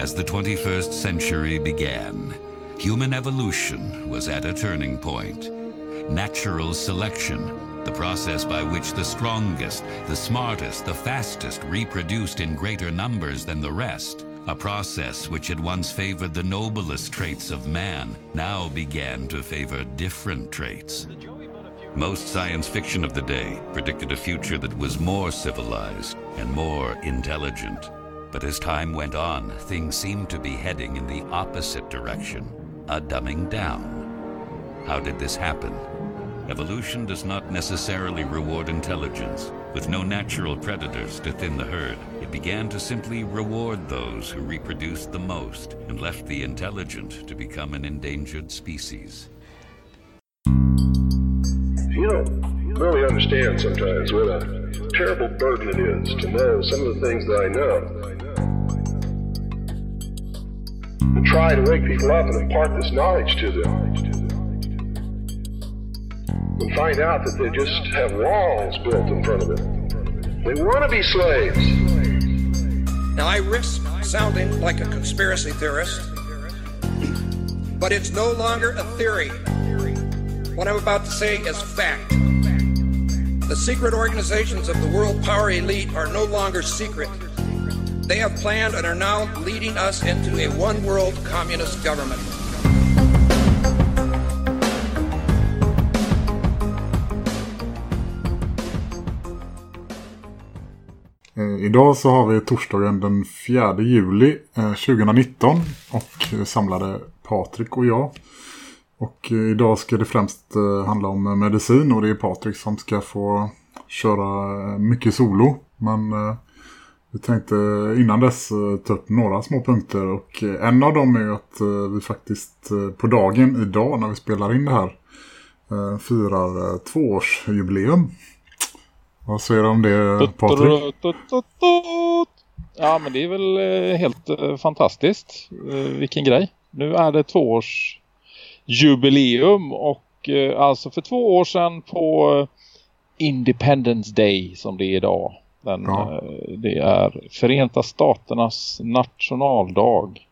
As the 21st century began, human evolution was at a turning point. Natural selection, the process by which the strongest, the smartest, the fastest reproduced in greater numbers than the rest, a process which had once favored the noblest traits of man, now began to favor different traits. Most science fiction of the day predicted a future that was more civilized and more intelligent. But as time went on, things seemed to be heading in the opposite direction, a dumbing down. How did this happen? Evolution does not necessarily reward intelligence. With no natural predators to thin the herd, it began to simply reward those who reproduced the most and left the intelligent to become an endangered species. You don't really understand sometimes what a terrible burden it is to know some of the things that I know. And try to wake people up and impart this knowledge to them. And find out that they just have walls built in front of them. They want to be slaves. Now, I risk sounding like a conspiracy theorist, but it's no longer a theory. What I'm about to say is fact. The secret organizations of the world power elite are no longer secret. They have planned and are now leading us into a one world communist government. Eh, idag så har vi torsdagen den 4 juli eh, 2019 och samlade Patrik och jag. Och eh, idag ska det främst handla om medicin och det är Patrik som ska få köra mycket solo. Men vi tänkte innan dess eh, ta upp några små punkter och eh, en av dem är att eh, vi faktiskt på dagen idag när vi spelar in det här firar tvåårsjubileum. Vad säger du om det Patrik? Ja men det är väl helt fantastiskt. Vilken grej. Nu är det två års jubileum och alltså för två år sedan på Independence Day som det är idag. Den, Ja. eh, Det är Förenta Staternas nationaldag.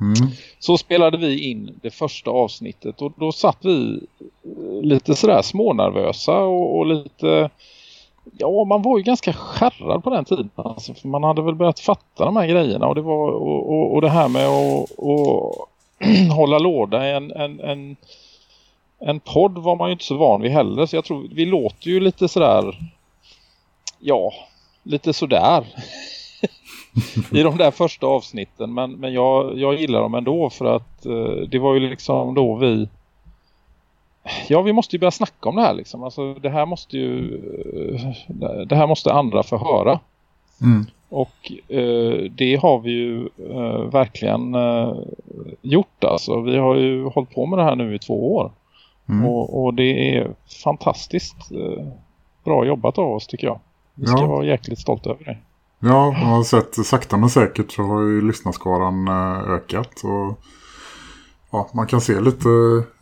Mm. Så spelade vi in det första avsnittet och då satt vi eh, lite sådär smånervösa och, och lite... Ja, man var ju ganska skärrad på den tiden. Alltså, för man hade väl börjat fatta de här grejerna och det, var, och, och, och det här med att och hålla låda i en, en, en, en podd var man ju inte så van vid heller. Så jag tror vi låter ju lite sådär... Ja, lite sådär i de där första avsnitten. Men, men jag, jag gillar dem ändå för att eh, det var ju liksom då vi... Ja, vi måste ju börja snacka om det här liksom. Alltså det här måste ju... eh, Det här måste andra få höra. Mm. Och eh, det har vi ju eh, verkligen eh, gjort alltså. Vi har ju hållit på med det här nu i två år. Mm. Och, och det är fantastiskt eh, bra jobbat av oss tycker jag. Vi ska Ja. vara jäkligt stolta över det. Ja, man har sett sakta men säkert så har ju lyssnarskaran eh, ökat. Och, ja, man kan se lite...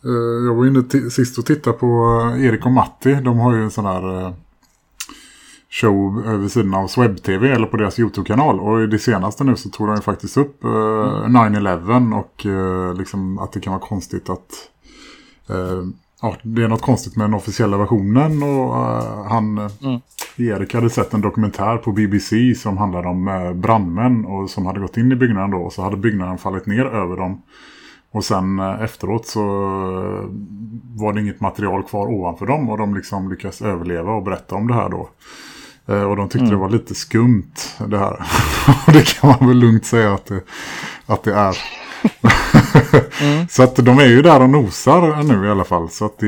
Eh, jag var inne sist och tittade på eh, Erik och Matti. De har ju en sån här show över sidan av Swebb-TV eller på deras YouTube-kanal. Och i det senaste nu så tog de ju faktiskt upp eh, 9-11 och liksom att det kan vara konstigt att... Ja, det är något konstigt med den officiella versionen och eh, han... eh, Mm. Erik hade sett en dokumentär på BBC som handlade om eh, brandmän och som hade gått in i byggnaden då och så hade byggnaden fallit ner över dem. Och sen eh, efteråt så var det inget material kvar ovanför dem och de liksom lyckades överleva och berätta om det här då. Och de tyckte det var lite skumt det här. Och det kan man väl lugnt säga att det, att det är. Så att de är ju där och nosar nu i alla fall. Så att det,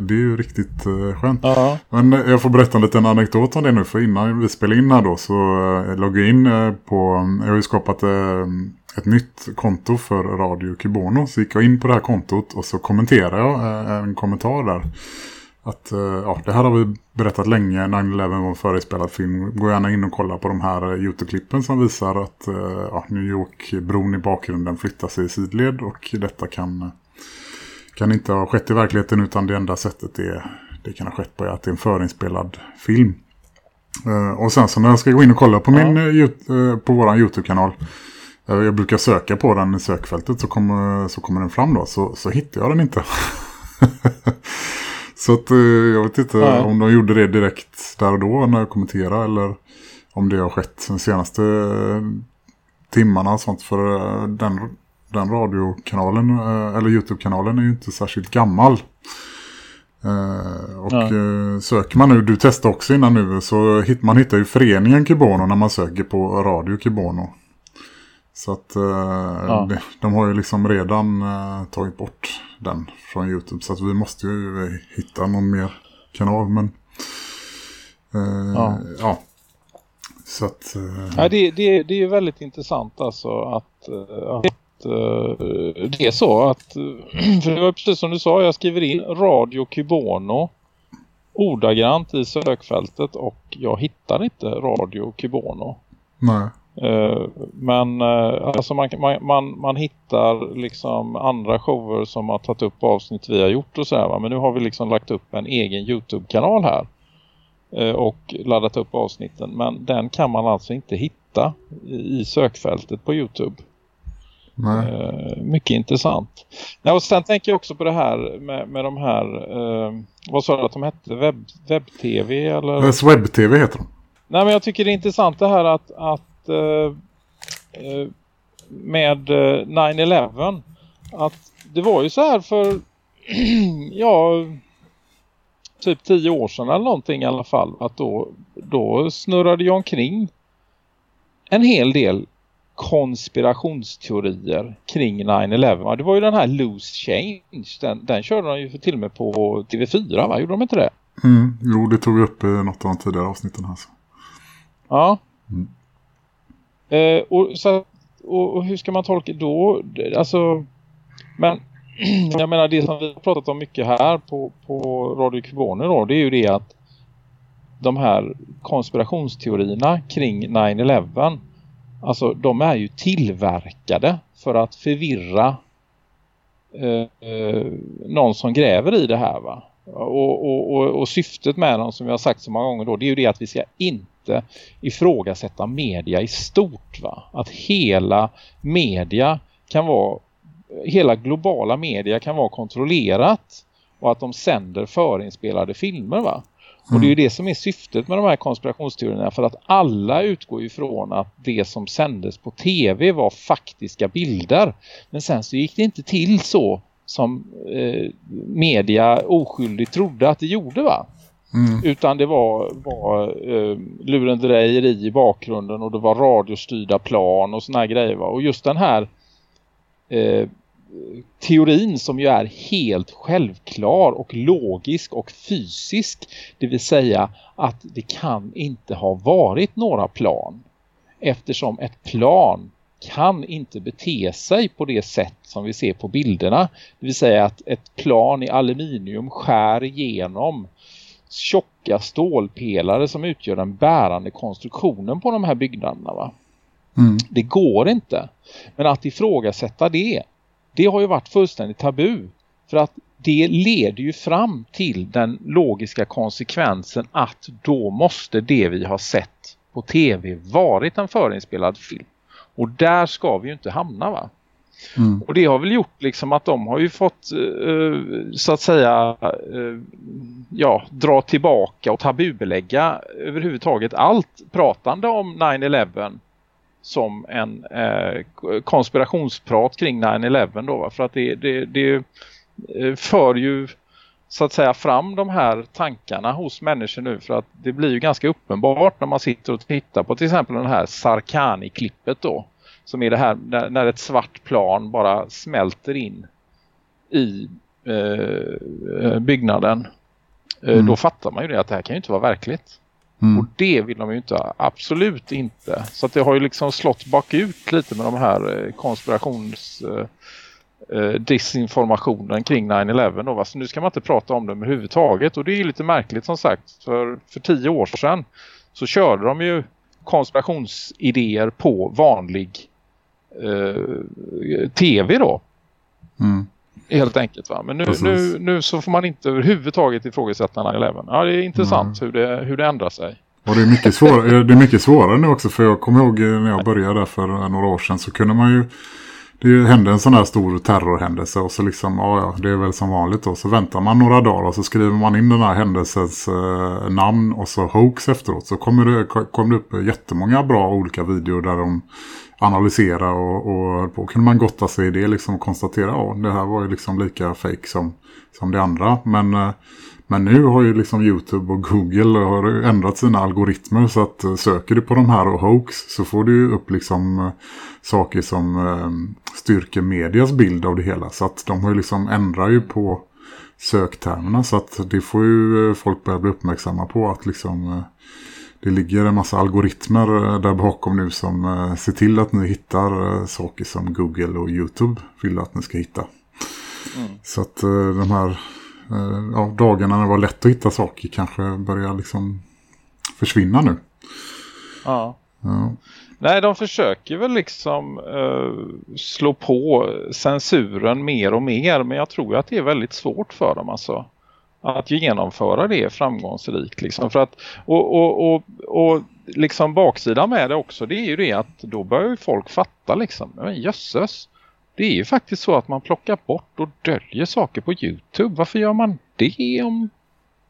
det är ju riktigt eh, skönt. Ja. Men jag får berätta en liten anekdot om det nu. För innan vi spelade in här då så eh, loggade jag in eh, på... Jag har ju skapat ett nytt konto för Radio Kubono. Så gick jag in på det här kontot och så kommenterade jag en kommentar där. Att eh, ja, det här har vi berättat länge. 9-11 var en förinspelad film. Gå gärna in och kolla på de här eh, YouTube-klippen som visar att eh, ja, New York-bron i bakgrunden flyttas i sidled. Och detta kan, kan inte ha skett i verkligheten utan det enda sättet det, det kan ha skett på är att det är en förinspelad film. Och sen så när jag ska gå in och kolla på, min, på våran YouTube-kanal jag brukar söka på den i sökfältet så kommer, så kommer den fram då. Så, så hittar jag den inte. så att eh, jag vet inte Nej. om de gjorde det direkt där och då när jag kommenterade. Eller om det har skett de senaste timmarna och sånt. För eh, den, den radiokanalen eh, eller Youtube-kanalen är ju inte särskilt gammal. Och uh, söker man nu, du testar också innan nu, så hit, man hittar ju föreningen Kibono när man söker på Radio Kibono. Så att uh, ja. de, de, har ju liksom redan tagit bort den från Youtube. Så att vi måste ju hitta någon mer kanal. Men ja. ja. Så att... ja, det, det, det är ju väldigt intressant alltså att, att det är så att, för det var precis som du sa, jag skriver in Radio Kubono ordagrant i sökfältet och jag hittar inte Radio Kubono. Nej. Uh, men uh, alltså man, man, man, hittar liksom andra shower som har tagit upp avsnitt vi har gjort och sådär. Men nu har vi liksom lagt upp en egen Youtube-kanal här. Uh, och laddat upp avsnitten. Men den kan man alltså inte hitta i, sökfältet på Youtube. Uh, mycket intressant. Ja, och sen tänker jag också på det här med, med de här, uh, vad sa du att de hette? Webb, Webb-TV eller? Webb-TV heter de. Nej men jag tycker det är intressant det här att, att med 9-11 att det var ju så här för ja typ tio år sedan eller någonting i alla fall att då, då snurrade jag omkring en hel del konspirationsteorier kring 9-11. Det var ju den här Loose Change. Den, den körde de ju till och med på TV4 va? Gjorde de inte det? Mm, jo, det tog vi upp i något av de tidigare avsnitten här. Ja. Mm. Eh, och, så, och, och, hur ska man tolka då? Alltså, men jag menar det som vi har pratat om mycket här på, på Radio Kuboner då, det är ju det att de här konspirationsteorierna kring 9-11 Alltså de är ju tillverkade för att förvirra eh, eh, någon som gräver i det här va. Och, och, och, och, syftet med dem som jag har sagt så många gånger då det är ju det att vi ska inte ifrågasätta media i stort va. Att hela media kan vara hela globala media kan vara kontrollerat och att de sänder förinspelade filmer va. Och det är ju det som är syftet med de här konspirationsteorierna för att alla utgår ifrån att det som sändes på tv var faktiska bilder. Men sen så gick det inte till så som eh, media oskyldigt trodde att det gjorde va? Mm. Utan det var, var eh, lurendrejeri i bakgrunden och det var radiostyrda plan och såna här grejer va? Och just den här eh, teorin som ju är helt självklar och logisk och fysisk. Det vill säga att det kan inte ha varit några plan. Eftersom ett plan kan inte bete sig på det sätt som vi ser på bilderna. Det vill säga att ett plan i aluminium skär igenom tjocka stålpelare som utgör den bärande konstruktionen på de här byggnaderna. Va? Mm. Det går inte. Men att ifrågasätta det det har ju varit fullständigt tabu. För att det leder ju fram till den logiska konsekvensen att då måste det vi har sett på tv varit en förinspelad film. Och där ska vi ju inte hamna va? Mm. Och det har väl gjort liksom att de har ju fått eh, så att säga eh, ja, dra tillbaka och tabubelägga överhuvudtaget allt pratande om 9-11 som en eh, konspirationsprat kring 9-11 då. Va? För att det, det, det eh, för ju så att säga fram de här tankarna hos människor nu för att det blir ju ganska uppenbart när man sitter och tittar på till exempel den här Sarkani-klippet då som är det här när, ett svart plan bara smälter in i eh, byggnaden eh, mm. då fattar man ju det att det här kan ju inte vara verkligt. Mm. Och det vill de ju inte, absolut inte. Så att det har ju liksom slått bakut lite med de här eh, konspirations... Eh, eh disinformationen kring 9-11 då. Så nu ska man inte prata om det överhuvudtaget. Och det är ju lite märkligt som sagt. För, för tio år sedan så körde de ju konspirationsidéer på vanlig eh, tv då. Mm. Helt enkelt va. Men nu, nu, nu så får man inte överhuvudtaget ifrågasätta 9-11. Ja det är intressant mm. hur, det, hur det ändrar sig. Och det är, mycket svårare, det är mycket svårare nu också för jag kommer ihåg när jag började för några år sedan så kunde man ju det hände en sån här stor terrorhändelse och så liksom, ja, ja det är väl som vanligt då. Så väntar man några dagar och så skriver man in den här händelsens eh, namn och så hoax efteråt. Så kommer det, kom det upp jättemånga bra olika videor där de analyserar och, och då kunde man gotta sig i det liksom och konstatera, ja det här var ju liksom lika fake som, som det andra. Men eh, men nu har ju liksom Youtube och Google har ändrat sina algoritmer så att eh, söker du på de här och hoax så får du upp liksom eh, saker som eh, styrker medias bild av det hela. Så att de har ju liksom ändrar ju på söktermerna så att det får ju folk börja bli uppmärksamma på att liksom det ligger en massa algoritmer där bakom nu som ser till att ni hittar saker som Google och Youtube vill att ni ska hitta. Mm. Så att de här ja, dagarna när det var lätt att hitta saker kanske börjar liksom försvinna nu. Ja. ja. Nej, de försöker väl liksom uh, slå på censuren mer och mer. Men jag tror att det är väldigt svårt för dem alltså. Att genomföra det framgångsrikt. Liksom. För att, och, och, och, och liksom baksidan med det också, det är ju det att då börjar folk fatta liksom. Men jösses, det är ju faktiskt så att man plockar bort och döljer saker på Youtube. Varför gör man det om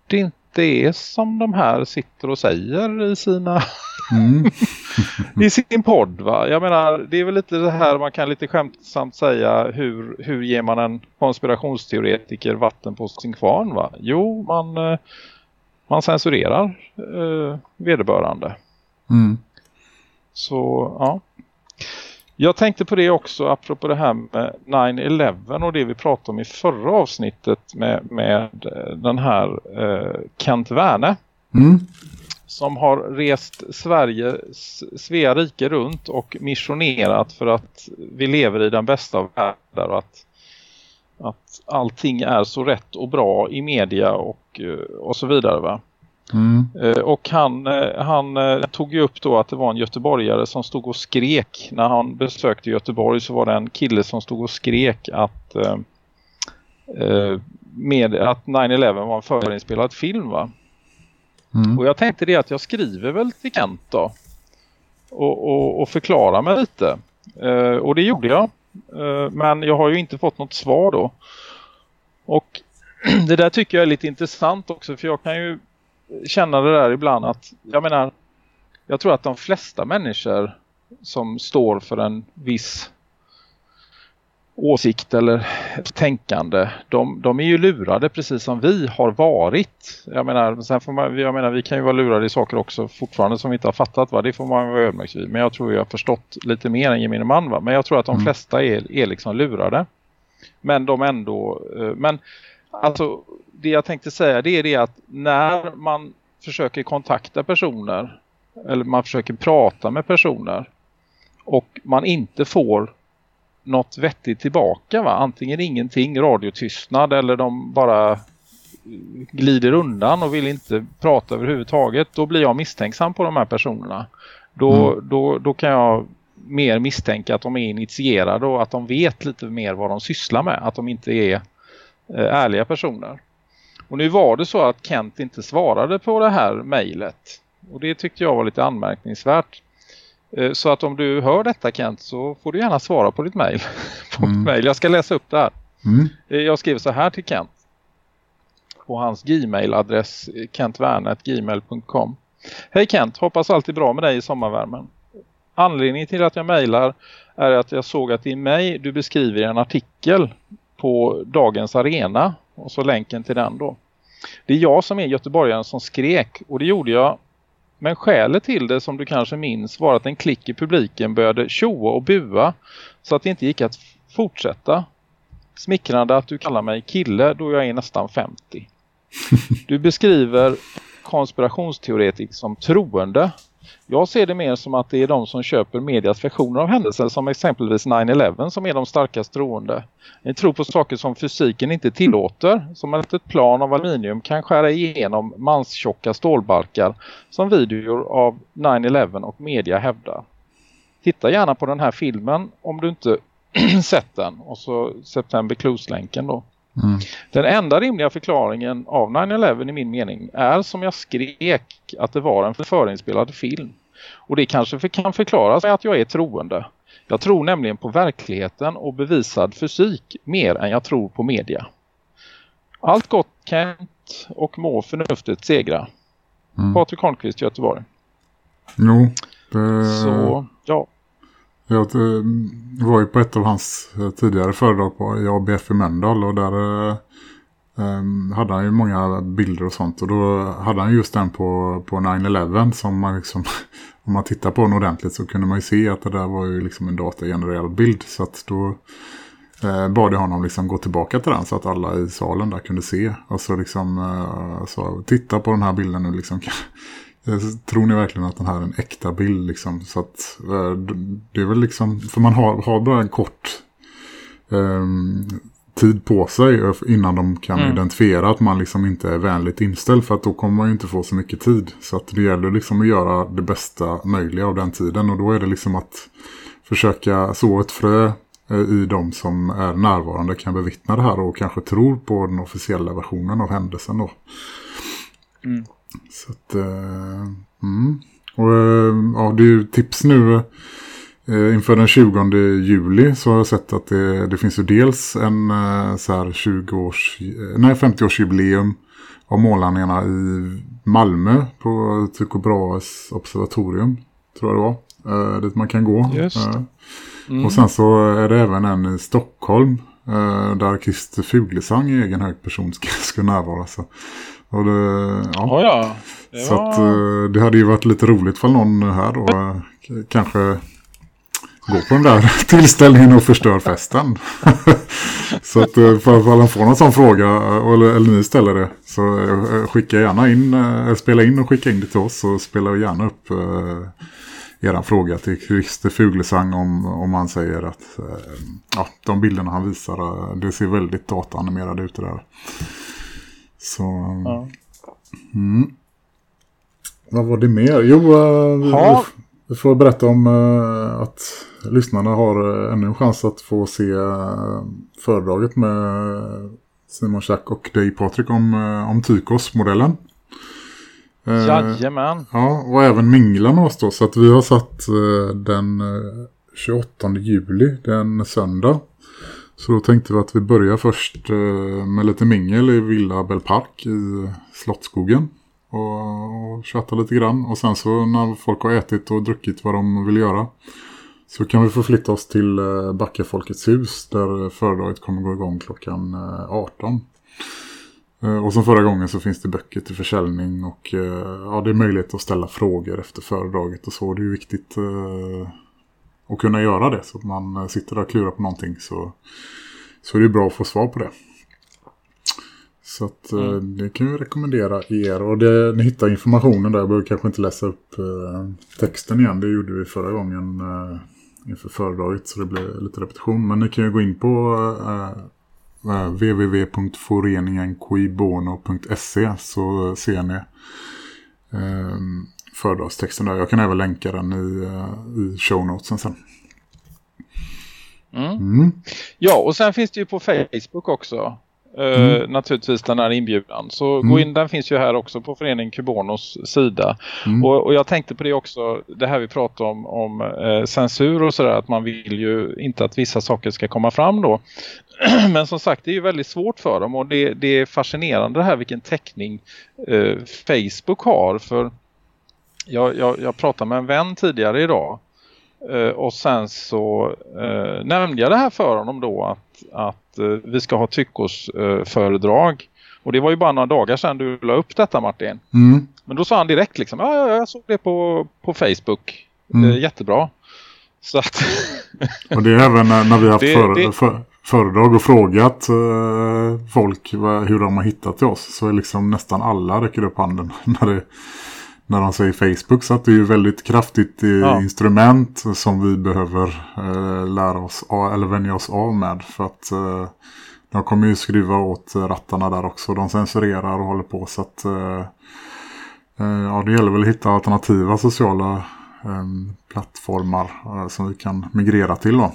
det inte är som de här sitter och säger i sina mm. i sin podd va? Jag menar, det är väl lite det här man kan lite skämtsamt säga hur, hur ger man en konspirationsteoretiker vatten på sin kvarn va? Jo, man, eh, man censurerar eh, vederbörande. Mm. Så, ja. Jag tänkte på det också apropå det här med 9-11 och det vi pratade om i förra avsnittet med, med eh, den här eh, Kent Werne. Mm. Som har rest Sverige, Svea rike runt och missionerat för att vi lever i den bästa av världar och att, att allting är så rätt och bra i media och, eh, och så vidare va. Mm. Eh, och han, eh, han eh, tog ju upp då att det var en göteborgare som stod och skrek. När han besökte Göteborg så var det en kille som stod och skrek att, med att 9-11 var en förinspelad film va. Mm. Och jag tänkte det att jag skriver väl till Kent då. Och, och, och förklara mig lite. och det gjorde jag. men jag har ju inte fått något svar då. Och det där tycker jag är lite intressant också för jag kan ju känna det där ibland att jag menar jag tror att de flesta människor som står för en viss åsikt eller tänkande, de, de är ju lurade precis som vi har varit. Jag menar, sen får man, jag menar, vi kan ju vara lurade i saker också fortfarande som vi inte har fattat. Va? Det får man vara ödmjuk vid. Men jag tror jag har förstått lite mer än gemene man. Va? Men jag tror att de mm. flesta är, är liksom lurade. Men de ändå... Eh, men alltså det jag tänkte säga det är det att när man försöker kontakta personer eller man försöker prata med personer och man inte får något vettigt tillbaka va? Antingen ingenting, radiotystnad eller de bara glider undan och vill inte prata överhuvudtaget. Då blir jag misstänksam på de här personerna. Då, mm. då, då kan jag mer misstänka att de är initierade och att de vet lite mer vad de sysslar med. Att de inte är ärliga personer. Och nu var det så att Kent inte svarade på det här mejlet. Och det tyckte jag var lite anmärkningsvärt. Eh, så att om du hör detta Kent så får du gärna svara på ditt mejl. mm. Jag ska läsa upp det här. Mm. Eh, jag skriver så här till Kent. På hans gmail-adress eh, kentvärnet.gmail.com Hej Kent, hoppas allt är bra med dig i sommarvärmen. Anledningen till att jag mejlar är att jag såg att i mig du beskriver en artikel på Dagens Arena och så länken till den då. Det är jag som är göteborgaren som skrek och det gjorde jag. Men skälet till det som du kanske minns var att en klick i publiken började tjoa och bua så att det inte gick att fortsätta. Smickrande att du kallar mig kille då jag är nästan 50. Du beskriver konspirationsteoretik som troende jag ser det mer som att det är de som köper medias versioner av händelser som exempelvis 9-11 som är de starkast troende. Ni tror på saker som fysiken inte tillåter, som att ett plan av aluminium kan skära igenom manstjocka stålbalkar som videor av 9-11 och media hävdar. Titta gärna på den här filmen om du inte sett den och så September Clues-länken då. Mm. Den enda rimliga förklaringen av 9-11 i min mening är som jag skrek att det var en förinspelad film. Och det kanske för, kan förklaras med att jag är troende. Jag tror nämligen på verkligheten och bevisad fysik mer än jag tror på media. Allt gott Kent och må förnuftet segra. Mm. Patrik Holmqvist, Göteborg. Jo, det... Så, ja. Jag eh, var ju på ett av hans eh, tidigare föredrag på ABF i Mölndal och där eh, hade han ju många bilder och sånt och då hade han just den på, på 9-11 som man liksom, om man tittar på den ordentligt så kunde man ju se att det där var ju liksom en datagenererad bild. Så att då eh, bad jag honom liksom gå tillbaka till den så att alla i salen där kunde se. Och så liksom eh, så, titta på den här bilden nu liksom. Tror ni verkligen att den här är en äkta bild liksom? Så att eh, det är väl liksom, för man har, har bara en kort um, tid på sig innan de kan mm. identifiera att man liksom inte är vänligt inställd för att då kommer man ju inte få så mycket tid. Så att det gäller liksom att göra det bästa möjliga av den tiden och då är det liksom att försöka så ett frö eh, i de som är närvarande kan bevittna det här och kanske tror på den officiella versionen av händelsen då. Mm. Så att, uh, mm. Och uh, ja, det är ju tips nu uh, inför den 20 juli så har jag sett att det, det finns ju dels en så här 20-års, nej 50-årsjubileum av målarningarna i Malmö på Tycho Brahes observatorium tror jag det var. dit man kan gå. Mm. Och sen så är det även en i Stockholm där Christer Fuglesang i egen hög person ska, ska närvara. Så och det, ja. Oh ja. Det så var... att, eh, det hade ju varit lite roligt för någon här då eh, kanske gå på den där tillställningen och förstör festen. så att eh, för att han får någon sån fråga eller, eller ni ställer det så skicka gärna in, spela in och skicka in det till oss så spelar vi gärna upp eran fråga till Christer Fuglesang om, om han säger att ja, de bilderna han visar det ser väldigt dataanimerade ut det där. Så... Ja. Mm. Vad var det mer? Jo, uh, vi får berätta om uh, att lyssnarna har uh, ännu en chans att få se uh, föredraget med Simon Schack och dig Patrik om, om Tykos-modellen. Jajamän. Ja, och även Mingla med oss då. Så att vi har satt den 28 juli, den söndag. Så då tänkte vi att vi börjar först eh, med lite mingel i Villa Bellpark i eh, Slottskogen. Och, och chatta lite grann. Och sen så när folk har ätit och druckit vad de vill göra. Så kan vi förflytta oss till Backafolkets Backa Folkets hus där föredraget kommer gå igång klockan 18. Och som förra gången så finns det böcker till försäljning och ja, det är möjlighet att ställa frågor efter föredraget och så. Det är ju viktigt och kunna göra det. Så att man eh, sitter där och klurar på någonting så, så är det bra att få svar på det. Så att, eh, mm. det kan jag rekommendera er. Och det, ni hittar informationen där. Jag behöver kanske inte läsa upp uh, texten igen. Det gjorde vi förra gången inför föredraget. Så det blev lite repetition. Men ni kan ju gå in på uh, www.foreningenquibono.se så ser ni föredragstexten där. Jag kan även länka den i, uh, i show notesen sen. Mm. Mm. Ja, och sen finns det ju på Facebook också. Uh, mm. Naturligtvis den här inbjudan. Så gå mm. in, den finns ju här också på föreningen Kubonos sida. Mm. Och, och, jag tänkte på det också, det här vi pratade om, om eh, censur och sådär. Att man vill ju inte att vissa saker ska komma fram då. Men som sagt, det är ju väldigt svårt för dem. Och det, det är fascinerande det här vilken täckning eh, Facebook har. För jag, jag, jag pratade med en vän tidigare idag eh, och sen så eh, nämnde jag det här för honom då att, att eh, vi ska ha tyckos eh, föredrag. Och det var ju bara några dagar sedan du la upp detta Martin. Mm. Men då sa han direkt liksom, ja, ja jag såg det på, på Facebook. Mm. Eh, jättebra. Så att och det är även när, när vi har haft det, det... För, föredrag och frågat eh, folk hur de har hittat till oss. Så är liksom nästan alla räcker upp handen när det när de säger Facebook så att det är ju väldigt kraftigt eh, ja. instrument som vi behöver eh, lära oss eller vänja oss av med för att eh, de kommer ju skruva åt rattarna där också. De censurerar och håller på så att eh, eh ja, det gäller väl att hitta alternativa sociala eh, plattformar som vi kan migrera till då.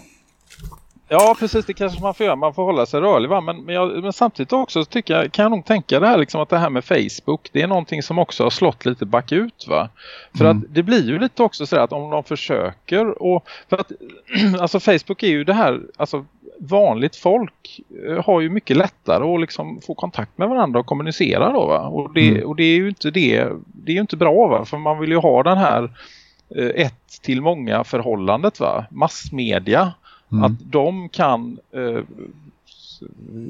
Ja, precis. Det kanske man får göra. Man får hålla sig rörlig. Va? Men, men, jag, men samtidigt också tycker jag, kan jag nog tänka det här liksom att det här med Facebook, det är någonting som också har slått lite bakut va. För mm. att det blir ju lite också så att om de försöker och för att alltså Facebook är ju det här, alltså vanligt folk eh, har ju mycket lättare att liksom få kontakt med varandra och kommunicera då va. Och det, mm. och det är ju inte det, det är ju inte bra va. För man vill ju ha den här eh, ett till många förhållandet va. Massmedia Mm. Att de kan eh,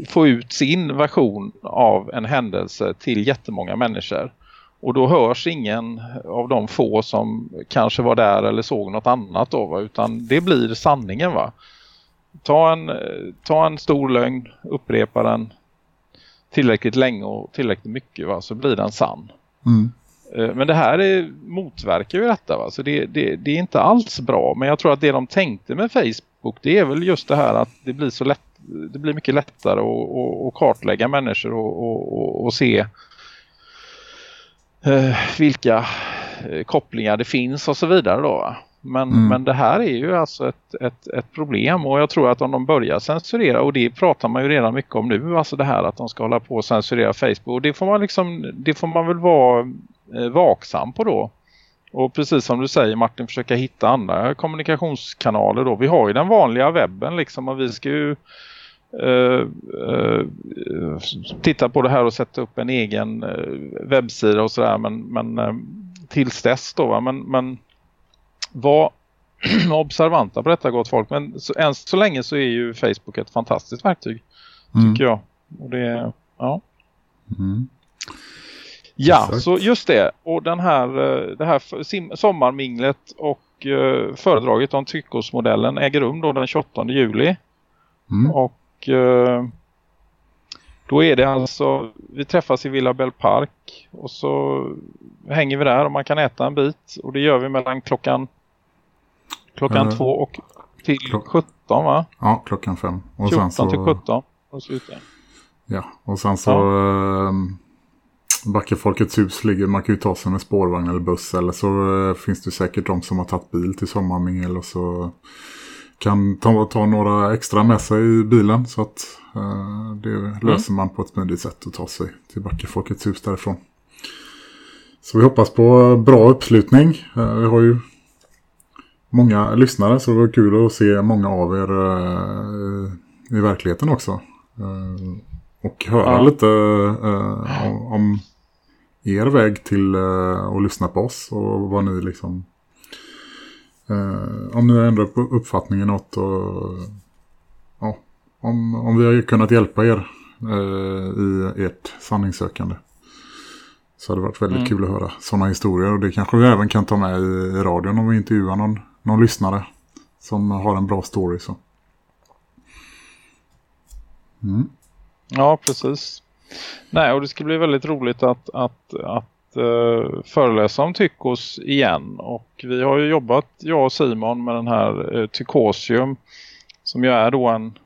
få ut sin version av en händelse till jättemånga människor. Och då hörs ingen av de få som kanske var där eller såg något annat då, va? utan det blir sanningen va. Ta en, ta en stor lögn, upprepa den tillräckligt länge och tillräckligt mycket va? så blir den sann. Mm. Eh, men det här är, motverkar ju detta va? så det, det, det, är inte alls bra. Men jag tror att det de tänkte med Facebook Facebook det är väl just det här att det blir så lätt det blir mycket lättare att, att kartlägga människor och, och, och se eh, vilka eh, kopplingar det finns och så vidare då. Men, mm. men det här är ju alltså ett, ett, ett problem och jag tror att om de börjar censurera och det pratar man ju redan mycket om nu alltså det här att de ska hålla på och censurera Facebook och det får man liksom det får man väl vara eh, vaksam på då. Och precis som du säger Martin, försöka hitta andra kommunikationskanaler då. Vi har ju den vanliga webben liksom och vi ska ju uh, uh, titta på det här och sätta upp en egen uh, webbsida och sådär. Men, men tills dess då va? Men, men var observanta på detta gott folk. Men så, än så länge så är ju Facebook ett fantastiskt verktyg. Mm. Tycker jag. Och det, ja. Mm. Ja, Exakt. så just det. Och den här, eh, det här sommarminglet och uh, föredraget om tyckosmodellen äger rum då den 28 juli. Mm. Och uh, då är det alltså, vi träffas i Villa Bell Park och så hänger vi där och man kan äta en bit. Och det gör vi mellan klockan klockan uh, två och till klock 17 va? Ja, klockan fem. Och 14 sen så... till 17. Och så Ja, och sen så... Ja. Backa Folkets hus ligger, man kan ju ta sig med spårvagn eller buss eller så eh, finns det säkert de som har tagit bil till sommarmingel och så kan ta, ta några extra med sig i bilen så att eh, det mm. löser man på ett smidigt sätt att ta sig till Backa Folkets hus därifrån. Så vi hoppas på bra uppslutning. Eh, vi har ju många lyssnare så det var kul att se många av er eh, i verkligheten också. Eh, och höra ja. lite eh, om, om er väg till uh, att lyssna på oss och vad ni liksom uh, om ni har ändrat uppfattningen något och ja, om, om vi har kunnat hjälpa er uh, i ert sanningssökande så har det varit väldigt mm. kul att höra sådana historier och det kanske vi även kan ta med i, i radion om vi intervjuar någon, någon lyssnare som har en bra story så. Mm. Ja, precis. Nej, och det ska bli väldigt roligt att, att, att uh, föreläsa om Tykos igen. Och vi har ju jobbat, jag och Simon, med den här uh, Tykosium som ju är då en,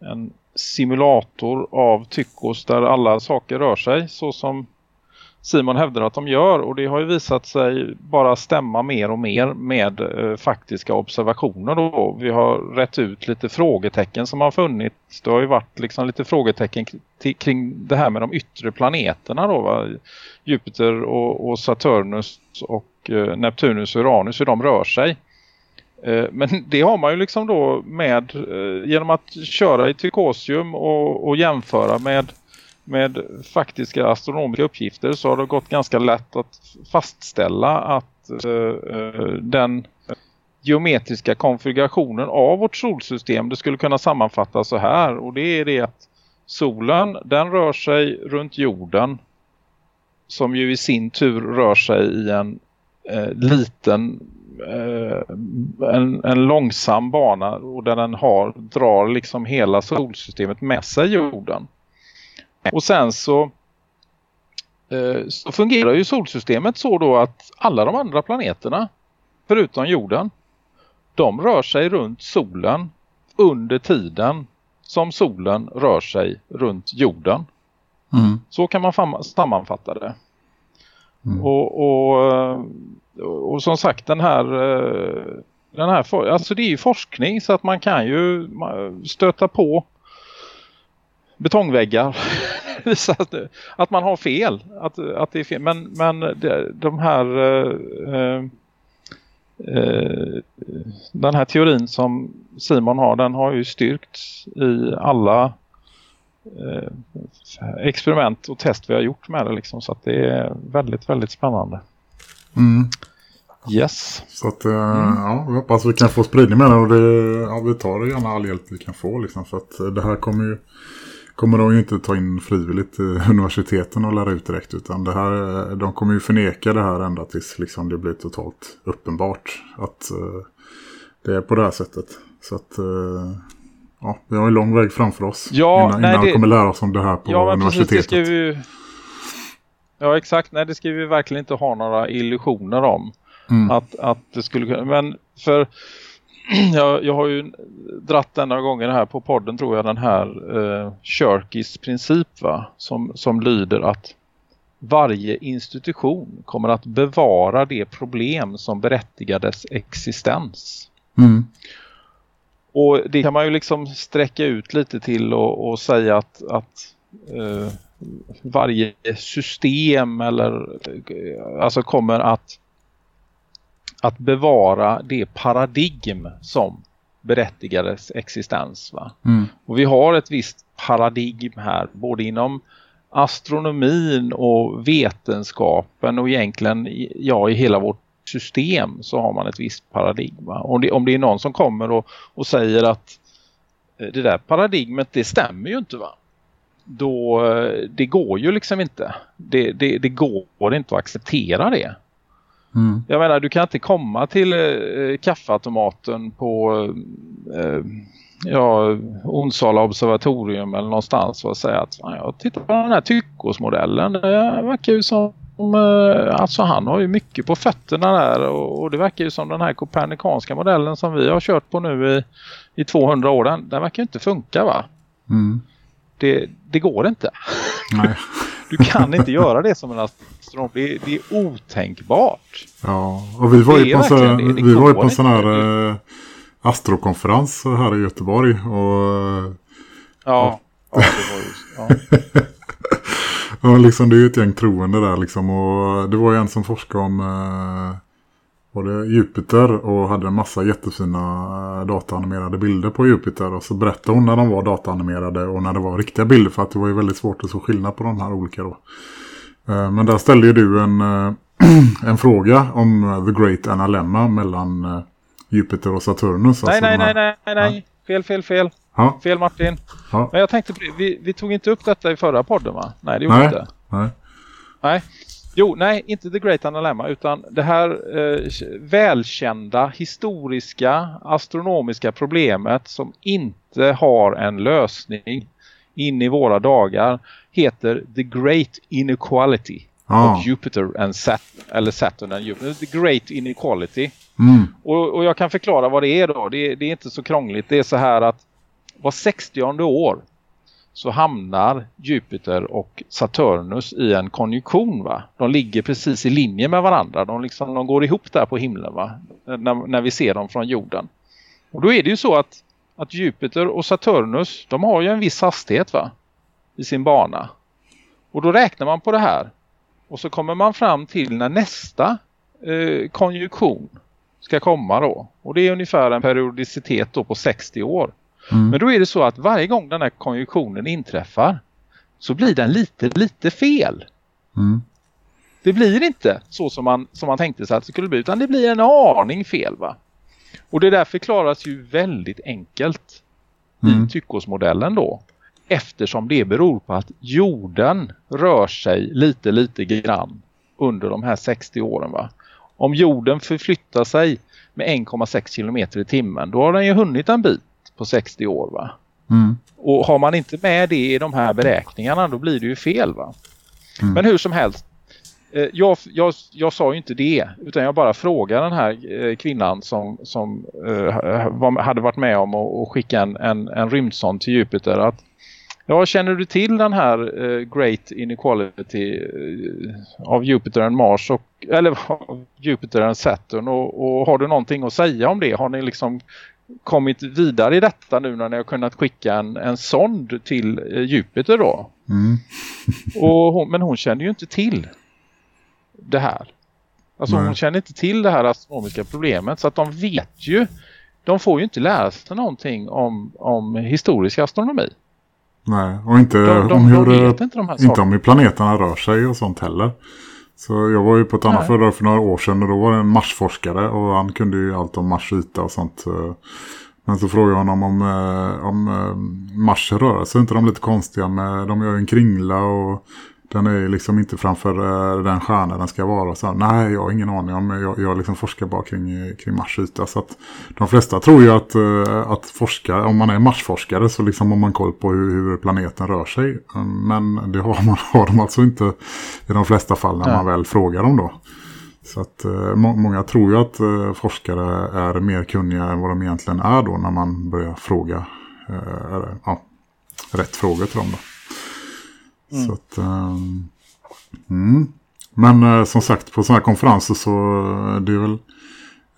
en simulator av Tykos där alla saker rör sig så som Simon hävdar att de gör och det har ju visat sig bara stämma mer och mer med eh, faktiska observationer då. Vi har rätt ut lite frågetecken som har funnits. Det har ju varit liksom lite frågetecken kring det här med de yttre planeterna då va? Jupiter och, och Saturnus och eh, Neptunus och Uranus hur de rör sig. Eh, men det har man ju liksom då med eh, genom att köra i Tykosium och, och jämföra med med faktiska astronomiska uppgifter så har det gått ganska lätt att fastställa att eh, eh, den geometriska konfigurationen av vårt solsystem det skulle kunna sammanfattas så här och det är det att solen den rör sig runt jorden som ju i sin tur rör sig i en eh, liten eh, en, en, långsam bana och där den har drar liksom hela solsystemet med sig jorden. Och sen så, eh, så fungerar ju solsystemet så då att alla de andra planeterna förutom jorden de rör sig runt solen under tiden som solen rör sig runt jorden. Mm. Så kan man sammanfatta det. Mm. Och, och, och, som sagt den här den här, alltså det är ju forskning så att man kan ju stöta på betongväggar visa att, att man har fel att, att det är fel men, men de här eh, eh, den här teorin som Simon har den har ju styrkts i alla eh, experiment och test vi har gjort med det liksom, så att det är väldigt väldigt spännande. Mm. Yes. Så att, mm. ja, vi hoppas vi kan få spridning med det och det, ja, vi tar gärna all hjälp vi kan få liksom, för att det här kommer ju kommer de ju inte ta in frivilligt universiteten och lära ut direkt utan det här, de kommer ju förneka det här ända tills liksom det blir totalt uppenbart att uh, det är på det här sättet. Så att uh, ja, vi har en lång väg framför oss ja, innan, nej, innan det... vi kommer lära oss om det här på ja, universitetet. Precis, vi... Ja exakt, nej det ska vi verkligen inte ha några illusioner om. Mm. Att, att det skulle kunna, men för jag, jag har ju dratt den några gånger här på podden tror jag den här eh, Shirkis princip va? Som, som lyder att varje institution kommer att bevara det problem som berättigar dess existens. Mm. Och det kan man ju liksom sträcka ut lite till och, och säga att, att eh, varje system eller eh, alltså kommer att att bevara det paradigm som berättigades existens. Va? Mm. Och vi har ett visst paradigm här både inom astronomin och vetenskapen och egentligen ja, i hela vårt system så har man ett visst paradigm. Om det, om det är någon som kommer och, och säger att eh, det där paradigmet det stämmer ju inte va? Då eh, det går ju liksom inte. Det, det, det går inte att acceptera det. Mm. Jag menar, du kan inte komma till eh, kaffeautomaten på eh, ja, Onsala observatorium eller någonstans och säga att jag tittar på den här tyckosmodellen. Det verkar ju som eh, alltså han har ju mycket på fötterna där och, och, det verkar ju som den här kopernikanska modellen som vi har kört på nu i, i 200 år. Den, den verkar ju inte funka va? Mm. Det, det går inte. Nej. Du kan inte göra det som en astronom. Det, det är otänkbart. Ja, och vi var ju på en sån, vi var på en sån här eh, astrokonferens här i Göteborg. Och, ja, ja, det var ju... Ja. ja, liksom det är ju ett gäng troende där liksom. Och det var ju en som forskade om... Eh, var det Jupiter och hade en massa jättefina eh, dataanimerade bilder på Jupiter och så berättade hon när de var dataanimerade och när det var riktiga bilder för att det var ju väldigt svårt att så skillnad på de här olika då. Eh, men där ställde ju du en, eh, en fråga om The Great Analemma mellan Jupiter och Saturnus. Nej, alltså nej, nej, nej, nej, nej, fel, fel, fel. Ha? Fel Martin. Ha? Men jag tänkte, vi, vi tog inte upp detta i förra podden va? Nej, det gjorde nej. inte. Nej. Nej, Jo, nej, inte The Great Analemma utan det här eh, välkända historiska astronomiska problemet som inte har en lösning in i våra dagar heter The Great Inequality ah. of Jupiter and Saturn, eller Saturn and Jupiter. The Great Inequality. Mm. Och, och, jag kan förklara vad det är då. Det, det är inte så krångligt. Det är så här att var 60 år så hamnar Jupiter och Saturnus i en konjunktion va. De ligger precis i linje med varandra. De, liksom, de går ihop där på himlen va. När, när vi ser dem från jorden. Och då är det ju så att, att Jupiter och Saturnus de har ju en viss hastighet va. I sin bana. Och då räknar man på det här. Och så kommer man fram till när nästa eh, konjunktion ska komma då. Och det är ungefär en periodicitet då på 60 år. Mm. Men då är det så att varje gång den här konjunktionen inträffar så blir den lite, lite fel. Mm. Det blir inte så som man, som man tänkte sig att det skulle bli utan det blir en aning fel va. Och det där förklaras ju väldigt enkelt mm. i tyckosmodellen då. Eftersom det beror på att jorden rör sig lite, lite grann under de här 60 åren va. Om jorden förflyttar sig med 1,6 km i timmen då har den ju hunnit en bit på 60 år va. Mm. Och har man inte med det i de här beräkningarna då blir det ju fel va. Mm. Men hur som helst. Eh, jag, jag, jag sa ju inte det utan jag bara frågade den här eh, kvinnan som, som uh, hade varit med om att skicka en, en, en rymdsond till Jupiter att Ja, känner du till den här uh, Great Inequality uh, av Jupiter and Mars och, eller Jupiter and Saturn och, och, har du någonting att säga om det? Har ni liksom kommit vidare i detta nu när ni har kunnat skicka en, en sond till uh, Jupiter då? Mm. och hon, men hon kände ju inte till det här. Alltså Nej. hon känner inte till det här astronomiska problemet så att de vet ju, de får ju inte lära sig någonting om, om historisk astronomi. Nej, och inte de, de, om hur, de inte, inte om hur planeterna rör sig och sånt heller. Så jag var ju på ett annat föredrag för några år sedan och då var det en Marsforskare och han kunde ju allt om Mars yta och sånt. Men så frågade jag honom om, eh, om eh, Mars rörelse, är inte de lite konstiga med, de gör en kringla och den är liksom inte framför uh, den stjärna den ska vara. Så, nej, jag har ingen aning om. Jag, jag liksom forskar bara kring, kring Mars yta. Så att de flesta tror ju att, uh, att forska, om man är Marsforskare så liksom har man koll på hur, hur planeten rör sig. Men det har, man, har de alltså inte i de flesta fall när man väl frågar dem då. Så att må många tror ju att forskare är mer kunniga än vad de egentligen är då när man börjar fråga ja, rätt frågor till dem då. Mm. Så att, um, mm. Men uh, som sagt, på sådana här konferenser så uh, det är väl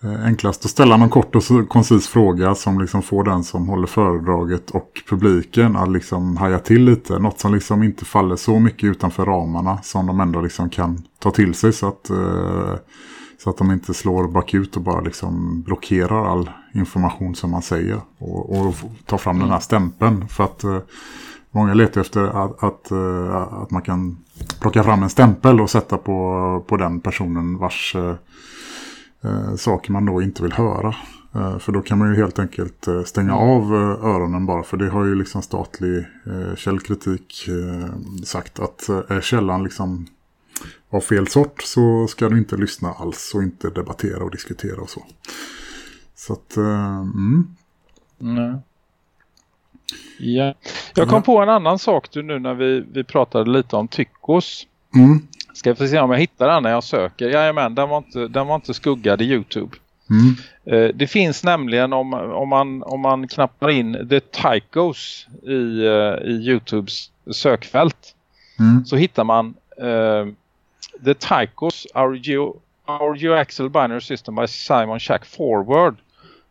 uh, enklast att ställa någon kort och koncis fråga som liksom får den som håller föredraget och publiken att liksom haja till lite. Något som liksom inte faller så mycket utanför ramarna som de ändå liksom kan ta till sig så att, så att de inte slår bakut och bara liksom blockerar all information som man säger. Och, och tar fram mm. den här stämpeln för att Många letar efter att, att, eh, att, man kan plocka fram en stämpel och sätta på, på den personen vars eh, eh, saker man då inte vill höra. Eh, för då kan man ju helt enkelt eh, stänga mm. av öronen bara. För det har ju liksom statlig eh, källkritik sagt att är källan liksom av fel sort så ska du inte lyssna alls och inte debattera och diskutera och så. Så att, mm. Nej. Ja. Jag kom på en annan sak du nu när vi, vi pratade lite om tyckos. Mm. Ska få se om jag hittar den när jag söker. Jajamän, den var inte, den var inte skuggad i Youtube. Mm. Eh, det finns nämligen om, om, man, om man knappar in The Tychos i, uh, i Youtubes sökfält mm. så hittar man uh, The Tychos Our, Geo, Our Geoaxial Binary System by Simon Shack Forward.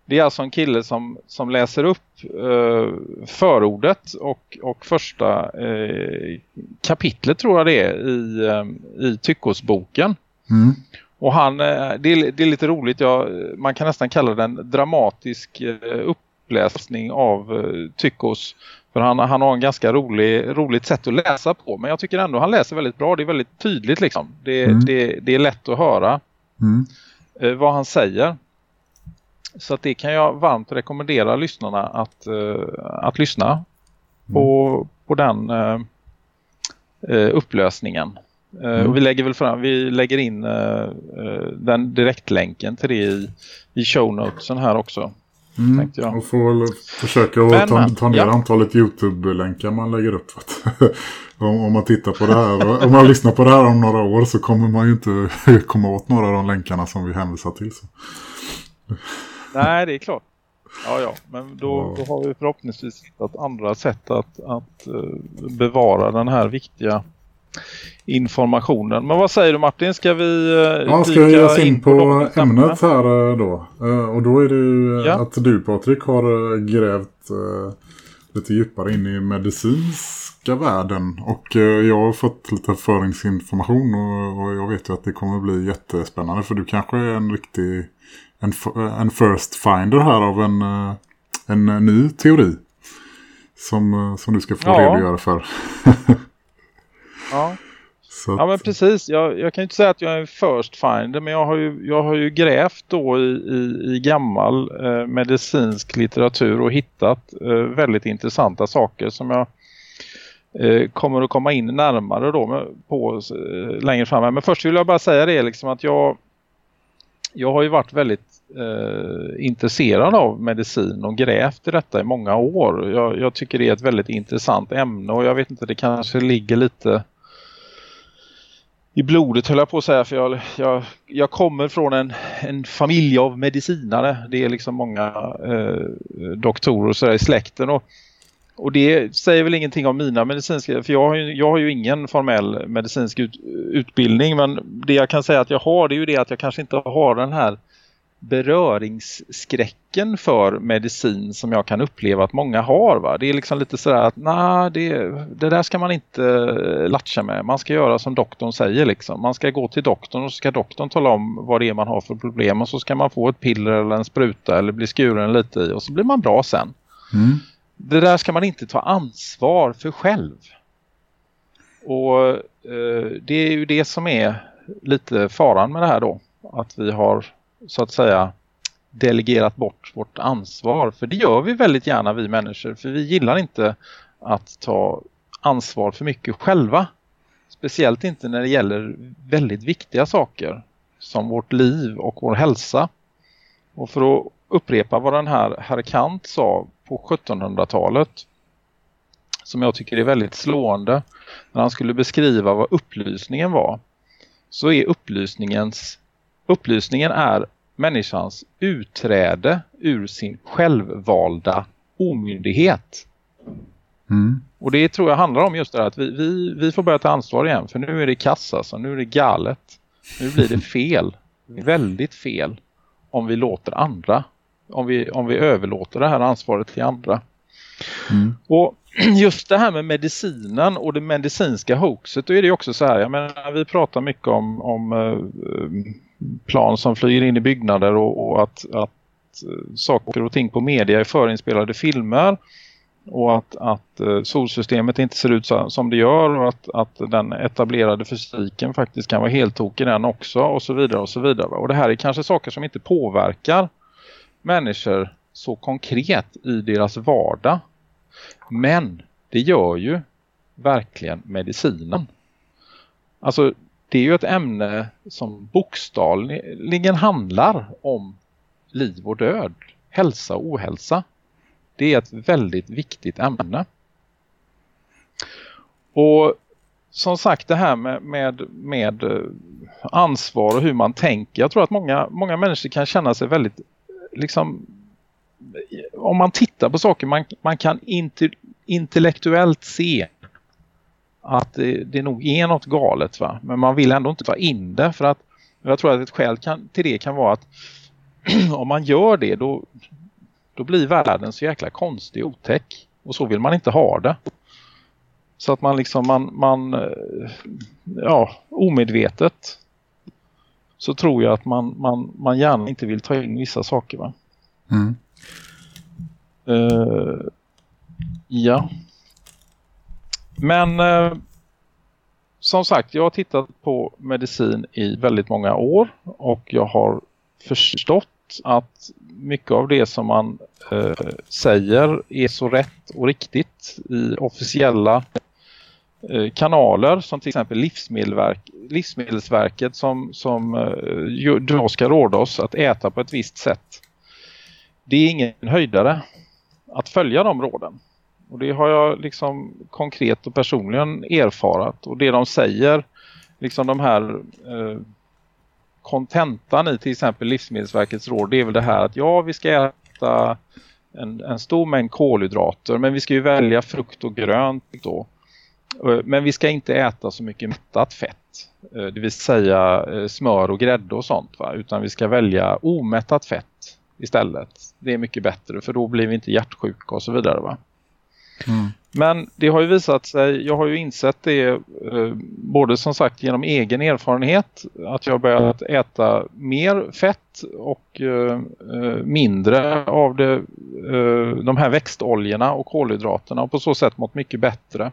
Det är alltså en kille som, som läser upp eh, förordet och, och första eh, kapitlet tror jag det är i, eh, i Tyckosboken. Mm. Och han, eh, det är, det är lite roligt, ja, man kan nästan kalla det en dramatisk eh, uppläsning av eh, Tyckos. För han, han har en ganska rolig, roligt sätt att läsa på. Men jag tycker ändå han läser väldigt bra. Det är väldigt tydligt liksom. Det, mm. det, det är lätt att höra mm. vad han säger. Så att det kan jag varmt rekommendera lyssnarna att, uh, att lyssna mm. på, på den uh, upplösningen. Mm. Och vi lägger väl fram, vi lägger in den direktlänken till det i, i show notesen här också. Mm. Jag. Och får väl försöka att ta, ta ner ja. antalet Youtube-länkar man lägger upp. om, om man tittar på det här, om man lyssnar på det här om några år så kommer man ju inte komma åt några av de länkarna som vi hänvisar till. Så. Nej, det är klart. Ja, ja. Men då, då har vi förhoppningsvis hittat andra sätt att, att uh, bevara den här viktiga informationen. Men vad säger du Martin? Ska vi uh, Ja, ska vi ge oss in, in på, på ämnet här uh, då? Och då är det ja. att du Patrik har grävt lite djupare in i medicinska världen. Och jag har fått lite föringsinformation och jag vet ju att det kommer bli jättespännande. För du kanske är en riktig en, en first finder här av en, eh, en eh, ny teori. Som, eh, som du ska få ja. redogöra för. ja. Så ja men precis, jag, jag, kan inte säga att jag är en first finder men jag har ju, jag har ju grävt då i, i, i gammal eh, medicinsk litteratur och hittat eh, väldigt intressanta saker som jag eh, kommer att komma in närmare då med, på längre fram. Men först vill jag bara säga det liksom att jag jag har ju varit väldigt eh, intresserad av medicin och grävt i detta i många år. Jag, jag, tycker det är ett väldigt intressant ämne och jag vet inte, det kanske ligger lite i blodet höll jag på att säga för jag, jag, jag kommer från en, en familj av medicinare. Det är liksom många eh, doktorer och sådär i släkten och och det säger väl ingenting om mina medicinska, för jag har ju, jag har ju ingen formell medicinsk ut, utbildning men det jag kan säga att jag har det är ju det att jag kanske inte har den här beröringsskräcken för medicin som jag kan uppleva att många har. Va? Det är liksom lite sådär att nej, det, det där ska man inte latcha med. Man ska göra som doktorn säger. Liksom. Man ska gå till doktorn och så ska doktorn tala om vad det är man har för problem. Och så ska man få ett piller eller en spruta eller bli skuren lite i och så blir man bra sen. Mm. Det där ska man inte ta ansvar för själv. Och eh, det är ju det som är lite faran med det här då. Att vi har så att säga delegerat bort vårt ansvar. För det gör vi väldigt gärna vi människor. För vi gillar inte att ta ansvar för mycket själva. Speciellt inte när det gäller väldigt viktiga saker. Som vårt liv och vår hälsa. Och för att upprepa vad den här herr Kant sa på 1700-talet. Som jag tycker är väldigt slående. När han skulle beskriva vad upplysningen var. Så är upplysningens Upplysningen är människans utträde ur sin självvalda omyndighet. Mm. Och det tror jag handlar om just det här att vi, vi, vi får börja ta ansvar igen. För nu är det kassa, alltså. nu är det galet. Nu blir det fel. Väldigt fel. Om vi låter andra. Om vi, om vi överlåter det här ansvaret till andra. Mm. Och just det här med medicinen och det medicinska hoaxet, då är det också så här. Jag menar, vi pratar mycket om, om uh, plan som flyger in i byggnader och, och att, att eh, saker och ting på media är förinspelade filmer och att, att eh, solsystemet inte ser ut så, som det gör och att, att den etablerade fysiken faktiskt kan vara helt tokig den också och så vidare och så vidare. Och det här är kanske saker som inte påverkar människor så konkret i deras vardag. Men det gör ju verkligen medicinen. Alltså det är ju ett ämne som bokstavligen handlar om liv och död, hälsa och ohälsa. Det är ett väldigt viktigt ämne. Och som sagt det här med, med, med eh, ansvar och hur man tänker. Jag tror att många, många människor kan känna sig väldigt liksom om man tittar på saker man, man kan inte intellektuellt se att det, det nog är något galet va. Men man vill ändå inte ta in det för att jag tror att ett skäl kan, till det kan vara att om man gör det då, då blir världen så jäkla konstig och otäck. Och så vill man inte ha det. Så att man liksom, man, man ja, omedvetet så tror jag att man, man, man gärna inte vill ta in vissa saker va. Mm. Uh, ja. Men eh, som sagt, jag har tittat på medicin i väldigt många år och jag har förstått att mycket av det som man eh, säger är så rätt och riktigt i officiella eh, kanaler som till exempel Livsmedelsverket som, som eh, då ska råda oss att äta på ett visst sätt det är ingen höjdare att följa de råden. Och det har jag liksom konkret och personligen erfarat. Och det de säger, liksom de här eh, kontentan i till exempel Livsmedelsverkets råd, det är väl det här att ja, vi ska äta en, en stor mängd kolhydrater, men vi ska ju välja frukt och grönt då. Eh, men vi ska inte äta så mycket mättat fett. Eh, det vill säga eh, smör och grädde och sånt va? Utan vi ska välja omättat fett istället. Det är mycket bättre för då blir vi inte hjärtsjuka och så vidare va. Mm. Men det har ju visat sig, jag har ju insett det eh, både som sagt genom egen erfarenhet att jag har börjat äta mer fett och eh, eh mindre av det, eh, de här växtoljorna och kolhydraterna och på så sätt mått mycket bättre.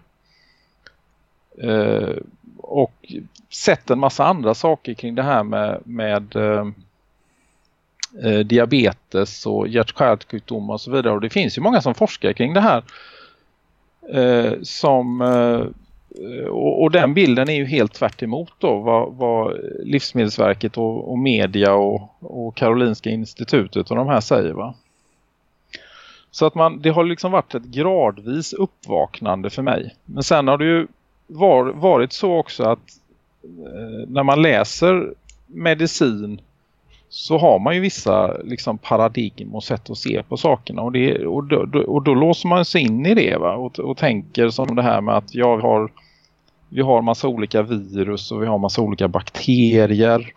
Eh, och sett en massa andra saker kring det här med, med eh, diabetes och hjärt-kärlsjukdomar och så vidare. Och det finns ju många som forskar kring det här. Eh, som, eh, och, och, den bilden är ju helt tvärt emot då vad, vad Livsmedelsverket och, och media och, och Karolinska institutet och de här säger va. Så att man, det har liksom varit ett gradvis uppvaknande för mig. Men sen har det ju var, varit så också att eh, när man läser medicin så har man ju vissa liksom, paradigm och sätt att se på sakerna och, det, och, då, och då låser man sig in i det va? Och, och tänker som det här med att jag har vi har massa olika virus och vi har massa olika bakterier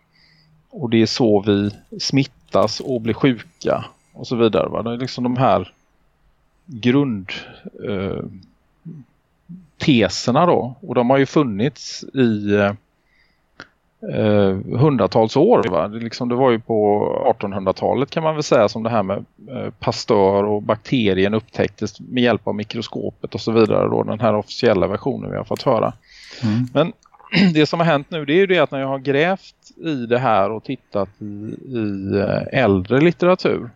och det är så vi smittas och blir sjuka och så vidare. Va? Det är liksom de här grundteserna eh, då och de har ju funnits i eh, hundratals år. Va? Det, liksom, det var ju på 1800-talet kan man väl säga som det här med eh, Pasteur och bakterien upptäcktes med hjälp av mikroskopet och så vidare. Då, den här officiella versionen vi har fått höra. Mm. Men det som har hänt nu det är ju det att när jag har grävt i det här och tittat i, i eh, äldre litteratur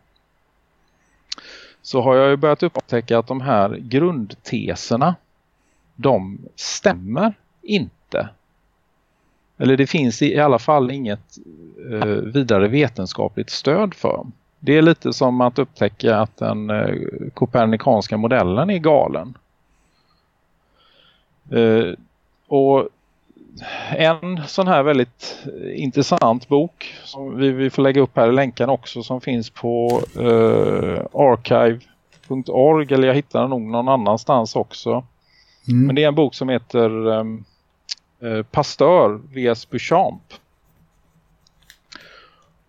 så har jag ju börjat upptäcka att de här grundteserna de stämmer inte. Eller det finns i alla fall inget eh, vidare vetenskapligt stöd för dem. Det är lite som att upptäcka att den eh, kopernikanska modellen är galen. Eh, och en sån här väldigt intressant bok som vi, vi får lägga upp här i länken också som finns på eh, archive.org eller jag hittar den nog någon annanstans också. Mm. Men det är en bok som heter eh, Eh, Pasteur vs Beauchamp.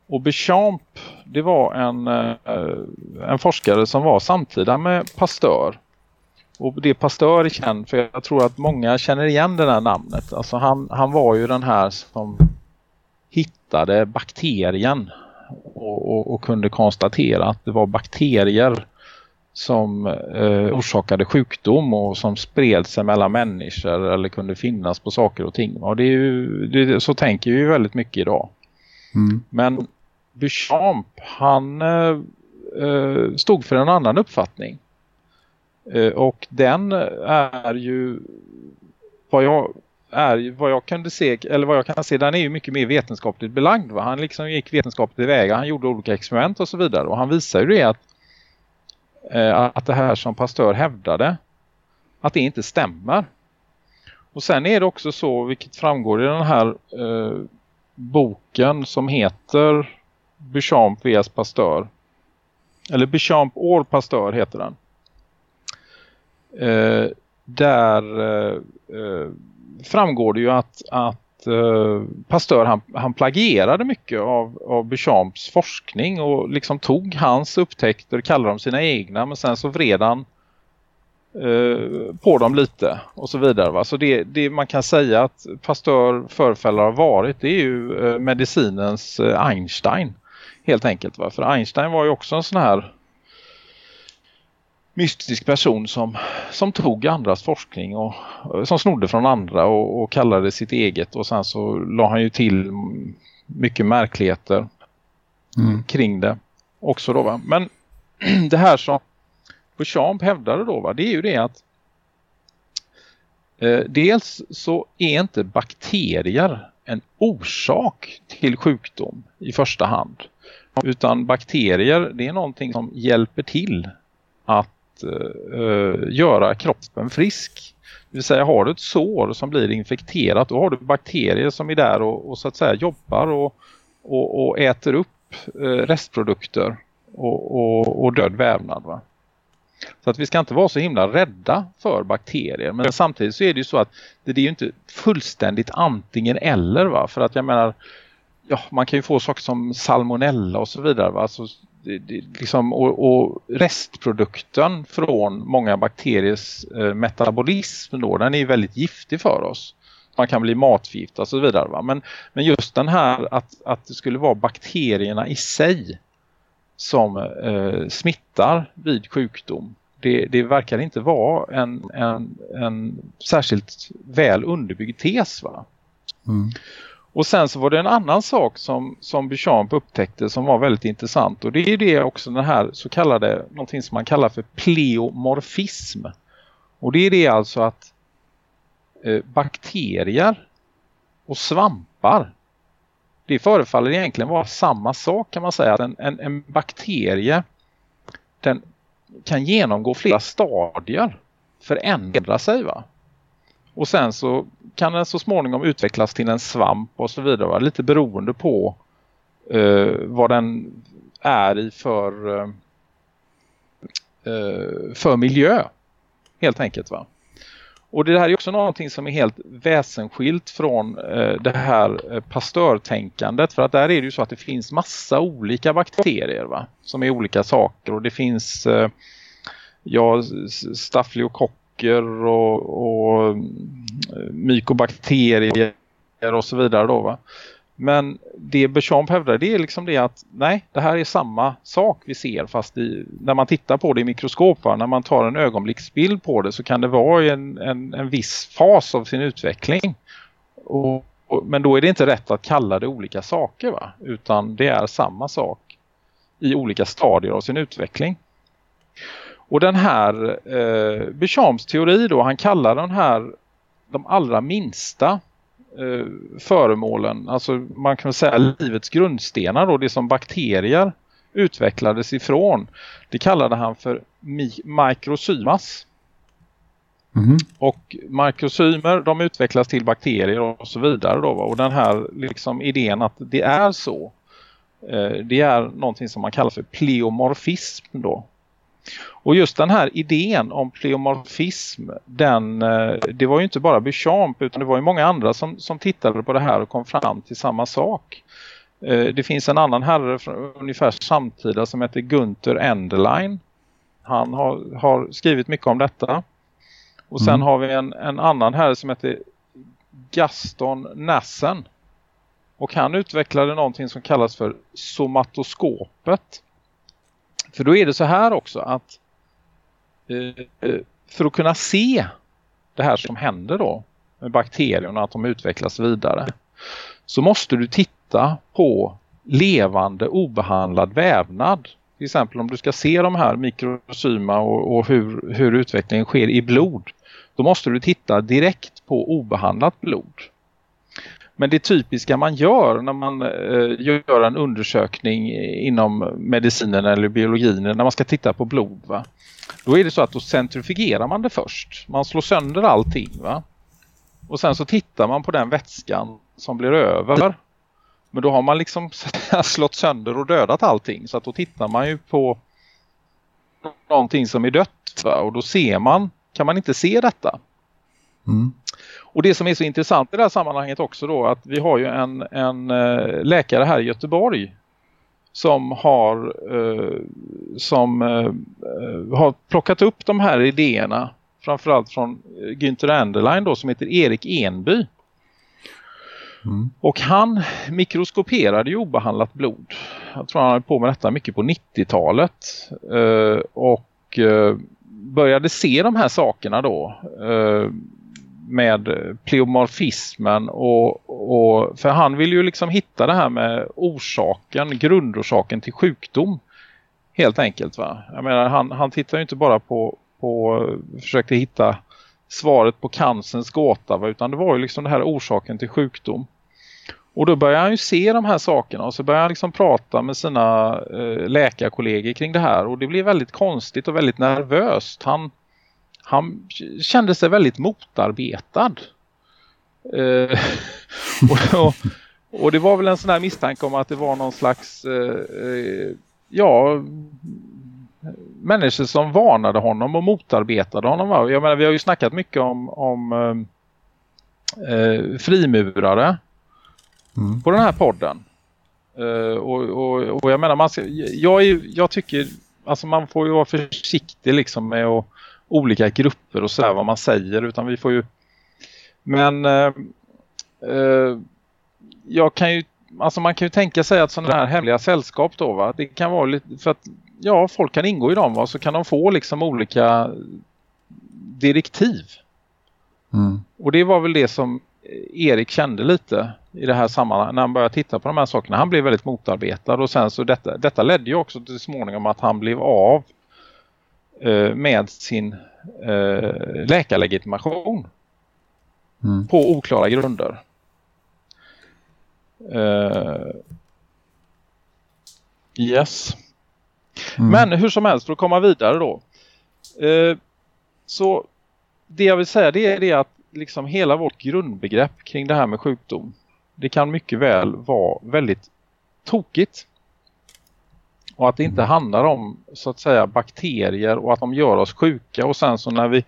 Och Beauchamp det var en, eh, en forskare som var samtida med Pasteur och det Pasteur är känd för jag tror att många känner igen det här namnet. Alltså han, han var ju den här som hittade bakterien och, och, och kunde konstatera att det var bakterier som eh, orsakade sjukdom och som spred sig mellan människor eller kunde finnas på saker och ting. Och det är ju, det, så tänker vi ju väldigt mycket idag. Mm. Men Duchamp han eh, eh stod för en annan uppfattning. Eh, och den är ju vad jag är vad jag kunde se eller vad jag kan se den är ju mycket mer vetenskapligt belagd va? Han liksom gick vetenskapligt iväg han gjorde olika experiment och så vidare och han visar ju det att Eh, att det här som pastör hävdade att det inte stämmer. Och sen är det också så vilket framgår i den här eh, boken som heter Bichamp vs Pasteur eller Bichamp or Pasteur heter den. Eh, där eh, eh, framgår det ju att, att eh, Pasteur han, han plagierade mycket av, av Bechamps forskning och liksom tog hans upptäckter, kallade dem sina egna men sen så vred han eh, på dem lite och så vidare. Va? Så det, det man kan säga att Pasteur förfäller har varit det är ju eh, medicinens eh, Einstein helt enkelt. Va? För Einstein var ju också en sån här mystisk person som, som tog andras forskning och som snodde från andra och, och kallade det sitt eget och sen så la han ju till mycket märkligheter mm. kring det också då va. Men det här som Bouchamp hävdade då va, det är ju det att eh, dels så är inte bakterier en orsak till sjukdom i första hand. Utan bakterier det är någonting som hjälper till att uh, göra kroppen frisk. Det vill säga har du ett sår som blir infekterat då har du bakterier som är där och, och så att säga jobbar och, och, och äter upp uh, restprodukter och, och, och död vävnad va. Så att vi ska inte vara så himla rädda för bakterier. Men samtidigt så är det ju så att det, det är ju inte fullständigt antingen eller va. För att jag menar, ja, man kan ju få saker som salmonella och så vidare va. Alltså, liksom, och, och, restprodukten från många bakteriers eh, metabolism då, den är väldigt giftig för oss. Man kan bli matförgiftad och så vidare. Va? Men, men just den här att, att det skulle vara bakterierna i sig som eh, smittar vid sjukdom. Det, det, verkar inte vara en, en, en särskilt väl underbyggd tes va? Mm. Och sen så var det en annan sak som, som Duchamp upptäckte som var väldigt intressant. Och det är det också den här så kallade, någonting som man kallar för pleomorfism. Och det är det alltså att eh, bakterier och svampar det förefaller egentligen vara samma sak kan man säga. Att en, en, en bakterie den kan genomgå flera stadier förändra sig va. Och sen så kan den så småningom utvecklas till en svamp och så vidare. Va? Lite beroende på eh, vad den är i för, eh, eh, för miljö helt enkelt va. Och det här är också någonting som är helt väsenskilt från eh, det här eh, pastörtänkandet. För att där är det ju så att det finns massa olika bakterier va? Som är olika saker. Och det finns eh, ja, stafylokocker och, och eh, mykobakterier och så vidare då va. Men det Bechamp hävdar det är liksom det att nej, det här är samma sak vi ser fast i, när man tittar på det i mikroskop, va? när man tar en ögonblicksbild på det så kan det vara en, en, en viss fas av sin utveckling. Och, och, men då är det inte rätt att kalla det olika saker va? utan det är samma sak i olika stadier av sin utveckling. Och den här eh, Bechamps teori då, han kallar den här de allra minsta eh, föremålen, alltså man kan säga livets grundstenar då, det som bakterier utvecklades ifrån. Det kallade han för mikrosymas. Mm. Och mikrosymer de utvecklas till bakterier och så vidare då. Och den här liksom idén att det är så. Eh, det är någonting som man kallar för pleomorfism då. Och just den här idén om pleomorfism, den, eh, det var ju inte bara Beauchamp utan det var ju många andra som, som tittade på det här och kom fram till samma sak. Eh, det finns en annan herre från ungefär samtida som heter Gunther Enderlein. Han har, har skrivit mycket om detta. Och sen mm. har vi en, en annan herre som heter Gaston Nassen. Och han utvecklade någonting som kallas för somatoskopet. För då är det så här också att eh, eh, för att kunna se det här som händer då med bakterierna, att de utvecklas vidare så måste du titta på levande obehandlad vävnad. Till exempel om du ska se de här mikrosyma och, och hur, hur utvecklingen sker i blod. Då måste du titta direkt på obehandlat blod. Men det typiska man gör när man eh, gör en undersökning inom medicinen eller biologin när man ska titta på blod va. Då är det så att då centrifugerar man det först. Man slår sönder allting va. Och sen så tittar man på den vätskan som blir över. Men då har man liksom slått sönder och dödat allting. Så att då tittar man ju på någonting som är dött va? Och då ser man, kan man inte se detta. Mm. Och det som är så intressant i det här sammanhanget också då att vi har ju en, en eh, läkare här i Göteborg som har eh, som eh, har plockat upp de här idéerna framförallt från Günther Anderlein då som heter Erik Enby. Mm. Och han mikroskoperade ju obehandlat blod. Jag tror han hade på med detta mycket på 90-talet. Eh, och eh, började se de här sakerna då. Med pleomorfismen och, och för han vill ju liksom hitta det här med orsaken, grundorsaken till sjukdom helt enkelt va. Jag menar han, han tittar ju inte bara på, på försökte hitta svaret på cancerns gåta va? utan det var ju liksom det här orsaken till sjukdom. Och då börjar han ju se de här sakerna och så börjar han liksom prata med sina eh, läkarkollegor kring det här och det blir väldigt konstigt och väldigt nervöst. Han, han kände sig väldigt motarbetad. Eh, och, och, och, det var väl en sån här misstanke om att det var någon slags eh, eh, ja människor som varnade honom och motarbetade honom. Jag menar, vi har ju snackat mycket om, om eh, eh frimurare mm. på den här podden. Uh, och, och, och, jag menar, man ska, jag, är, jag tycker alltså man får ju vara försiktig liksom med att olika grupper och sådär vad man säger utan vi får ju men eh, eh, jag kan ju alltså man kan ju tänka sig att sådana här hemliga sällskap då va det kan vara lite för att ja folk kan ingå i dem va så kan de få liksom olika direktiv mm. och det var väl det som Erik kände lite i det här sammanhanget när han började titta på de här sakerna. Han blev väldigt motarbetad och sen så detta, detta ledde ju också till småningom att han blev av Eh, med sin eh, läkarlegitimation mm. på oklara grunder. Uh, yes. Mm. Men hur som helst för att komma vidare då. Uh, så det jag vill säga det är det att liksom hela vårt grundbegrepp kring det här med sjukdom. Det kan mycket väl vara väldigt tokigt. Och att det inte handlar om så att säga bakterier och att de gör oss sjuka. Och sen så när vi,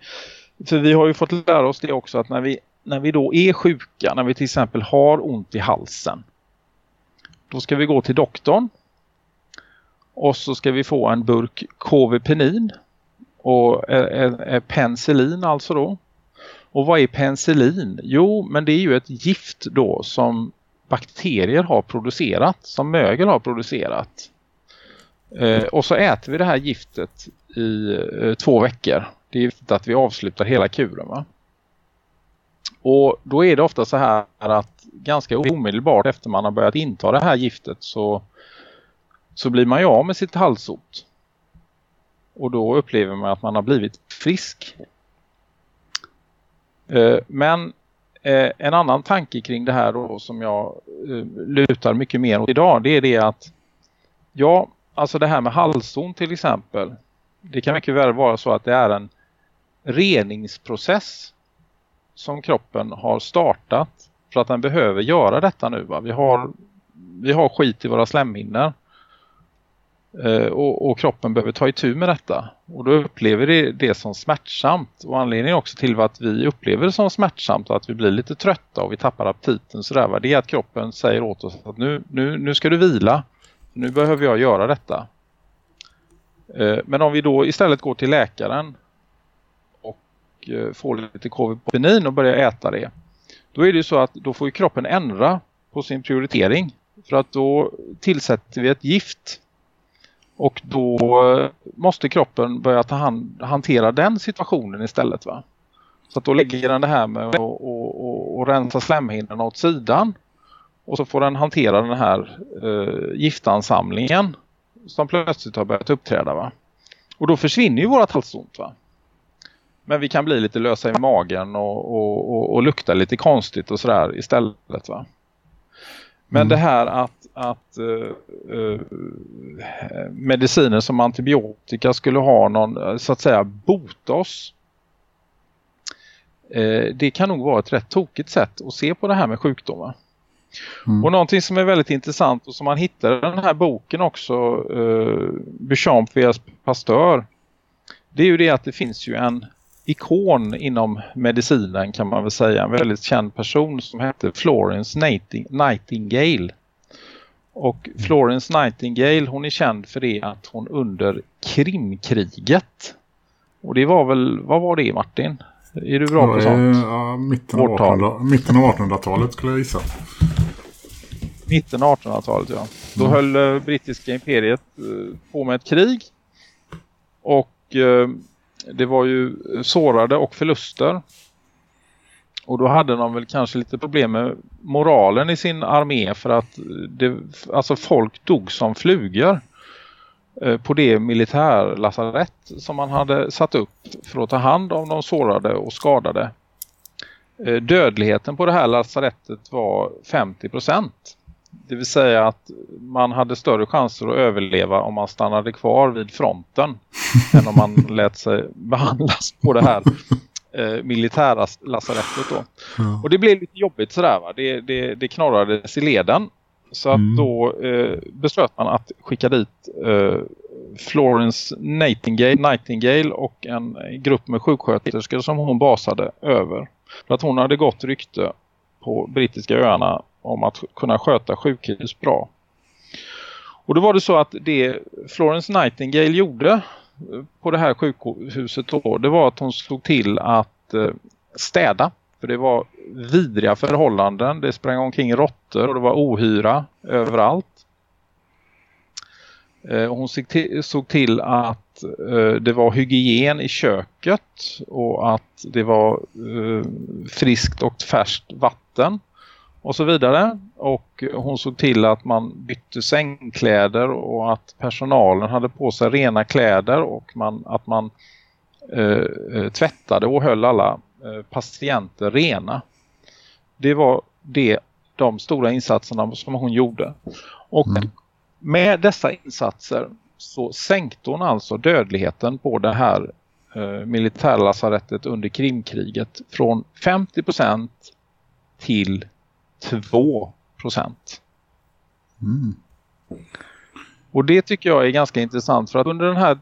för vi har ju fått lära oss det också att när vi, när vi då är sjuka, när vi till exempel har ont i halsen. Då ska vi gå till doktorn. Och så ska vi få en burk KV-penin och är penicillin alltså då. Och vad är penicillin? Jo, men det är ju ett gift då som bakterier har producerat, som mögel har producerat. Eh, och så äter vi det här giftet i eh, två veckor. Det är viktigt att vi avslutar hela kuren va? Och då är det ofta så här att ganska omedelbart efter man har börjat inta det här giftet så, så blir man ju av med sitt halsot. Och då upplever man att man har blivit frisk. Eh, men eh, en annan tanke kring det här då som jag eh, lutar mycket mer åt idag det är det att ja, alltså det här med halszon till exempel. Det kan mycket väl vara så att det är en reningsprocess som kroppen har startat för att den behöver göra detta nu. Va? Vi, har, vi har skit i våra slemhinnor eh, och, och, kroppen behöver ta itu med detta. Och då upplever vi det som smärtsamt. Och anledningen också till att vi upplever det som smärtsamt och att vi blir lite trötta och vi tappar aptiten sådär, va? det är att kroppen säger åt oss att nu, nu, nu ska du vila nu behöver jag göra detta. Eh, men om vi då istället går till läkaren och eh, får lite KV-penin och börjar äta det. Då är det så att då får kroppen ändra på sin prioritering. För att då tillsätter vi ett gift. Och då eh, måste kroppen börja ta hand, hantera den situationen istället va. Så att då lägger den det här med att och, och, och rensa slemhinnorna åt sidan. Och så får den hantera den här eh, giftansamlingen som plötsligt har börjat uppträda va. Och då försvinner ju vårat halsont va. Men vi kan bli lite lösa i magen och, och, och, och lukta lite konstigt och sådär istället va. Men mm. det här att, att uh, uh, mediciner som antibiotika skulle ha någon, så att säga, bota oss. Uh, det kan nog vara ett rätt tokigt sätt att se på det här med sjukdomar. Mm. Och någonting som är väldigt intressant och som man hittar i den här boken också, uh, Bechamp vs. Pasteur, det är ju det att det finns ju en ikon inom medicinen kan man väl säga. En väldigt känd person som hette Florence Nightingale. Och mm. Florence Nightingale hon är känd för det att hon under Krimkriget och det var väl, vad var det Martin? Är du bra på sånt? Ja, mitten av 1800-talet skulle jag gissa mitten av 1800-talet ja. Då mm. höll uh, brittiska imperiet uh, på med ett krig. Och uh, det var ju sårade och förluster. Och då hade de väl kanske lite problem med moralen i sin armé för att det, alltså folk dog som flugor på det militärlasarett som man hade satt upp för att ta hand om de sårade och skadade. Dödligheten på det här lasarettet var 50 procent. Det vill säga att man hade större chanser att överleva om man stannade kvar vid fronten än om man lät sig behandlas på det här eh, militära lasarettet då. Ja. Och det blev lite jobbigt sådär va. Det, det, det knorrades i leden. Så att mm. då eh, beslöt man att skicka dit eh, Florence Nightingale, Nightingale och en grupp med sjuksköterskor som hon basade över. För att hon hade gått rykte på brittiska öarna om att kunna sköta sjukhus bra. Och då var det så att det Florence Nightingale gjorde eh, på det här sjukhuset då, det var att hon såg till att eh, städa. För det var vidriga förhållanden. Det sprang omkring råttor och det var ohyra överallt. Eh, hon såg till att det var hygien i köket och att det var friskt och färskt vatten och så vidare. Och hon såg till att man bytte sängkläder och att personalen hade på sig rena kläder och man, att man eh, eh, tvättade och höll alla eh, patienter rena. Det var det, de stora insatserna som hon gjorde. Och mm. med dessa insatser så sänkte hon alltså dödligheten på det här eh, militärlasarettet under krimkriget från 50% till 2 procent. Mm. Och det tycker jag är ganska intressant för att under den här,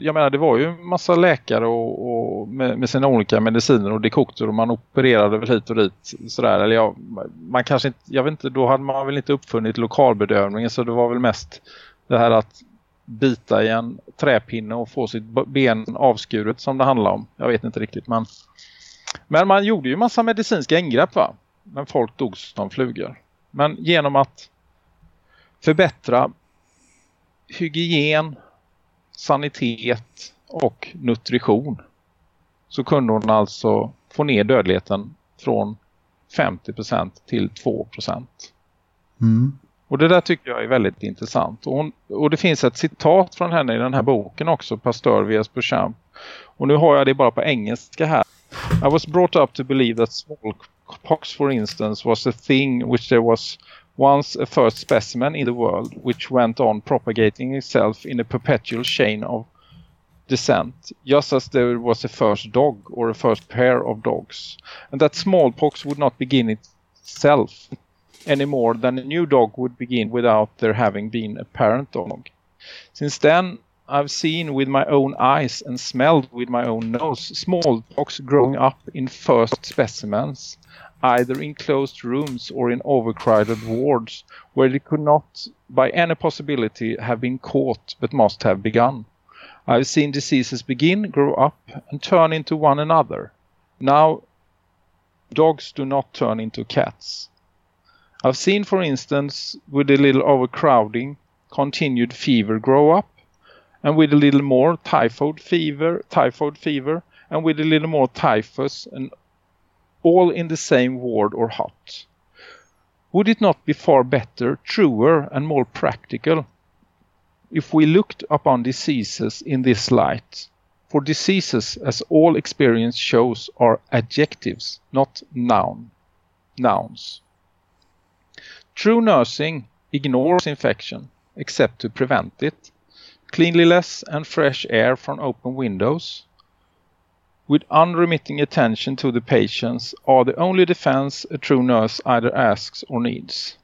jag menar det var ju en massa läkare och, och med, med, sina olika mediciner och dekokter och man opererade väl hit och dit sådär. Eller ja, man kanske inte, jag vet inte, då hade man väl inte uppfunnit lokalbedövningen så det var väl mest det här att bita i en träpinne och få sitt ben avskuret som det handlar om. Jag vet inte riktigt men, men man gjorde ju massa medicinska ingrepp va. Men folk dog som flugor. Men genom att förbättra hygien, sanitet och nutrition så kunde hon alltså få ner dödligheten från 50% till 2%. Mm. Och det där tycker jag är väldigt intressant. Och, hon, och, det finns ett citat från henne i den här boken också, Pasteur vs. Beauchamp. Och nu har jag det bara på engelska här. I was brought up to believe that smallpox for instance was a thing which there was once a first specimen in the world which went on propagating itself in a perpetual chain of descent, just as there was a first dog or a first pair of dogs, and that smallpox would not begin itself any more than a new dog would begin without there having been a parent dog. Since then, I've seen with my own eyes and smelled with my own nose smallpox growing up in first specimens either in closed rooms or in overcrowded wards where they could not by any possibility have been caught but must have begun. I've seen diseases begin, grow up and turn into one another. Now dogs do not turn into cats. I've seen for instance with a little overcrowding continued fever grow up and with a little more typhoid fever typhoid fever and with a little more typhus and all in the same ward or hut. Would it not be far better, truer and more practical if we looked upon diseases in this light? For diseases, as all experience shows, are adjectives, not noun, nouns. True nursing ignores infection, except to prevent it. Cleanliness and fresh air from open windows, with unremitting attention to the patients are the only defense a true nurse either asks or needs.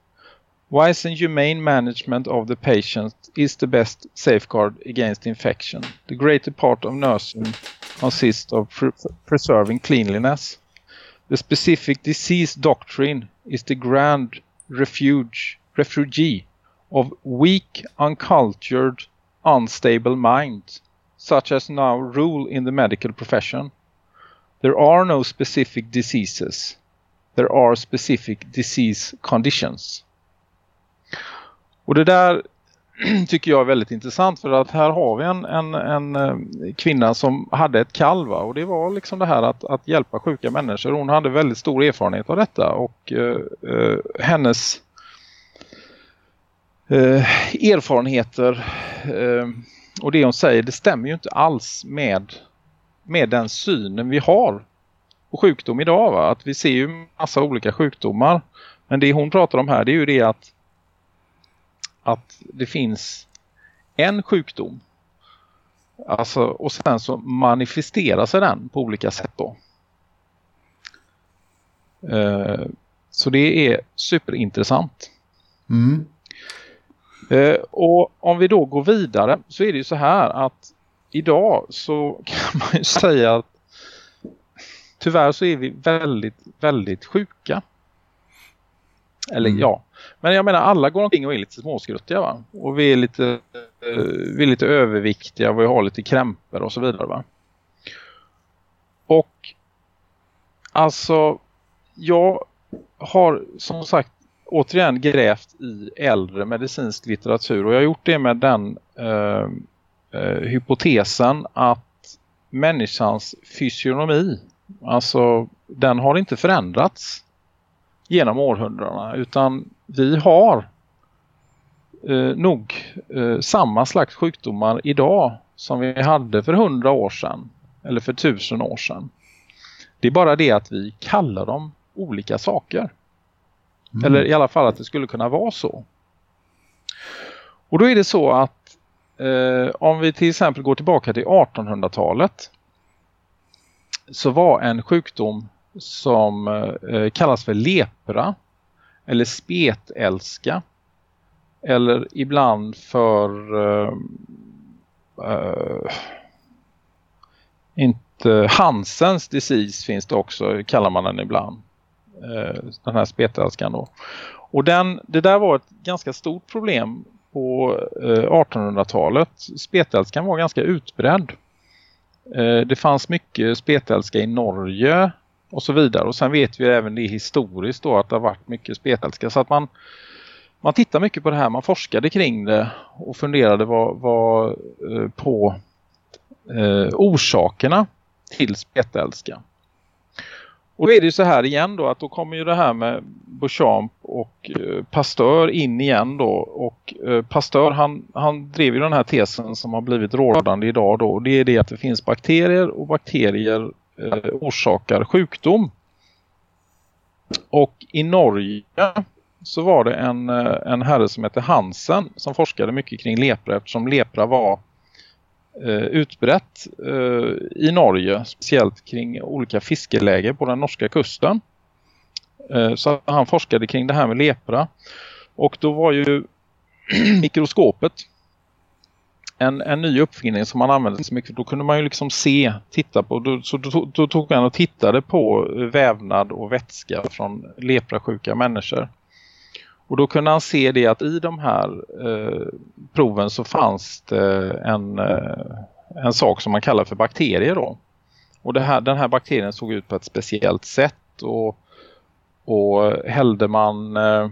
Wise and humane management of the patient is the best safeguard against infection. The greater part of nursing consists of pre preserving cleanliness. The specific disease doctrine is the grand refuge, refugee of weak, uncultured, unstable mind, such as now rule in the medical profession. There are no specific diseases. There are specific disease conditions. Och det där tycker jag är väldigt intressant för att här har vi en, en, en eh, kvinna som hade ett kalva och det var liksom det här att, att hjälpa sjuka människor. Hon hade väldigt stor erfarenhet av detta och eh, eh hennes uh, erfarenheter eh, och det hon säger det stämmer ju inte alls med med den synen vi har på sjukdom idag. Va? Att vi ser ju massa olika sjukdomar. Men det hon pratar om här det är ju det att, att det finns en sjukdom. Alltså, och sen så manifesterar sig den på olika sätt då. Eh, så det är superintressant. Mm. Uh, och om vi då går vidare så är det ju så här att idag så kan man ju säga att tyvärr så är vi väldigt, väldigt sjuka. Eller mm. ja, men jag menar alla går omkring och är lite småskruttiga va? Och vi är lite, uh, vi är lite överviktiga och vi har lite krämpor och så vidare va? Och alltså jag har som sagt återigen grävt i äldre medicinsk litteratur och jag har gjort det med den eh, eh, hypotesen att människans fysionomi, alltså den har inte förändrats genom århundradena utan vi har eh, nog eh, samma slags sjukdomar idag som vi hade för hundra år sedan eller för tusen år sedan. Det är bara det att vi kallar dem olika saker. Mm. Eller i alla fall att det skulle kunna vara så. Och då är det så att eh, om vi till exempel går tillbaka till 1800-talet så var en sjukdom som eh, kallas för lepra eller spetälska eller ibland för eh, eh, inte Hansens disease finns det också, kallar man den ibland. Eh, den här spetälskan då. Och den, det där var ett ganska stort problem på eh, 1800-talet. Spetälskan var ganska utbredd. Eh, det fanns mycket spetälska i Norge och så vidare. Och sen vet vi även det historiskt då att det har varit mycket spetälska. Så att man, man tittar mycket på det här, man forskade kring det och funderade vad, vad, på eh, orsakerna till spetälska. Och då är det ju så här igen då att då kommer ju det här med Beauchamp och eh, Pasteur in igen då. Och eh, Pasteur han, han drev ju den här tesen som har blivit rådande idag då. Och det är det att det finns bakterier och bakterier eh, orsakar sjukdom. Och i Norge så var det en, eh, en herre som hette Hansen som forskade mycket kring lepra eftersom lepra var eh, Eh, utbrett eh, i Norge. Speciellt kring olika fiskeläger på den norska kusten. Eh, så han forskade kring det här med lepra. Och då var ju mikroskopet en, en ny uppfinning som man använde så mycket. Då kunde man ju liksom se, titta på, då, så då, då tog man och tittade på eh, vävnad och vätska från leprasjuka människor. Och då kunde han se det att i de här eh, proven så fanns det en, eh, en sak som man kallar för bakterier då. Och det här, den här bakterien såg ut på ett speciellt sätt och, och hällde man eh,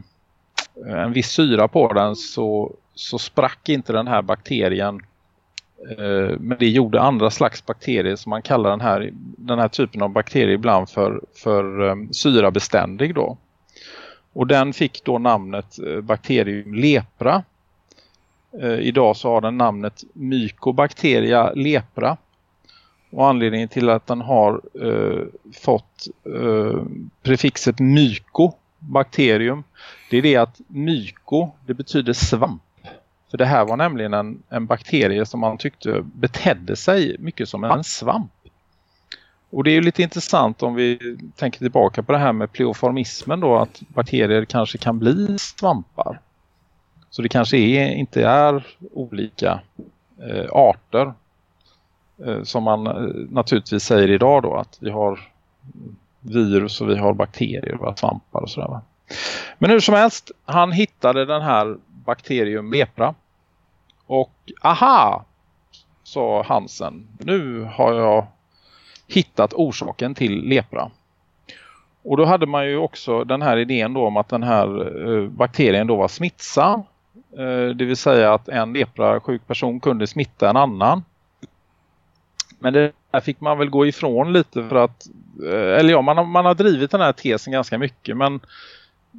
en viss syra på den så så sprack inte den här bakterien eh, men det gjorde andra slags bakterier som man kallar den här, den här typen av bakterier ibland för, för eh, syrabeständig då. Och den fick då namnet eh, bakterium lepra. Eh, idag så har den namnet Mycobacteria lepra. Och anledningen till att den har eh, fått eh, prefixet myko bakterium det är det att myko det betyder svamp. För det här var nämligen en, en bakterie som man tyckte betedde sig mycket som en svamp. Och det är ju lite intressant om vi tänker tillbaka på det här med pleoformismen då att bakterier kanske kan bli svampar. Så det kanske är, inte är olika eh, arter eh, som man eh, naturligtvis säger idag då att vi har virus och vi har bakterier och svampar och sådär. Men hur som helst, han hittade den här bakterium lepra och aha, sa Hansen. Nu har jag hittat orsaken till lepra. Och då hade man ju också den här idén då om att den här eh, bakterien då var smittsam. Eh, det vill säga att en leprasjuk person kunde smitta en annan. Men det där fick man väl gå ifrån lite för att, eh, eller ja man har, man har drivit den här tesen ganska mycket men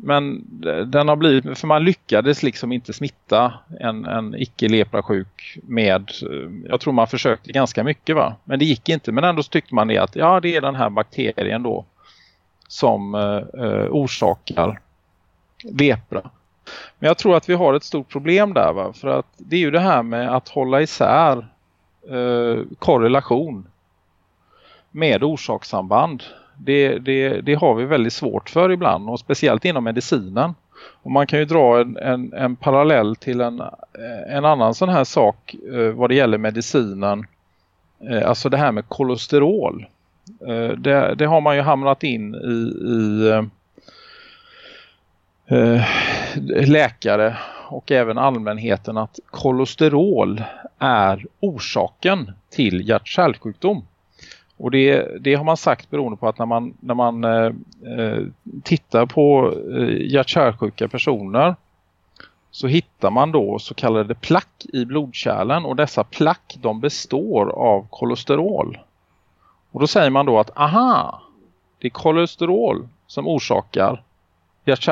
men den har blivit, för man lyckades liksom inte smitta en, en icke-leprasjuk med, eh, jag tror man försökte ganska mycket va. Men det gick inte, men ändå tyckte man det att ja det är den här bakterien då som eh, eh, orsakar lepra. Men jag tror att vi har ett stort problem där va. För att det är ju det här med att hålla isär eh, korrelation med orsakssamband det, det, det har vi väldigt svårt för ibland och speciellt inom medicinen. Och man kan ju dra en, en, en parallell till en, eh, en annan sån här sak eh, vad det gäller medicinen. Eh, alltså det här med kolesterol. Eh, det, det, har man ju hamnat in i, i eh, eh läkare och även allmänheten att kolesterol är orsaken till hjärt-kärlsjukdom. Och det, det, har man sagt beroende på att när man, när man eh, eh tittar på eh, hjärt personer så hittar man då så kallade plack i blodkärlen och dessa plack de består av kolesterol. Och då säger man då att aha, det är kolesterol som orsakar hjärt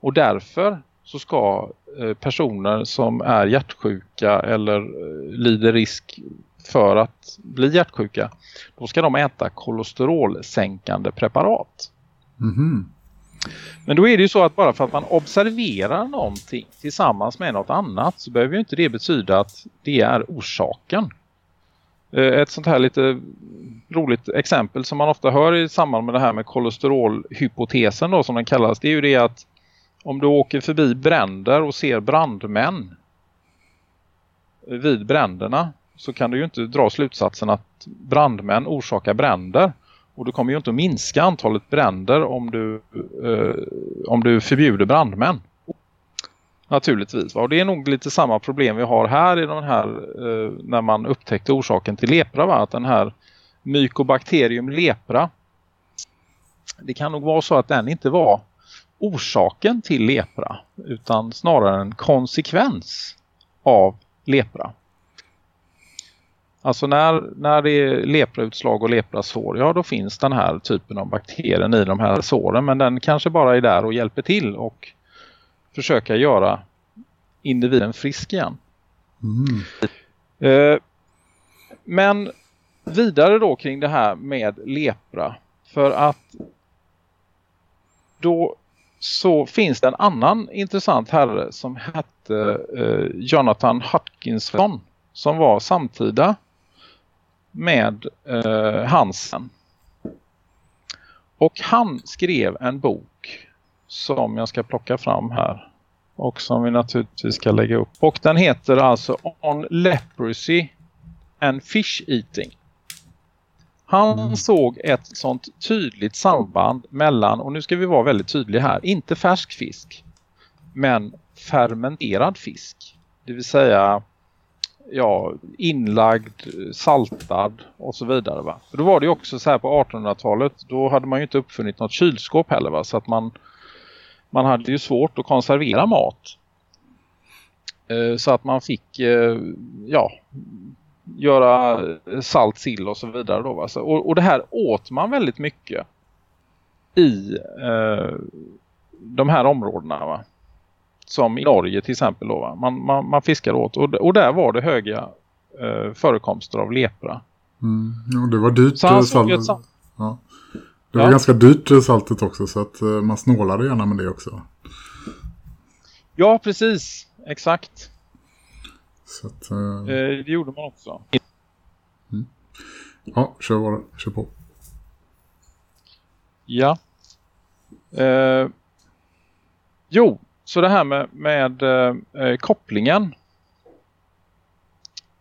och därför så ska eh, personer som är hjärtsjuka eller eh, lider risk för att bli hjärtsjuka, då ska de äta kolesterolsänkande preparat. Mm. Men då är det ju så att bara för att man observerar någonting tillsammans med något annat så behöver ju inte det betyda att det är orsaken. Eh, ett sånt här lite roligt exempel som man ofta hör i samband med det här med kolesterolhypotesen då som den kallas, det är ju det att om du åker förbi bränder och ser brandmän vid bränderna så kan du ju inte dra slutsatsen att brandmän orsakar bränder. Och du kommer ju inte att minska antalet bränder om du, eh, om du förbjuder brandmän. Naturligtvis. Och det är nog lite samma problem vi har här i den här eh, när man upptäckte orsaken till lepra. Va? Att den här Mycobacterium lepra det kan nog vara så att den inte var orsaken till lepra utan snarare en konsekvens av lepra. Alltså när, när det är leprautslag och leprasår, ja då finns den här typen av bakterien i de här såren. Men den kanske bara är där och hjälper till och försöka göra individen frisk igen. Mm. Eh, men vidare då kring det här med lepra. För att då så finns det en annan intressant herre som hette eh, Jonathan Hutkinson som var samtida med eh, Hansen. Och han skrev en bok som jag ska plocka fram här och som vi naturligtvis ska lägga upp. Och den heter alltså On Leprosy and Fish Eating. Han mm. såg ett sånt tydligt samband mellan, och nu ska vi vara väldigt tydliga här, inte färsk fisk men fermenterad fisk. Det vill säga ja, inlagd, saltad och så vidare. Va? För då var det ju också så här på 1800-talet, då hade man ju inte uppfunnit något kylskåp heller va? så att man, man hade ju svårt att konservera mat. Eh, så att man fick eh, ja, göra salt sill och så vidare. Då, va? Så, och, och det här åt man väldigt mycket i eh, de här områdena va? Som i Norge till exempel. Då, man, man, man fiskar åt och, och där var det höga eh, förekomster av lepra. Mm. Ja, det var dyrt så salt. salt. Ja. Det var ja. ganska dyrt saltet också så att eh, man snålade gärna med det också. Ja, precis. Exakt. Så att, eh... eh det gjorde man också. Mm. Ja, kör, bara, kör på. Ja. Eh, jo, så det här med, med eh, kopplingen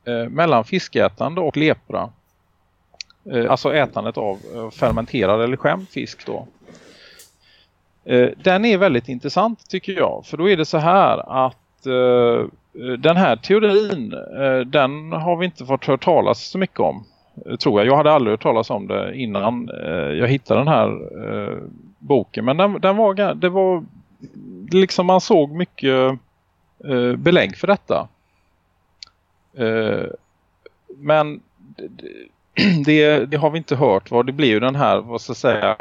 eh, mellan fiskätande och lepra. Eh, alltså ätandet av eh, fermenterad eller skämd fisk då. Eh, den är väldigt intressant tycker jag. För då är det så här att eh, den här teorin eh, den har vi inte fått hört talas så mycket om. Eh, tror jag. Jag hade aldrig hört talas om det innan jag hittade den här boken. Men den, den var, det var liksom man såg mycket eh, belägg för detta. Eh, men det, det, har vi inte hört vad det blir ju den här, vad ska jag säga,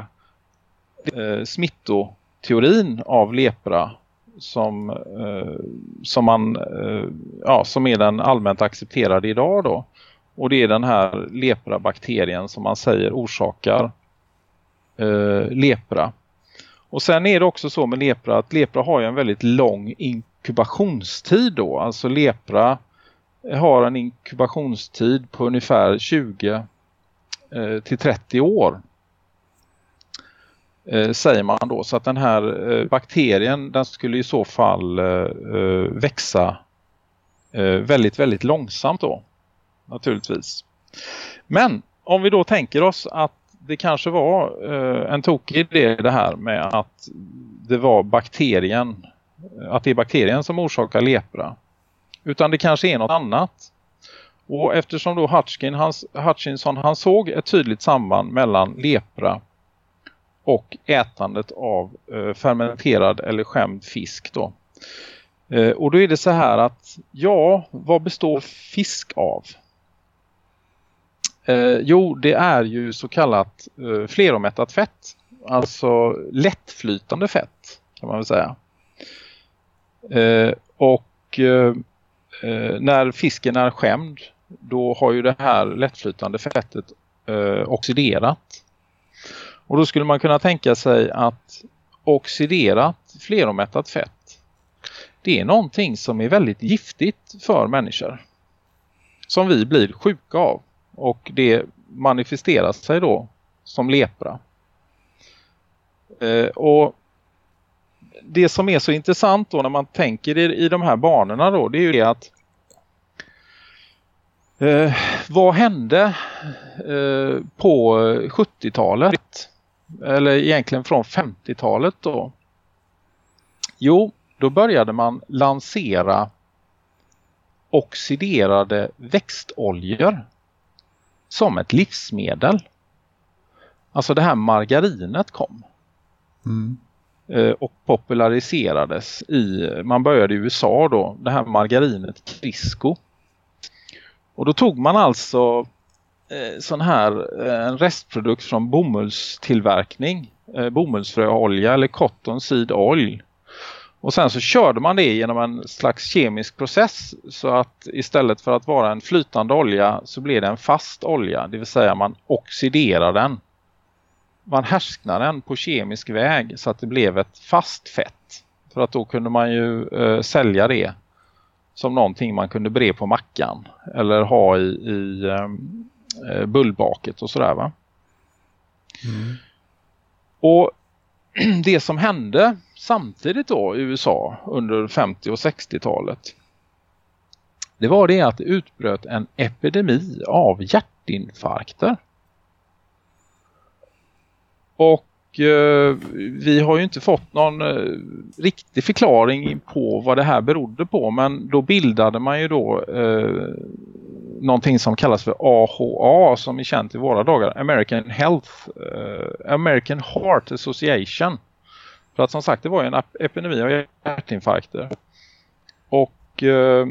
eh, smittoteorin av lepra som, eh, som man eh, ja, som är den allmänt accepterade idag då. Och det är den här lepra-bakterien som man säger orsakar eh, lepra. Och sen är det också så med lepra att lepra har ju en väldigt lång inkubationstid då. Alltså lepra har en inkubationstid på ungefär 20 eh, till 30 år. Eh, säger man då. Så att den här eh, bakterien den skulle i så fall eh, eh växa eh, väldigt väldigt långsamt då. Naturligtvis. Men om vi då tänker oss att det kanske var eh, en tokig idé det här med att det var bakterien, att det är bakterien som orsakar lepra. Utan det kanske är något annat. Och eftersom då Hutchkin, hans, Hutchinson han såg ett tydligt samband mellan lepra och ätandet av eh, fermenterad eller skämd fisk då. Eh, och då är det så här att ja, vad består fisk av? Eh, jo, det är ju så kallat eh, fleromättat fett. Alltså lättflytande fett kan man väl säga. Eh, och eh, eh, när fisken är skämd då har ju det här lättflytande fettet eh, oxiderat. Och då skulle man kunna tänka sig att oxiderat fleromättat fett det är någonting som är väldigt giftigt för människor. Som vi blir sjuka av. Och det manifesterar sig då som lepra. Eh, och det som är så intressant då när man tänker i, i de här banorna då det är ju det att eh, vad hände eh, på 70-talet eller egentligen från 50-talet då? Jo, då började man lansera oxiderade växtoljor som ett livsmedel. Alltså det här margarinet kom. Mm. Eh, och populariserades i, man började i USA då, det här margarinet Crisco. Och då tog man alltså eh, sån här, eh, en restprodukt från bomullstillverkning, eh, bomullsfröolja eller cotton seed oil. Och sen så körde man det genom en slags kemisk process så att istället för att vara en flytande olja så blev det en fast olja. Det vill säga man oxiderar den. Man härsknar den på kemisk väg så att det blev ett fast fett. För att då kunde man ju eh, sälja det som någonting man kunde bre på mackan. Eller ha i, i ehm, eh, bullbaket och sådär va. Mm. Och det som hände samtidigt då i USA under 50- och 60-talet det var det att det utbröt en epidemi av hjärtinfarkter. Och eh, vi har ju inte fått någon eh, riktig förklaring på vad det här berodde på men då bildade man ju då eh, någonting som kallas för AHA som är känt i våra dagar. American Health, eh, American Heart Association. För att som sagt det var ju en epidemi av hjärtinfarkter. Och eh,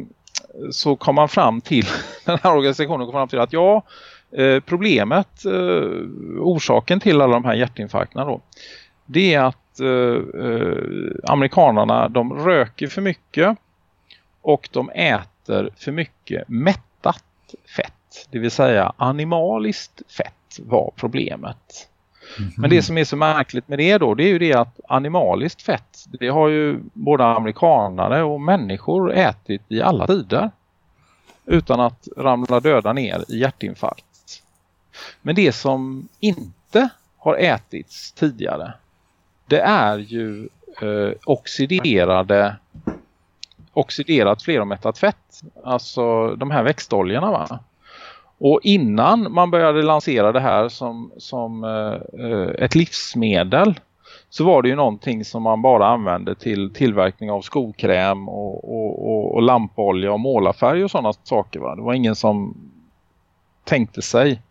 så kom man fram till, den här organisationen kom fram till att ja, eh, problemet, eh, orsaken till alla de här hjärtinfarkterna då, det är att eh, eh amerikanerna de röker för mycket och de äter för mycket mättat fett. Det vill säga animaliskt fett var problemet. Mm. Men det som är så märkligt med det då det är ju det att animaliskt fett det har ju både amerikanare och människor ätit i alla tider. Utan att ramla döda ner i hjärtinfarkt. Men det som inte har ätits tidigare det är ju eh, oxiderade oxiderat fleromättat fett. Alltså de här växtoljorna va. Och innan man började lansera det här som, som eh, ett livsmedel så var det ju någonting som man bara använde till tillverkning av skokräm och, och, och, och lampolja och målarfärg och sådana saker. Va? Det var ingen som tänkte sig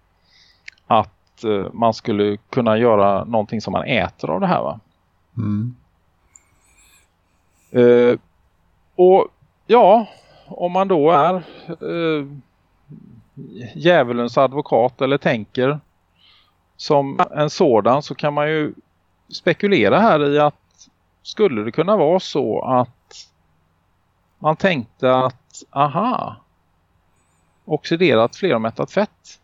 att eh, man skulle kunna göra någonting som man äter av det här va. Mm. Eh, och ja, om man då är eh, djävulens advokat eller tänker som en sådan så kan man ju spekulera här i att skulle det kunna vara så att man tänkte att aha oxiderat flermättat fett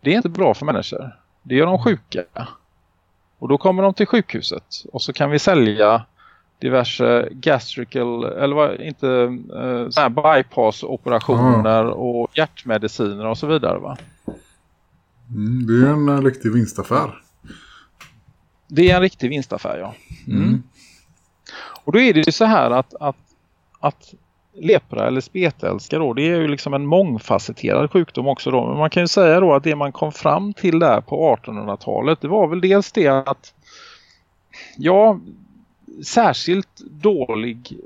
det är inte bra för människor. Det gör de sjuka. Och då kommer de till sjukhuset och så kan vi sälja diverse gastrical, eller vad, inte eh, bypass-operationer mm. och hjärtmediciner och så vidare va? Mm, det är en uh, riktig vinstaffär. Det är en riktig vinstaffär, ja. Mm. mm. Och då är det ju så här att, att, att lepra eller spetälska då, det är ju liksom en mångfacetterad sjukdom också då. Men man kan ju säga då att det man kom fram till där på 1800-talet, det var väl dels det att ja, särskilt dålig,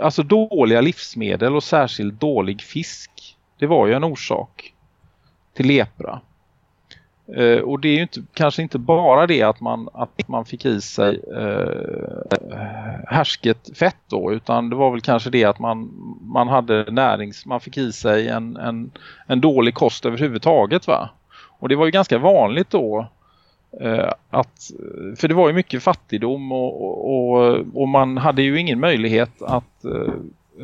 alltså dåliga livsmedel och särskilt dålig fisk. Det var ju en orsak till lepra. Eh, och det är ju inte, kanske inte bara det att man, att man fick i sig eh, härsket fett då utan det var väl kanske det att man, man hade närings, man fick i sig en, en, en dålig kost överhuvudtaget va. Och det var ju ganska vanligt då Eh, att, för det var ju mycket fattigdom och, och, och man hade ju ingen möjlighet att eh,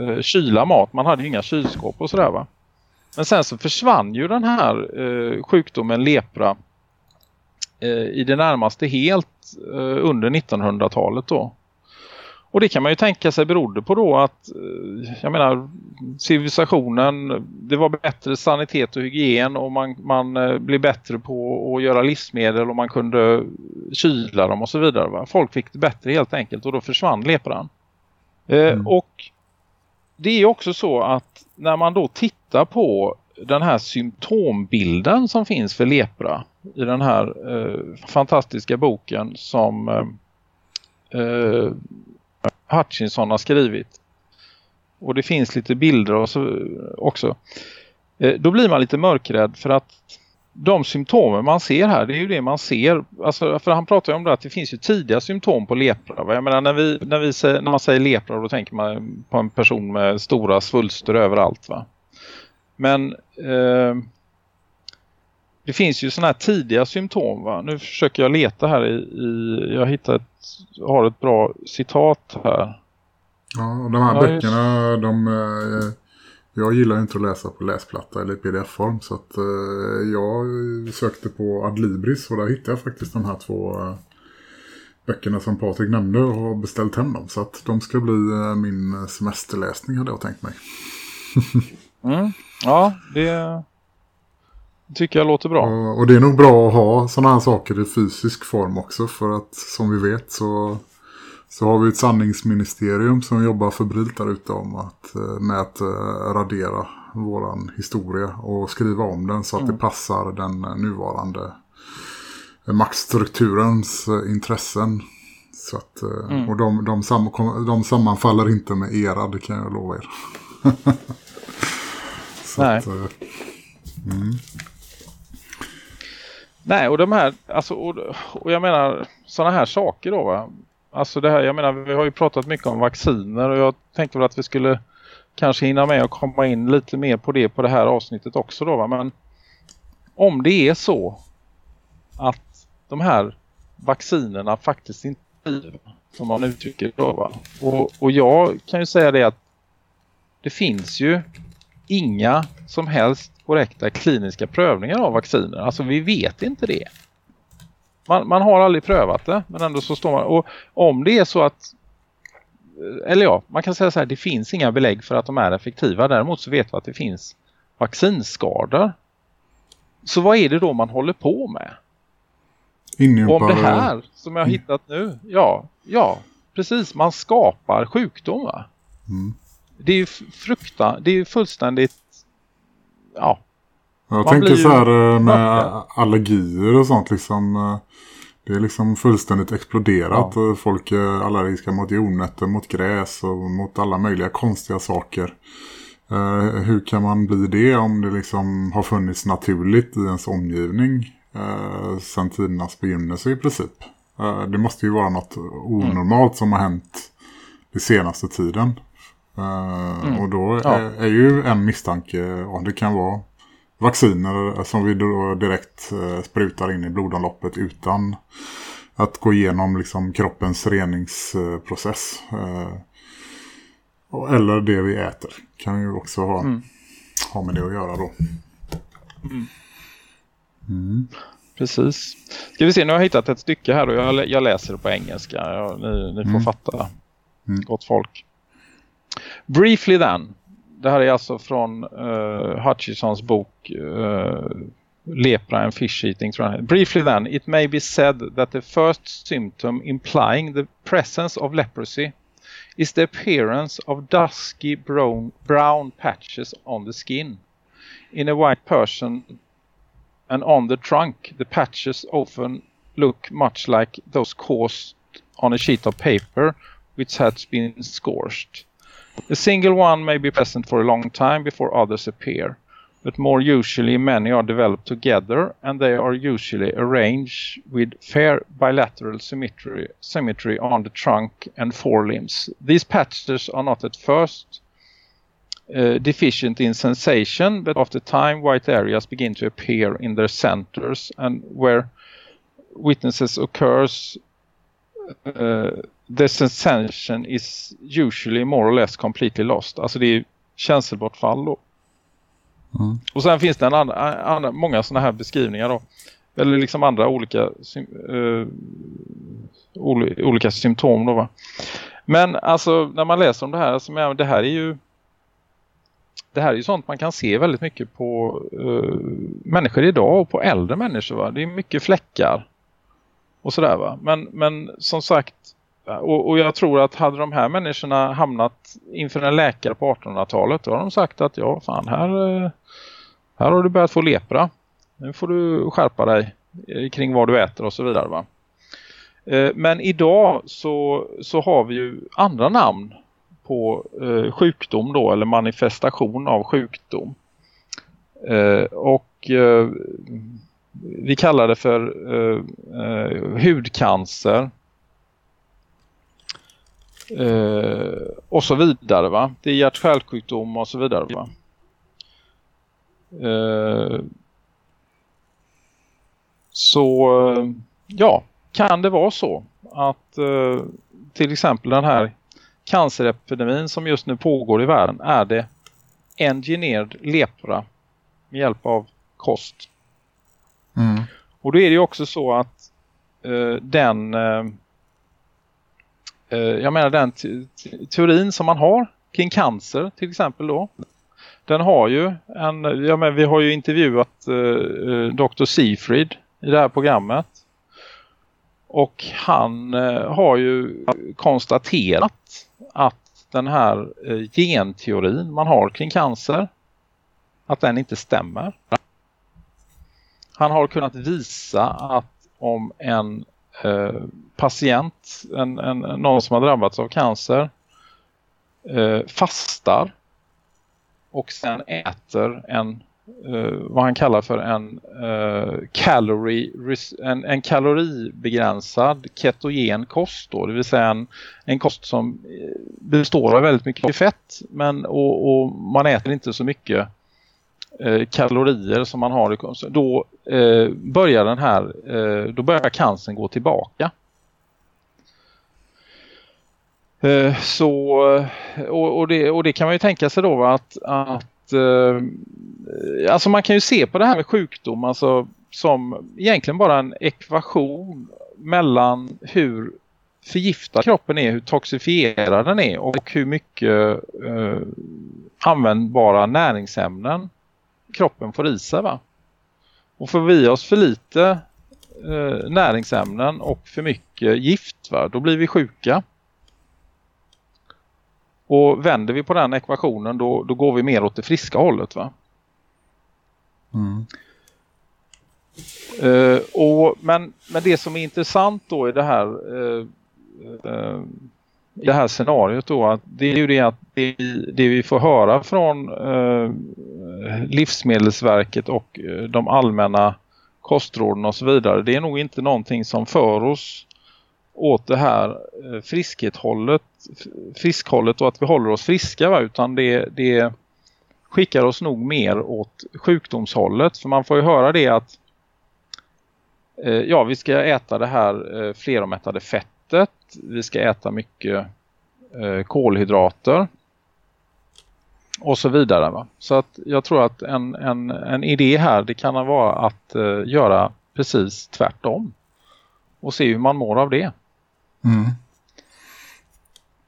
eh, kyla mat. Man hade ju inga kylskåp och sådär va. Men sen så försvann ju den här eh, sjukdomen lepra eh, i det närmaste helt eh, under 1900-talet då. Och det kan man ju tänka sig berodde på då att, jag menar, civilisationen, det var bättre sanitet och hygien och man, man eh, blev bättre på att göra livsmedel och man kunde kyla dem och så vidare. Va? Folk fick det bättre helt enkelt och då försvann lepran. Eh, mm. Och det är också så att när man då tittar på den här symptombilden som finns för lepra i den här eh, fantastiska boken som eh, eh, Hutchinson har skrivit. Och det finns lite bilder och så, också. Eh, då blir man lite mörkrädd för att de symptomen man ser här, det är ju det man ser. Alltså, för han pratar ju om det att det finns ju tidiga symptom på lepra. Va? Jag menar, när, vi, när, vi säger, när man säger lepra då tänker man på en person med stora svulster överallt. Va? Men eh, det finns ju sådana här tidiga symptom. Va? Nu försöker jag leta här i, i jag hittar ett, har ett bra citat här. Ja, och de här ja, böckerna, just... de, eh, jag gillar inte att läsa på läsplatta eller pdf-form så att eh, jag sökte på Adlibris och där hittade jag faktiskt de här två eh, böckerna som Patrik nämnde och har beställt hem dem. Så att de ska bli min semesterläsning hade jag tänkt mig. mm. Ja, det tycker jag låter bra. Och, det är nog bra att ha sådana här saker i fysisk form också för att som vi vet så så har vi ett sanningsministerium som jobbar febrilt där ute om att, eh, med att eh, radera våran historia och skriva om den så att mm. det passar den nuvarande maktstrukturens eh, intressen. Så att, mm. Och de, de, sam, de sammanfaller inte med era, det kan jag lova er. Nej. Att, mm. Nej, och de här, alltså, och, och jag menar sådana här saker då va? Alltså det här, jag menar, vi har ju pratat mycket om vacciner och jag tänkte väl att vi skulle kanske hinna med och komma in lite mer på det på det här avsnittet också då va? Men om det är så att de här vaccinerna faktiskt inte som man uttrycker då va? Och, och jag kan ju säga det att det finns ju inga som helst korrekta kliniska prövningar av vacciner. Alltså vi vet inte det. Man, man har aldrig prövat det men ändå så står man och om det är så att eller ja, man kan säga så här, det finns inga belägg för att de är effektiva. Däremot så vet vi att det finns vaccinskador. Så vad är det då man håller på med? Injumpar... Om det här som jag har hittat nu, ja, ja, precis, man skapar sjukdomar. Mm. Det är ju fruktan, det är ju fullständigt, ja. Jag tänker så här eh, med allergier och sånt liksom. Eh, det är liksom fullständigt exploderat. Ja. Folk är allergiska mot jordnötter, mot gräs och mot alla möjliga konstiga saker. Uh, hur kan man bli det om det liksom har funnits naturligt i ens omgivning uh, sedan tidernas begynnelse i princip? Uh, det måste ju vara något onormalt mm. som har hänt den senaste tiden. Uh, mm. Och då ja. är, är, ju en misstanke om det kan vara vacciner som vi då direkt eh, sprutar in i blodomloppet utan att gå igenom liksom kroppens reningsprocess. Eh, eller det vi äter kan ju också ha, mm. ha med det att göra då. Mm. Mm. Precis. Ska vi se, nu har jag hittat ett stycke här och jag, jag läser det på engelska. Ja, ni, ni får mm. fatta. Mm. Gott folk. Briefly then, det här är alltså från uh, bok uh, Lepra and Fish Eating. Briefly then, it may be said that the first symptom implying the presence of leprosy is the appearance of dusky brown, brown patches on the skin. In a white person and on the trunk, the patches often look much like those caused on a sheet of paper which has been scorched. A single one may be present for a long time before others appear, but more usually many are developed together and they are usually arranged with fair bilateral symmetry, symmetry on the trunk and forelimbs. These patches are not at first uh, deficient in sensation, but after time white areas begin to appear in their centers and where witnesses occurs uh, the sensation is usually more or less completely lost. Alltså det är känselbortfall då. Mm. Och sen finns det en andra, andra, många sådana här beskrivningar då. Eller liksom andra olika, uh, olika symptom då va. Men alltså när man läser om det här, alltså, det här är ju det här är ju sånt man kan se väldigt mycket på uh, människor idag och på äldre människor. Va? Det är mycket fläckar och sådär va. Men, men som sagt, och, och, jag tror att hade de här människorna hamnat inför en läkare på 1800-talet då har de sagt att ja fan här, eh, här har du börjat få lepra. Nu får du skärpa dig eh, kring vad du äter och så vidare va. Eh, men idag så, så har vi ju andra namn på sjukdom då eller manifestation av sjukdom. Och vi kallar det för hudcancer eh, och så vidare va. Det är hjärt-kärlsjukdom och så vidare va. så ja, kan det vara så att till exempel den här cancerepidemin som just nu pågår i världen är det engineerad lepra med hjälp av kost. Mm. Och då är det ju också så att uh, den uh, Eh, jag menar den teorin som man har kring cancer till exempel då. Den har ju en, ja men vi har ju intervjuat eh, eh Dr. Seafried i det här programmet. Och han eh, har ju konstaterat att den här eh, genteorin man har kring cancer att den inte stämmer. Han har kunnat visa att om en Eh, patient, en, en, någon som har drabbats av cancer eh, fastar och sen äter en eh, vad han kallar för en, eh, calorie, en, en kaloribegränsad ketogen kost då, det vill säga en, en kost som består av väldigt mycket fett men, och, och man äter inte så mycket. Eh, kalorier som man har i kosten. Då eh, börjar den här, eh, då börjar cancern gå tillbaka. Så, och, och, det, och det kan man ju tänka sig då att, att alltså man kan ju se på det här med sjukdom alltså, som egentligen bara en ekvation mellan hur förgiftad kroppen är, hur toxifierad den är och hur mycket eh, användbara näringsämnen kroppen får i sig va. Och får vi oss för lite eh, näringsämnen och för mycket gift va, då blir vi sjuka. Och vänder vi på den ekvationen då, då går vi mer åt det friska hållet va? Mm. Uh, och, men, men det som är intressant då i det här uh, uh, i det här scenariot då att det är ju det att det, det vi får höra från Livsmedelsverket och eh, de allmänna kostråden och så vidare. Det är nog inte någonting som för oss åt det här eh, friskhållet, friskhållet och att vi håller oss friska va? utan det, det skickar oss nog mer åt sjukdomshållet. För man får ju höra det att eh, ja vi ska äta det här fleromättade fettet, vi ska äta mycket kolhydrater och så vidare va? så att jag tror att en, en, en idé här det kan vara att eh, göra precis tvärtom och se hur man mår av det. Mm.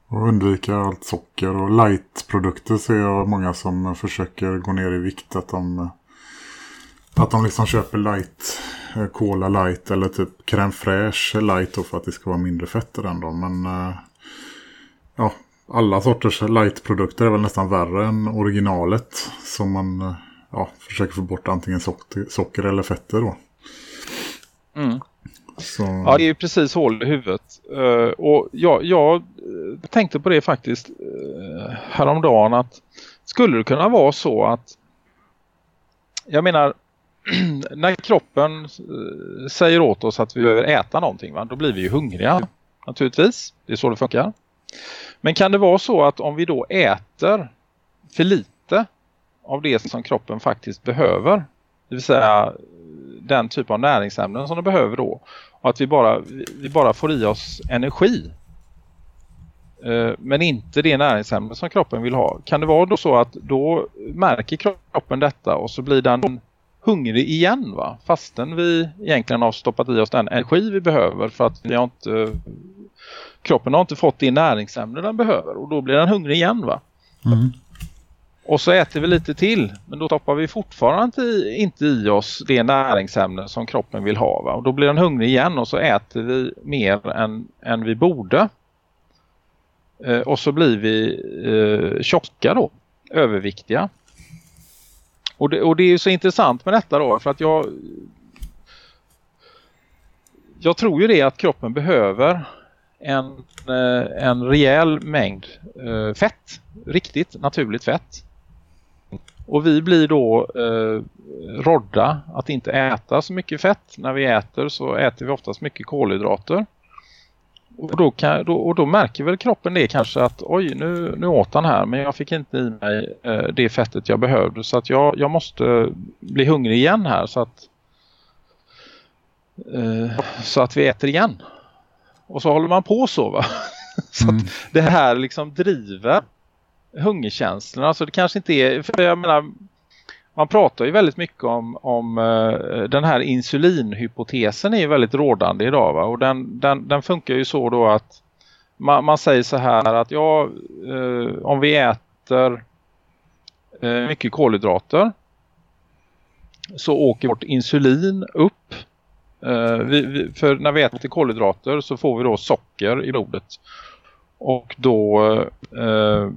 Och undvika allt socker och lightprodukter ser jag många som försöker gå ner i vikt. Att de, att de liksom köper light, eh, cola light eller typ crème fraîche light för att det ska vara mindre fett i den då. Men eh, alla sorters lightprodukter är väl nästan värre än originalet. Som man eh, ja, försöker få bort antingen socker, eller fetter då. Mm. Så... Ja, det är precis hål i huvudet. Uh, och jag, jag eh, tänkte på det faktiskt uh, häromdagen att skulle det kunna vara så att jag menar när kroppen uh, säger åt oss att vi behöver äta någonting va? då blir vi ju hungriga naturligtvis. Det är så det funkar. Men kan det vara så att om vi då äter för lite av det som kroppen faktiskt behöver det vill säga den typ av näringsämnen som de behöver då och att vi bara, vi bara får i oss energi. Eh, men inte det näringsämne som kroppen vill ha. Kan det vara då så att då märker kroppen detta och så blir den hungrig igen va? Fastän vi egentligen har stoppat i oss den energi vi behöver för att vi har inte kroppen har inte fått det näringsämne den behöver och då blir den hungrig igen va? Mm. Och så äter vi lite till. Men då stoppar vi fortfarande inte i oss det näringsämne som kroppen vill ha. Va? Och då blir den hungrig igen och så äter vi mer än, än vi borde. Eh, och så blir vi eh, tjocka då. Överviktiga. Och det, och det är ju så intressant med detta då. För att jag... Jag tror ju det att kroppen behöver en, eh, en rejäl mängd eh, fett. Riktigt naturligt fett. Och vi blir då eh, rådda att inte äta så mycket fett. När vi äter så äter vi oftast mycket kolhydrater. Och då, kan, då, och då märker väl kroppen det kanske att oj nu, nu åt han här men jag fick inte i mig eh, det fettet jag behövde. Så att jag, jag måste bli hungrig igen här så att, eh, så att vi äter igen. Och så håller man på så va. så mm. det här liksom driver hungerkänslorna. Alltså det kanske inte är, för jag menar, man pratar ju väldigt mycket om, om uh, den här insulinhypotesen är ju väldigt rådande idag va? och den, den, den funkar ju så då att man, man säger så här att ja, uh, om vi äter uh, mycket kolhydrater så åker vårt insulin upp. Eh, vi, vi, för när vi äter kolhydrater så får vi då socker i blodet. Och då eh,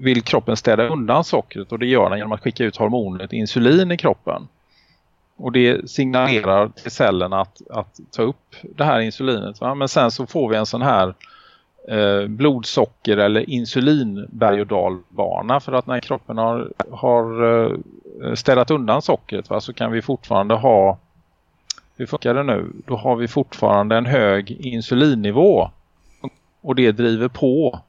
vill kroppen städa undan sockret och det gör den genom att skicka ut hormonet insulin i kroppen. Och det signalerar till cellen att, att ta upp det här insulinet. Va? Men sen så får vi en sån här eh, blodsocker eller insulinberg och dalbana för att när kroppen har, har eh, städat undan sockret va, så kan vi fortfarande ha hur funkar det nu? Då har vi fortfarande en hög insulinnivå och det driver på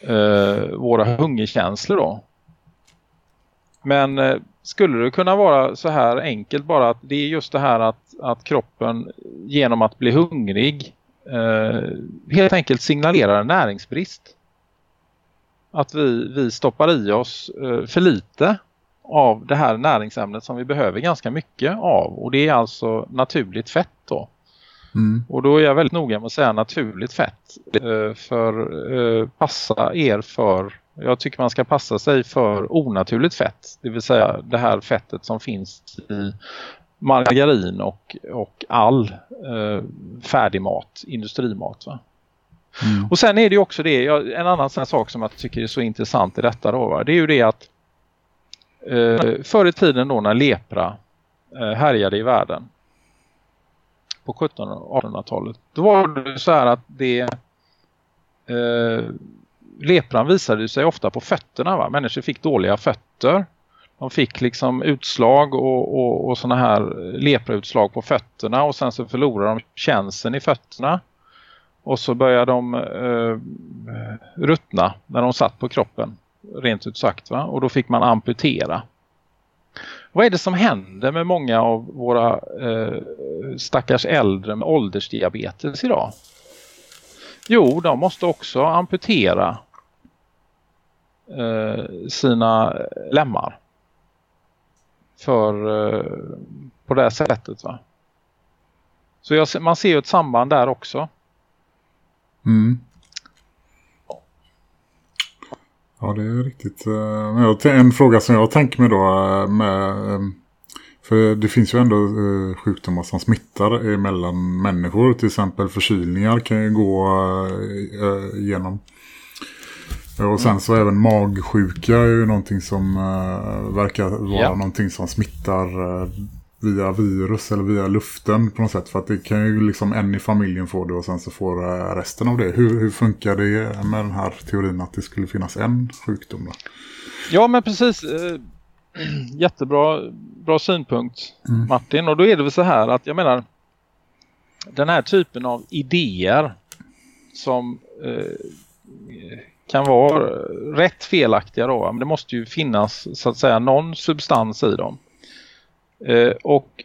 eh, våra hungerkänslor då. Men eh, skulle det kunna vara så här enkelt bara att det är just det här att, att kroppen genom att bli hungrig eh, helt enkelt signalerar en näringsbrist. Att vi, vi stoppar i oss eh, för lite av det här näringsämnet som vi behöver ganska mycket av. Och det är alltså naturligt fett då. Mm. Och då är jag väldigt noga med att säga naturligt fett. Eh, för eh, passa er för, jag tycker man ska passa sig för onaturligt fett. Det vill säga det här fettet som finns i margarin och, och all eh, färdigmat, industrimat va. Mm. Och sen är det ju också det, en annan sån sak som jag tycker är så intressant i detta då va? det är ju det att eh, förr i tiden då när lepra eh, härjade i världen på 1700- och 1800-talet. Då var det så här att det eh, lepran visade sig ofta på fötterna. Va? Människor fick dåliga fötter. De fick liksom utslag och, och, och såna här leprautslag på fötterna och sen så förlorade de känseln i fötterna. Och så började de eh, ruttna när de satt på kroppen, rent ut sagt. Va? Och då fick man amputera. Vad är det som händer med många av våra eh, stackars äldre med åldersdiabetes idag? Jo, de måste också amputera eh, sina lemmar. För eh, på det sättet va. Så jag, man ser ju ett samband där också. Mm. Ja, det är riktigt. Eh, en fråga som jag tänker mig då eh, med... Eh, för det finns ju ändå sjukdomar som smittar mellan människor. Till exempel förkylningar kan ju gå igenom. Och sen så även magsjuka är ju någonting som verkar vara ja. någonting som smittar via virus eller via luften på något sätt. För att det kan ju liksom en i familjen få det och sen så får resten av det. Hur, hur funkar det med den här teorin att det skulle finnas en sjukdom då? Ja men precis. Eh, jättebra bra synpunkt mm. Martin. Och då är det väl så här att jag menar den här typen av idéer som eh, kan vara rätt felaktiga då. Men det måste ju finnas så att säga någon substans i dem. Eh, och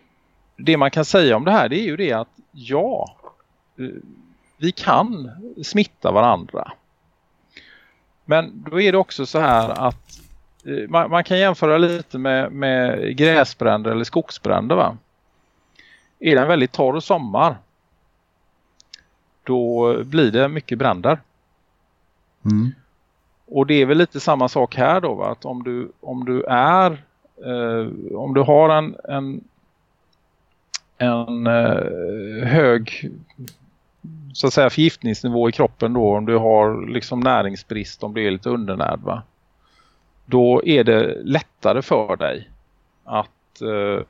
det man kan säga om det här det är ju det att ja, eh, vi kan smitta varandra. Men då är det också så här att eh, man, man, kan jämföra lite med, med gräsbränder eller skogsbränder va. Är det en väldigt torr sommar då blir det mycket bränder. Mm. och det är väl lite samma sak här då va? att om du, om du är eh, om du har en, en, en eh, hög så att säga förgiftningsnivå i kroppen då om du har liksom näringsbrist om du är lite undernärd va? då är det lättare för dig att eh,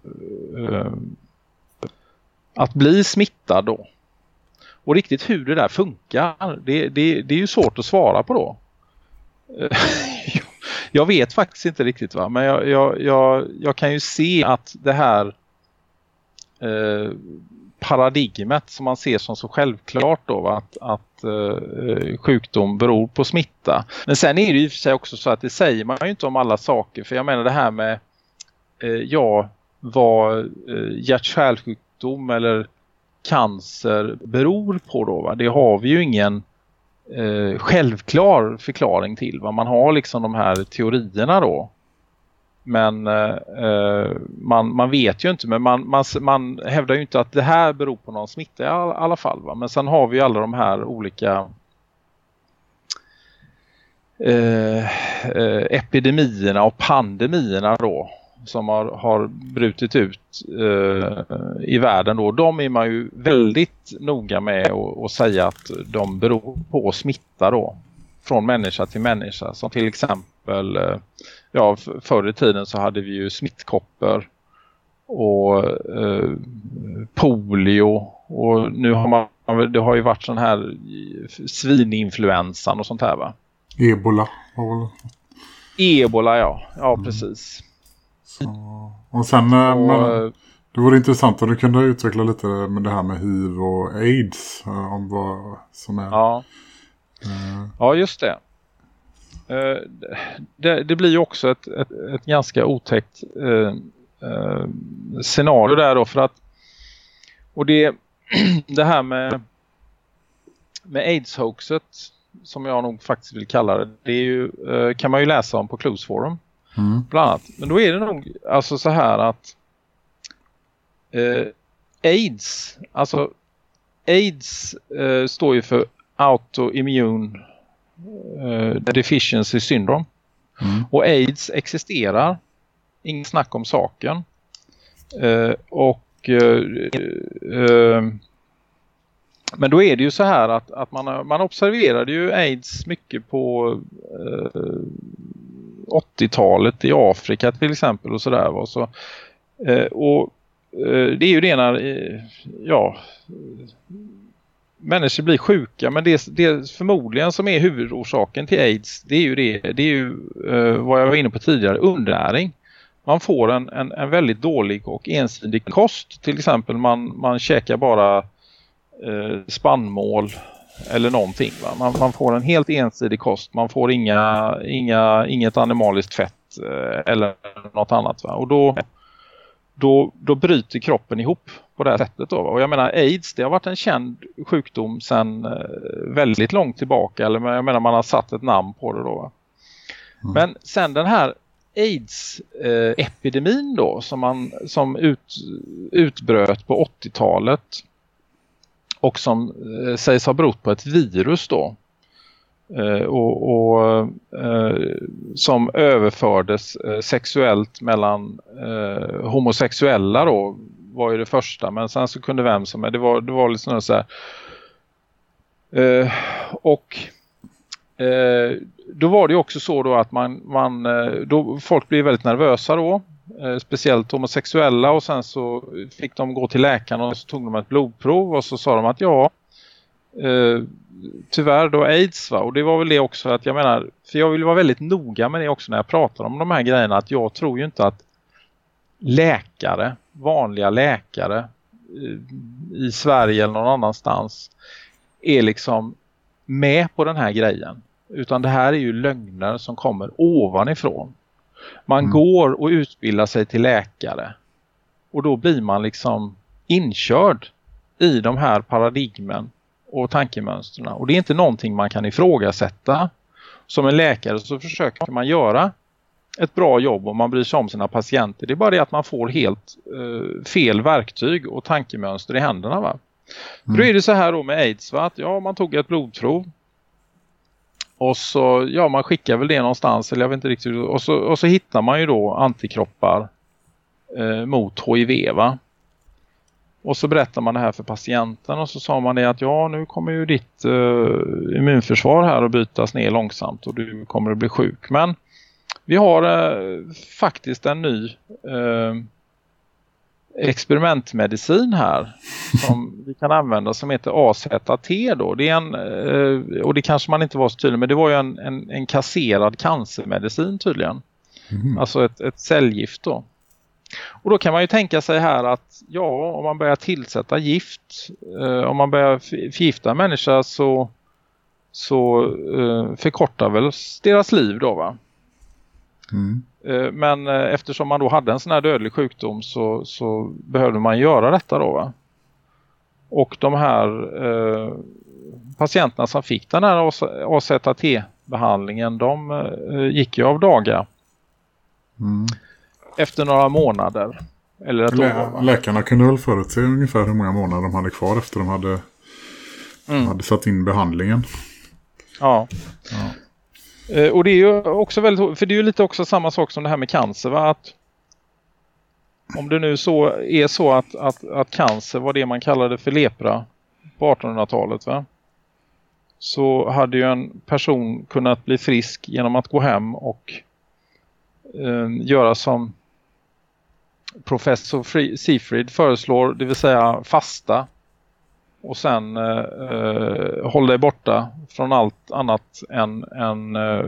eh att bli smittad då. Och riktigt hur det där funkar, det, det, det är ju svårt att svara på då. jag vet faktiskt inte riktigt va, men jag, jag, jag, jag kan ju se att det här eh, paradigmet som man ser som så självklart då va? att, att eh, sjukdom beror på smitta. Men sen är det ju för sig också så att det säger man ju inte om alla saker för jag menar det här med eh, ja, vad eh, hjärt-kärlsjukdom eller cancer beror på då va? Det har vi ju ingen eh, självklar förklaring till. Va? Man har liksom de här teorierna då. Men eh, eh, man, man vet ju inte, men man, man, man hävdar ju inte att det här beror på någon smitta i alla, alla fall. Va? Men sen har vi alla de här olika eh, eh, epidemierna och pandemierna då som har, har brutit ut eh, i världen då, de är man ju väldigt noga med att säga att de beror på smitta då från människa till människa. Som till exempel, eh, ja förr i tiden så hade vi ju smittkoppor och eh, polio och nu har man det har ju varit sån här svininfluensan och sånt här va? Ebola. Ebola ja, ja mm. precis. Så, och sen, eh, och, men, det vore intressant om du kunde utveckla lite med det här med HIV och AIDS. Eh, om vad som är... Ja, uh, ja just det. Det. det. blir ju också ett, ett, ett ganska otäckt scenario där då för att och det, det här med med AIDS-hoaxet som jag nog faktiskt vill kalla det, det ju, kan man ju läsa om på Clues Forum. Mm. Bland annat. Men då är det nog alltså så här att eh, AIDS, alltså AIDS eh, står ju för autoimmune eh, deficiency syndrome. Mm. Och AIDS existerar. Inget snack om saken. Eh, och eh, eh, men då är det ju så här att, att man, man observerade ju AIDS mycket på eh, 80-talet i Afrika till exempel och sådär. Och, så, eh, och eh, det är ju det när eh, ja, människor blir sjuka men det, det förmodligen som är huvudorsaken till AIDS det är ju det, det är ju eh, vad jag var inne på tidigare, undernäring. Man får en, en, en väldigt dålig och ensidig kost. Till exempel man, man käkar bara eh, spannmål eller någonting. Man, man, får en helt ensidig kost. Man får inga, inga, inget animaliskt fett eh, eller något annat. Va? Och då, då, då bryter kroppen ihop på det här sättet. Då? Och jag menar AIDS det har varit en känd sjukdom sedan eh, väldigt långt tillbaka. Eller jag menar man har satt ett namn på det då. Mm. Men sen den här AIDS-epidemin eh, då som, man, som ut, utbröt på 80-talet och som eh, sägs ha berott på ett virus då. Eh, och, och eh, som överfördes eh, sexuellt mellan eh, homosexuella då var ju det första men sen så kunde vem som är det var, det var liksom så här eh, och eh, då var det också så då att man, man eh, då folk blev väldigt nervösa då Eh, speciellt homosexuella och sen så fick de gå till läkaren och så tog de ett blodprov och så sa de att ja eh, tyvärr då aids va? Och det var väl det också att jag menar för jag vill vara väldigt noga med det också när jag pratar om de här grejerna att jag tror ju inte att läkare, vanliga läkare eh, i Sverige eller någon annanstans är liksom med på den här grejen. Utan det här är ju lögner som kommer ovanifrån man mm. går och utbildar sig till läkare. Och då blir man liksom inkörd i de här paradigmen och tankemönstren. Och det är inte någonting man kan ifrågasätta. Som en läkare så försöker man göra ett bra jobb om man bryr sig om sina patienter. Det är bara det att man får helt uh, fel verktyg och tankemönster i händerna va. Mm. Då är det så här då med AIDS va? Att ja, man tog ett blodprov och så, ja man skickar väl det någonstans eller jag vet inte riktigt. Och så, och så hittar man ju då antikroppar eh, mot HIV va. Och så berättar man det här för patienten och så sa man det att ja nu kommer ju ditt eh, immunförsvar här att bytas ner långsamt och du kommer att bli sjuk. Men vi har eh, faktiskt en ny eh, experimentmedicin här som vi kan använda som heter AZT då. Det är en, eh, och det kanske man inte var så tydlig men det var ju en, en, en kasserad cancermedicin tydligen. Mm. Alltså ett, ett cellgift då. Och då kan man ju tänka sig här att ja, om man börjar tillsätta gift, eh, om man börjar förgifta en människa så, så eh, förkortar väl deras liv då va? Mm. Eh, men eh, eftersom man då hade en sån här dödlig sjukdom så, så behövde man göra detta då va? Och de här eh, patienterna som fick den här AZT-behandlingen de eh, gick ju av dagar. Mm efter några månader. Eller ett Lä år, Läkarna kunde väl förutse ungefär hur många månader de hade kvar efter de hade, mm. hade satt in behandlingen. Ja. ja. Eh, och det är ju också väldigt, för det är ju lite också samma sak som det här med cancer va? Att om det nu så är så att, att, att cancer var det man kallade för lepra på 1800-talet va? Så hade ju en person kunnat bli frisk genom att gå hem och eh, göra som professor Seafried föreslår, det vill säga fasta och sen eh, eh, håll dig borta från allt annat än, än eh,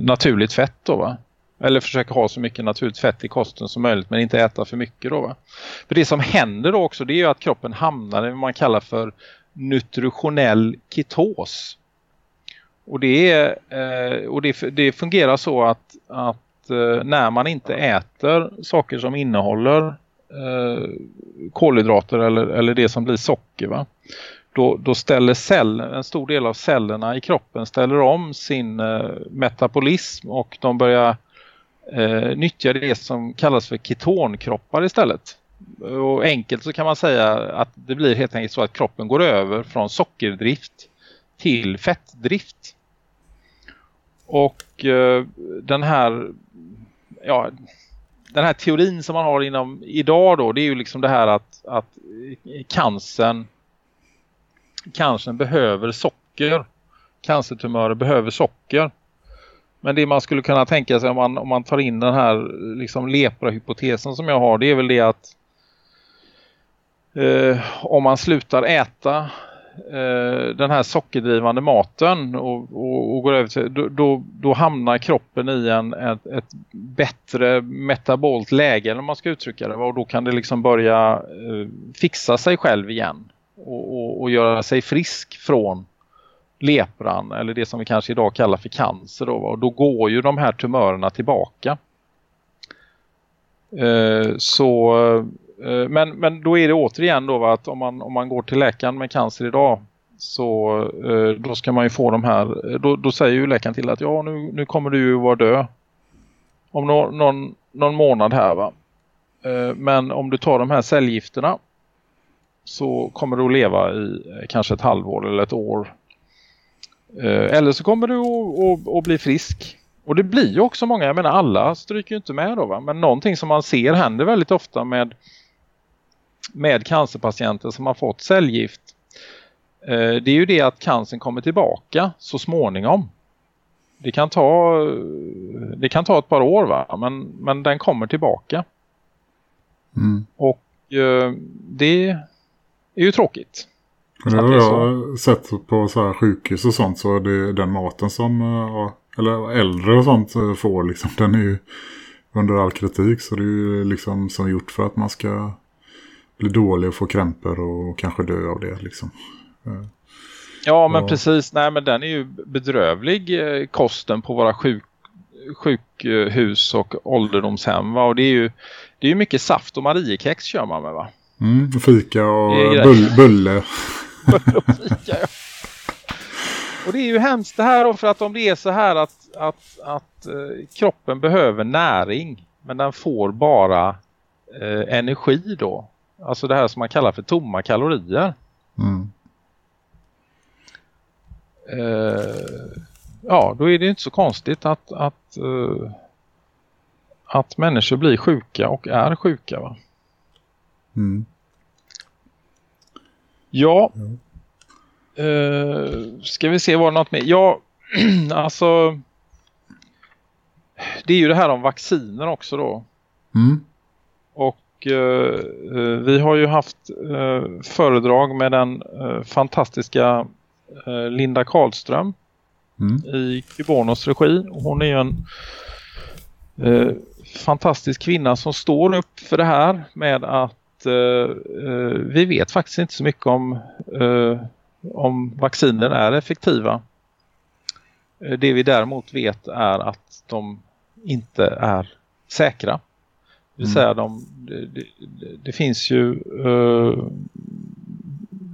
naturligt fett då va? Eller försöka ha så mycket naturligt fett i kosten som möjligt men inte äta för mycket då va? För det som händer då också det är ju att kroppen hamnar i vad man kallar för nutritionell ketos. Och det, är, eh, och det, det fungerar så att, att eh, när man inte äter saker som innehåller eh, kolhydrater eller, eller det som blir socker va? Då, då ställer cell, en stor del av cellerna i kroppen ställer om sin eh, metabolism och de börjar eh, nyttja det som kallas för ketonkroppar istället. Och enkelt så kan man säga att det blir helt enkelt så att kroppen går över från sockerdrift till fettdrift. Och eh, den här ja, den här teorin som man har inom idag då, det är ju liksom det här att, att cancern cancern behöver socker. Cancertumörer behöver socker. Men det man skulle kunna tänka sig om man, om man tar in den här liksom lepra-hypotesen som jag har, det är väl det att eh, om man slutar äta eh, den här sockerdrivande maten och, och, och går över till, då, då, då, hamnar kroppen i en, ett, ett bättre metabolt läge eller man ska uttrycka det. Och då kan det liksom börja eh, fixa sig själv igen och, och, och, göra sig frisk från lepran eller det som vi kanske idag kallar för cancer. Då, och då går ju de här tumörerna tillbaka. Eh, så Eh, men, men då är det återigen då att om man, om man går till läkaren med cancer idag så eh, då ska man ju få de här, eh, då, då säger ju läkaren till att ja nu, nu kommer du ju vara död om no, någon, någon månad här va. Eh, men om du tar de här cellgifterna så kommer du att leva i eh, kanske ett halvår eller ett år. Eller så kommer du att, att, att bli frisk. Och det blir ju också många, jag menar alla stryker ju inte med då va. Men någonting som man ser händer väldigt ofta med med cancerpatienter som har fått cellgift eh, det är ju det att cancern kommer tillbaka så småningom. Det kan ta, det kan ta ett par år va? Men, men den kommer tillbaka. Mm. Och eh, det är ju tråkigt. det har jag sett på så här sjukhus och sånt så är det den maten som eh, eller äldre och sånt får liksom, den är ju under all kritik så det är ju liksom som gjort för att man ska bli dålig och få krämpor och kanske dö av det liksom. Ja men ja. precis, nej men den är ju bedrövlig eh, kosten på våra sjuk, sjukhus och ålderdomshem va? och det är ju det är ju mycket saft och mariekex kör man med va? Mm, fika och bull, bulle. bulle och fika ja. Och det är ju hemskt det här för att om det är så här att, att, att eh, kroppen behöver näring men den får bara eh, energi då Alltså det här som man kallar för tomma kalorier. Mm. Eh, ja, då är det inte så konstigt att, att, uh, att människor blir sjuka och är sjuka va? Mm. Ja. Mm. Uh, ska vi se, var det något mer? Ja, alltså det är ju det här om vacciner också då. Mm. Och uh, vi har ju haft uh, föredrag med den fantastiska Linda Karlström mm. i Kubonos regi. Hon är ju en fantastisk kvinna som står upp för det här med att vi vet faktiskt inte så mycket om om vacciner är effektiva. Det vi däremot vet är att de inte är säkra. Det vill mm. säga de, det, det, det finns ju uh,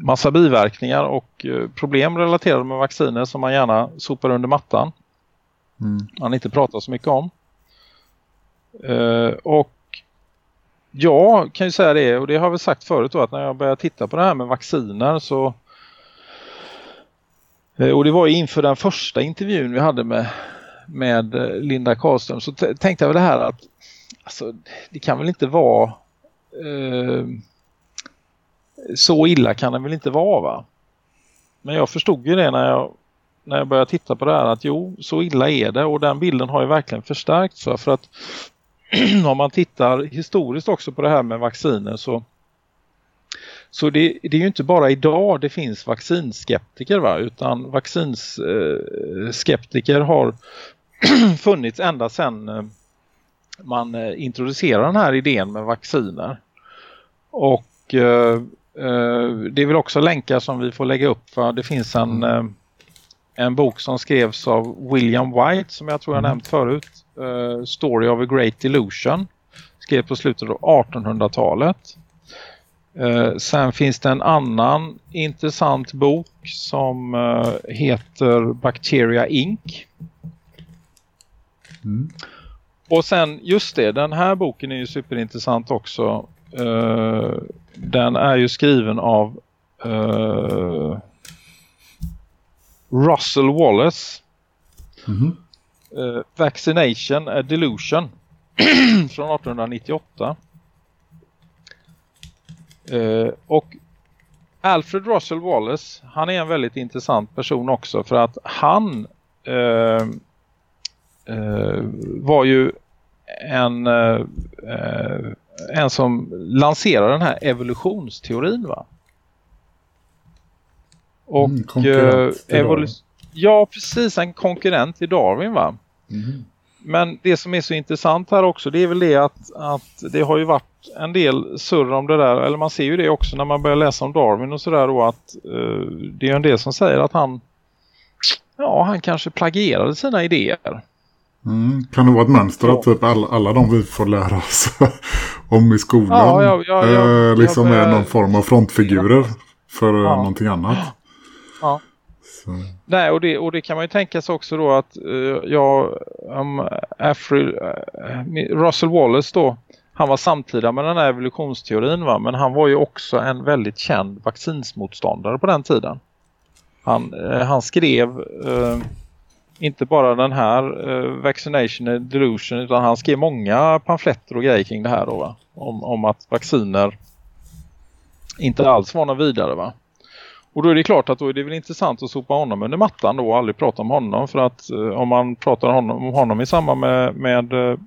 massa biverkningar och uh, problem relaterade med vacciner som man gärna sopar under mattan. Mm. Man inte pratar så mycket om. Uh, och jag kan ju säga det och det har jag väl sagt förut då att när jag började titta på det här med vacciner så och det var inför den första intervjun vi hade med med eh, Linda Karlström så tänkte jag väl det här att alltså, det kan väl inte vara eh, så illa kan det väl inte vara va? Men jag förstod ju det när jag, när jag började titta på det här att jo, så illa är det och den bilden har ju verkligen förstärkts för, att om man tittar historiskt också på det här med vacciner så så det, det, är ju inte bara idag det finns vaccinskeptiker va? utan vaccinskeptiker har funnits ända sedan eh, man eh, introducerade den här idén med vacciner. Och eh, det är väl också länkar som vi får lägga upp. Va? Det finns en, mm. en bok som skrevs av William White som jag tror jag mm. nämnt förut. Story of a Great Delusion. Skrev på slutet av 1800-talet. Eh, sen finns det en annan intressant bok som eh, heter Bacteria Inc. Mm. Och sen, just det, den här boken är ju superintressant också. Eh, den är ju skriven av eh, Russell Wallace. Mm. Vaccination a Delusion från 1898. Uh, och Alfred Russell Wallace, han är en väldigt intressant person också för att han uh, uh, var ju en, en som lanserade den här evolutionsteorin va? Och mm, Ja, precis. En konkurrent i Darwin va? Mm. Men det som är så intressant här också det är väl det att, att det har ju varit en del surr om det där. Eller man ser ju det också när man börjar läsa om Darwin och sådär då att uh, det är en del som säger att han ja, han kanske plagierade sina idéer. Mm. Kan det vara ett mönster att typ alla, alla de vi får lära oss om i skolan ja, ja, ja, ja eh, liksom är någon form av frontfigurer för ja. någonting annat? Ja. Så. Nej, och det, och det kan man ju tänka sig också då att uh, ja, um, Afri, uh, Russell Wallace då, han var samtida med den här evolutionsteorin va? men han var ju också en väldigt känd vaccinsmotståndare på den tiden. Han, uh, han skrev uh, inte bara den här uh, Vaccination Delusion utan han skrev många pamfletter och grejer kring det här då va? Om, om att vacciner inte alls var något vidare va. Och då är det klart att då är det väl intressant att sopa honom under mattan då och aldrig prata om honom. För att eh, om man pratar om honom, om honom i samband med, med eh,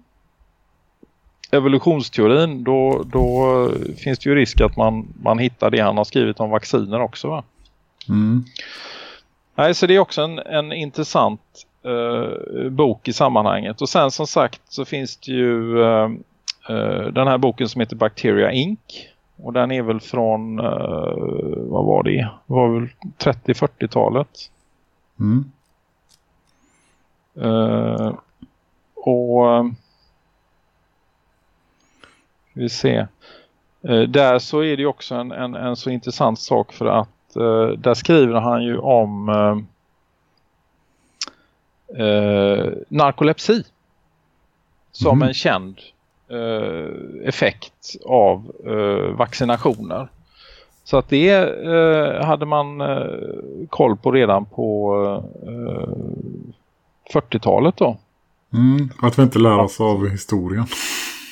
evolutionsteorin då, då eh, finns det ju risk att man, man hittar det han har skrivit om vacciner också va? Mm. Nej, så det är också en, en intressant eh, bok i sammanhanget. Och sen som sagt så finns det ju eh, eh den här boken som heter Bacteria Inc. Och den är väl från, uh, vad var det? Det var väl 30-40-talet. Mm. Uh, och uh, vi ser. Uh, där så är det också en, en, en, så intressant sak för att där skriver han ju om narkolepsi som mm. en känd Eh, effekt av eh, vaccinationer. Så att det eh, hade man koll på redan på 40-talet då. Mm, att vi inte lär oss av historien.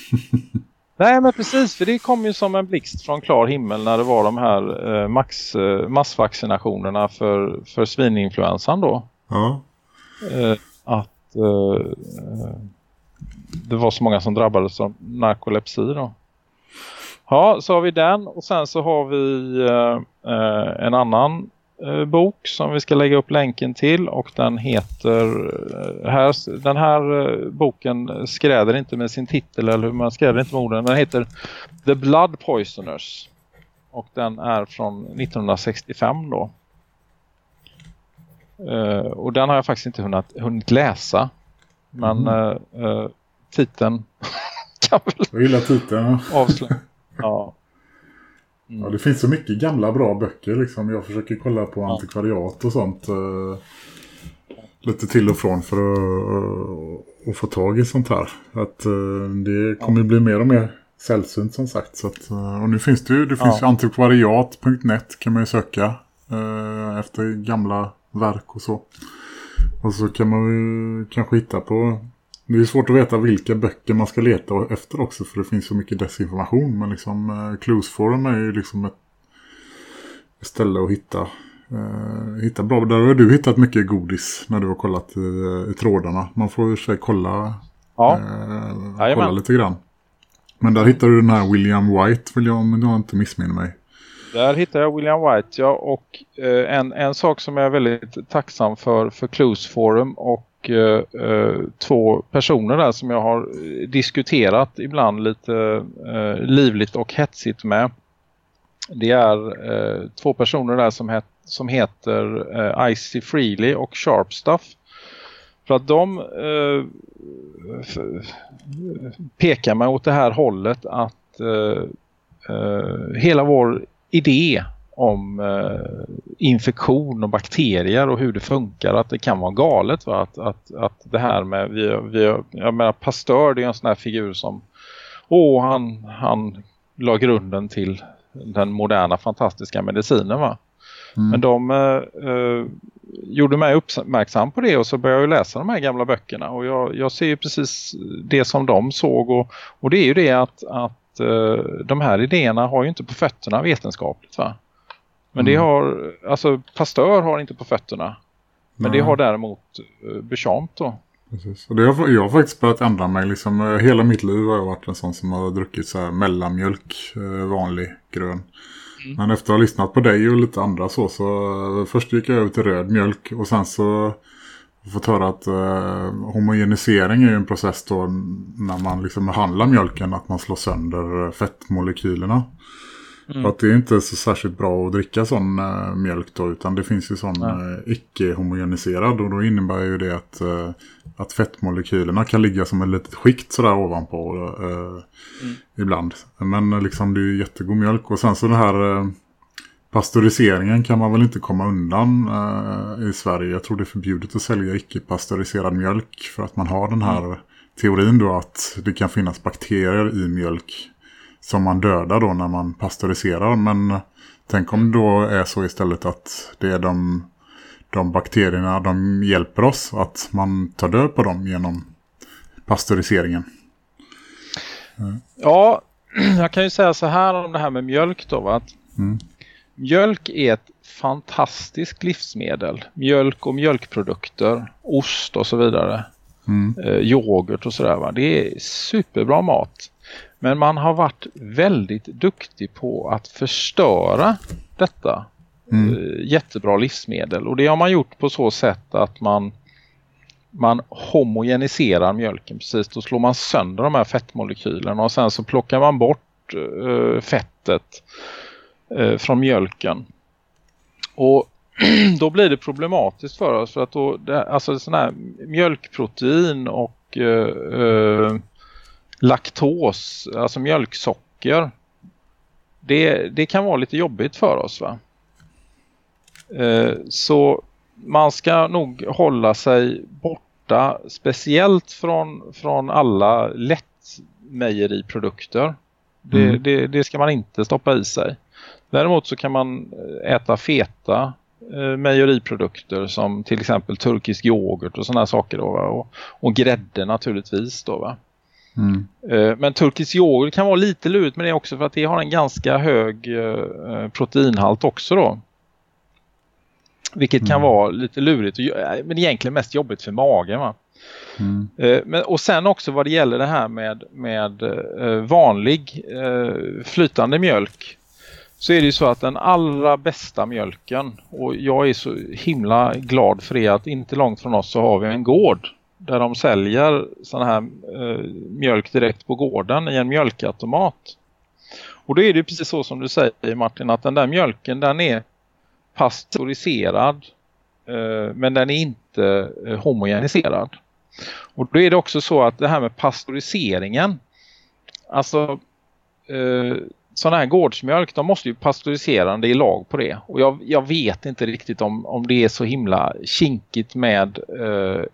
Nej men precis, för det kom ju som en blixt från klar himmel när det var de här eh, max, eh, massvaccinationerna för, för svininfluensan då. Ja. Eh, att eh, det var så många som drabbades av narkolepsi då. Ja, så har vi den och sen så har vi eh, eh, en annan bok som vi ska lägga upp länken till och den heter eh, här, den här eh, boken skräder inte med sin titel eller hur man skräder inte med orden. Den heter The Blood Poisoners och den är från 1965 då. Eh, och den har jag faktiskt inte hunnit, hunnit läsa. Men mm. titeln kan väl jag gillar titeln. avslöja. Ja. Mm. Ja, det finns så mycket gamla bra böcker liksom. Jag försöker kolla på antikvariat och sånt. Uh, lite till och från för att, uh, få tag i sånt här. Att uh, det kommer bli mer och mer sällsynt som sagt. Så att, och nu finns det ju, det finns ja. ju antikvariat.net kan man ju söka efter gamla verk och så. Och så kan man ju kanske hitta på det är svårt att veta vilka böcker man ska leta efter också för det finns så mycket desinformation. Men liksom uh, Clues Forum är ju liksom ett ställe att hitta, uh, hitta bra. Där har du hittat mycket godis när du har kollat i, i trådarna. Man får ju sig kolla, ja. uh, kolla lite grann. Men där hittar du den här William White vill jag, om jag inte missminner mig. Där hittar jag William White, ja. Och eh, en, en sak som jag är väldigt tacksam för för Clues Forum och Eh, eh, två personer där som jag har diskuterat ibland lite eh, livligt och hetsigt med. Det är eh, två personer där som, het, som heter eh, Icy Freely och Sharp Stuff. För att de eh, pekar mig åt det här hållet att eh, eh, hela vår idé om eh, infektion och bakterier och hur det funkar. Att det kan vara galet. Va? Att, att, att det här med, vi, vi, jag menar Pasteur det är en sån här figur som, åh han, han la grunden till den moderna fantastiska medicinen va. Mm. Men de eh, eh, gjorde mig uppmärksam på det och så började jag läsa de här gamla böckerna och jag, jag ser ju precis det som de såg och, och det är ju det att, att eh, de här idéerna har ju inte på fötterna vetenskapligt va. Men det mm. har, alltså Pasteur har inte på fötterna. Men Nej. det har däremot uh, Bechamp då. Precis. Och det har, jag har faktiskt börjat ändra mig. Liksom, eh, hela mitt liv har jag varit en sån som har druckit så här mellanmjölk, uh, vanlig, grön. Mm. Men efter att ha lyssnat på dig och lite andra så, så uh, först gick jag över till röd mjölk och sen så fått höra att uh, homogenisering är en process då när man liksom behandlar mjölken att man slår sönder fettmolekylerna. Mm. att det är inte så särskilt bra att dricka sån äh, mjölk då utan det finns ju sån äh, icke-homogeniserad och då innebär ju det att, äh, att fettmolekylerna kan ligga som ett litet skikt sådär ovanpå mm. ibland. Men liksom det är ju jättegod mjölk och sen så det här Pasteuriseringen kan man väl inte komma undan i Sverige. Jag tror det är förbjudet att sälja icke-pasteuriserad mjölk för att man har den här mm. teorin då att det kan finnas bakterier i mjölk som man dödar då när man pasteuriserar. Men tänk om det då är så istället att det är de, de bakterierna de hjälper oss att man tar död på dem genom pasteuriseringen. Ja, jag kan ju säga så här om det här med mjölk då. Att mm. Mjölk är ett fantastiskt livsmedel. Mjölk och mjölkprodukter, ost och så vidare. Mm. Eh, yoghurt och sådär. Det är superbra mat. Men man har varit väldigt duktig på att förstöra detta mm. Eh, jättebra livsmedel. Och det har man gjort på så sätt att man, man homogeniserar mjölken precis. Då slår man sönder de här fettmolekylerna och sen så plockar man bort uh, fettet uh, från mjölken. Och då blir det problematiskt för oss för att då, det, alltså sån här mjölkprotein och uh, laktos, alltså mjölksocker. Det, det kan vara lite jobbigt för oss va. Eh, så man ska nog hålla sig borta speciellt från, från alla lättmejeriprodukter. Det, mm. det, det ska man inte stoppa i sig. Däremot så kan man äta feta eh, mejeriprodukter som till exempel turkisk yoghurt och sådana saker då, och, och grädde naturligtvis då va. Mm. Eh, men turkisk yoghurt kan vara lite lurigt med det också för att det har en ganska hög eh, proteinhalt också då. Vilket mm. kan vara lite lurigt men egentligen mest jobbigt för magen va. Mm. Men, och sen också vad det gäller det här med, med vanlig flytande mjölk så är det ju så att den allra bästa mjölken och jag är så himla glad för det att inte långt från oss så har vi en gård där de säljer sån här eh, mjölk direkt på gården i en mjölkautomat. Och då är det precis så som du säger Martin att den där mjölken den är pasteuriserad eh, men den är inte eh, homogeniserad. Och då är det också så att det här med pasteuriseringen alltså eh, sådana här gårdsmjölk, de måste ju pastörisera det i lag på det. Och jag, jag, vet inte riktigt om, om det är så himla kinkigt med eh,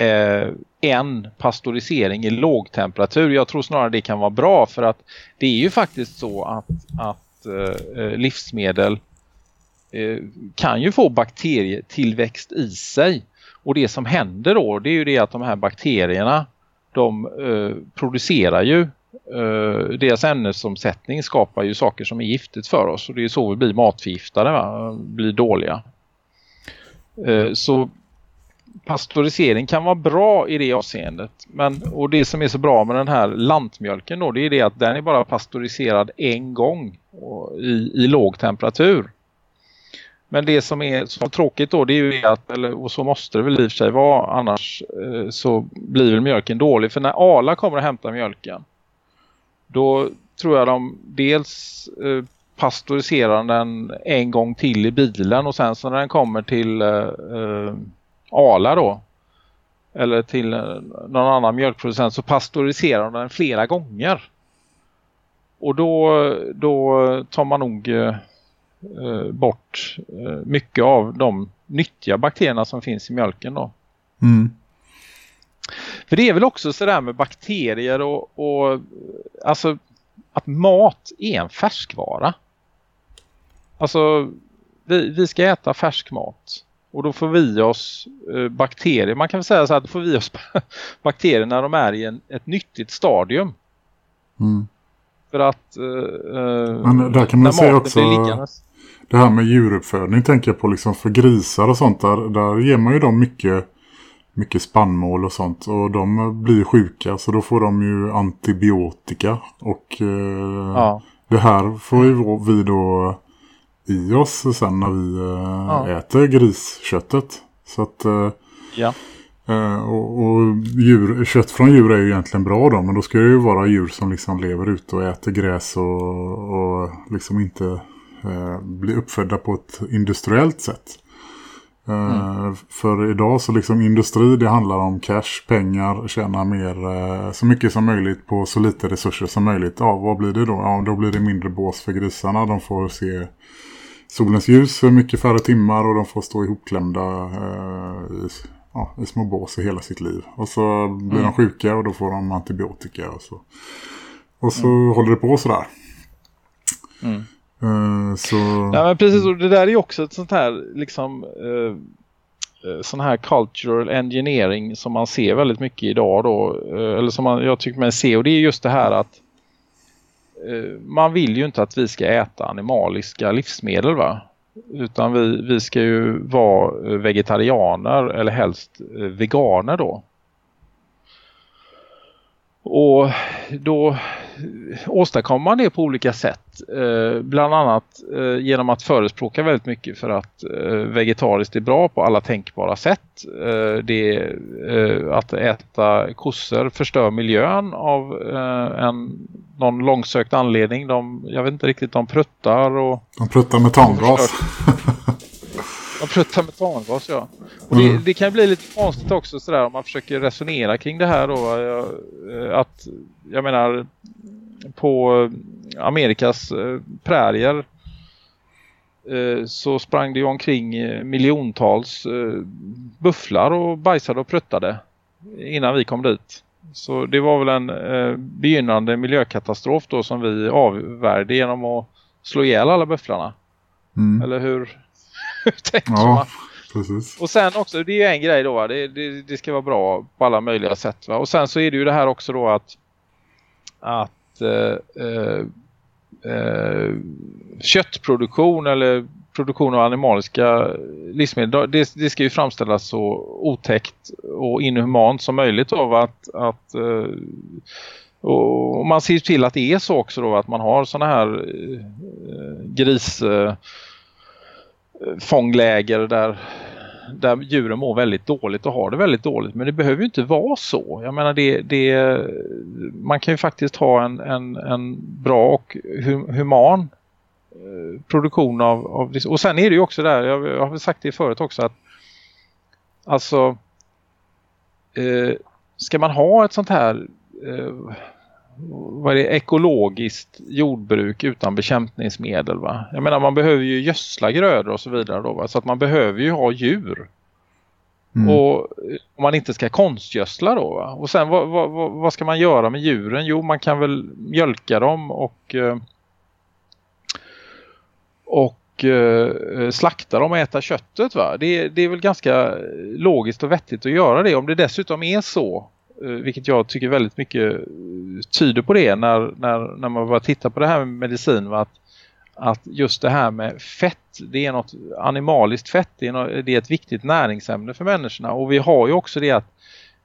eh, en pastorisering i låg temperatur. Jag tror snarare det kan vara bra för att det är ju faktiskt så att, att eh, eh, livsmedel eh, kan ju få bakterietillväxt i sig. Och det som händer då det är ju det att de här bakterierna de eh, producerar ju Uh, deras ämnesomsättning skapar ju saker som är giftigt för oss och det är så vi blir matförgiftade, va? blir dåliga. Uh, så pasteurisering kan vara bra i det avseendet. Men, och det som är så bra med den här lantmjölken då, det är det att den är bara pasteuriserad en gång i, i låg temperatur. Men det som är så tråkigt då det är ju att, eller, och så måste det väl i och för sig vara, annars eh, så blir väl mjölken dålig. För när Ala kommer att hämta mjölken då tror jag de dels eh, pastoriserar den en gång till i bilen och sen så när den kommer till eh, eh Ala då eller till eh, någon annan mjölkproducent så pastoriserar de den flera gånger. Och då, då tar man nog eh, eh, bort eh, mycket av de nyttiga bakterierna som finns i mjölken då. Mm. För det är väl också sådär med bakterier och, och alltså att mat är en färskvara. Alltså vi, vi ska äta färsk mat. Och då får vi oss eh, bakterier. Man kan väl säga så att då får vi oss bakterier när de är i en, ett nyttigt stadium. Mm. För att eh, Men där kan man säga också det här med djuruppfödning tänker jag på liksom för grisar och sånt där, där ger man ju dem mycket mycket spannmål och sånt. Och de blir sjuka så då får de ju antibiotika. Och eh, ja. det här får ju vi då i oss sen när vi eh, ja. äter grisköttet. Så att... Eh, ja. Eh, och, och djur, kött från djur är ju egentligen bra då. Men då ska det ju vara djur som liksom lever ute och äter gräs och, och liksom inte eh, blir uppfödda på ett industriellt sätt. Mm. För idag så liksom industri det handlar om cash, pengar, tjäna mer eh, så mycket som möjligt på så lite resurser som möjligt. Ja, vad blir det då? Ja, då blir det mindre bås för grisarna. De får se solens ljus för mycket färre timmar och de får stå ihopklämda eh, i, ja, i små bås i hela sitt liv. Och så blir mm. de sjuka och då får de antibiotika och så. Och så mm. håller det på sådär. Mm. Uh, så... Ja men precis och det där är ju också ett sånt här liksom uh, sån här cultural engineering som man ser väldigt mycket idag då uh, eller som man, jag tycker man ser och det är just det här att Eh, man vill ju inte att vi ska äta animaliska livsmedel va? Utan vi, vi ska ju vara eh, vegetarianer eller helst eh, veganer då och då åstadkommer man det på olika sätt. Eh, bland annat eh, genom att förespråka väldigt mycket för att eh, vegetariskt är bra på alla tänkbara sätt. Det att äta kossor förstör miljön av en, någon långsökt anledning. De, jag vet inte riktigt, de pruttar och... De pruttar metangas. De pruttar metangas, ja. Och det, mm. det, kan bli lite konstigt också sådär om man försöker resonera kring det här då. Att, jag menar, på Amerikas eh, prärier eh, så sprang det ju omkring eh, miljontals bufflar och bajsade och pruttade innan vi kom dit. Så det var väl en begynnande miljökatastrof då som vi avvärde genom att slå ihjäl alla bufflarna. Mm. Eller hur? tänker Ja, man. precis. Och sen också, det är ju en grej då va? Det, det, det ska vara bra på alla möjliga sätt va? Och sen så är det ju det här också då att att eh, eh, eh, köttproduktion eller produktion av animaliska livsmedel det, det ska ju framställas så otäckt och inhumant som möjligt va? att, att eh, och man ser till att det är så också då att man har såna här eh, gris fångläger där, där djuren mår väldigt dåligt och har det väldigt dåligt. Men det behöver ju inte vara så. Jag menar det, det man kan ju faktiskt ha en, en, en bra och human eh, produktion av, av och sen är det ju också där, jag, jag har väl sagt det förut också att alltså eh, ska man ha ett sånt här eh, vad är det, ekologiskt jordbruk utan bekämpningsmedel va? Jag menar man behöver ju gödsla grödor och så vidare då va? Så att man behöver ju ha djur. Mm. Och om man inte ska konstgödsla då va? Och sen vad, vad, vad, ska man göra med djuren? Jo man kan väl mjölka dem och eh, och eh, slakta dem och äta köttet va? Det, det är väl ganska logiskt och vettigt att göra det. Om det dessutom är så eh, Eh, vilket jag tycker väldigt mycket eh, tyder på det när, när, när man börjar titta på det här med medicin va? Att, att just det här med fett, det är något animaliskt fett, det är, något, det är ett viktigt näringsämne för människorna och vi har ju också det att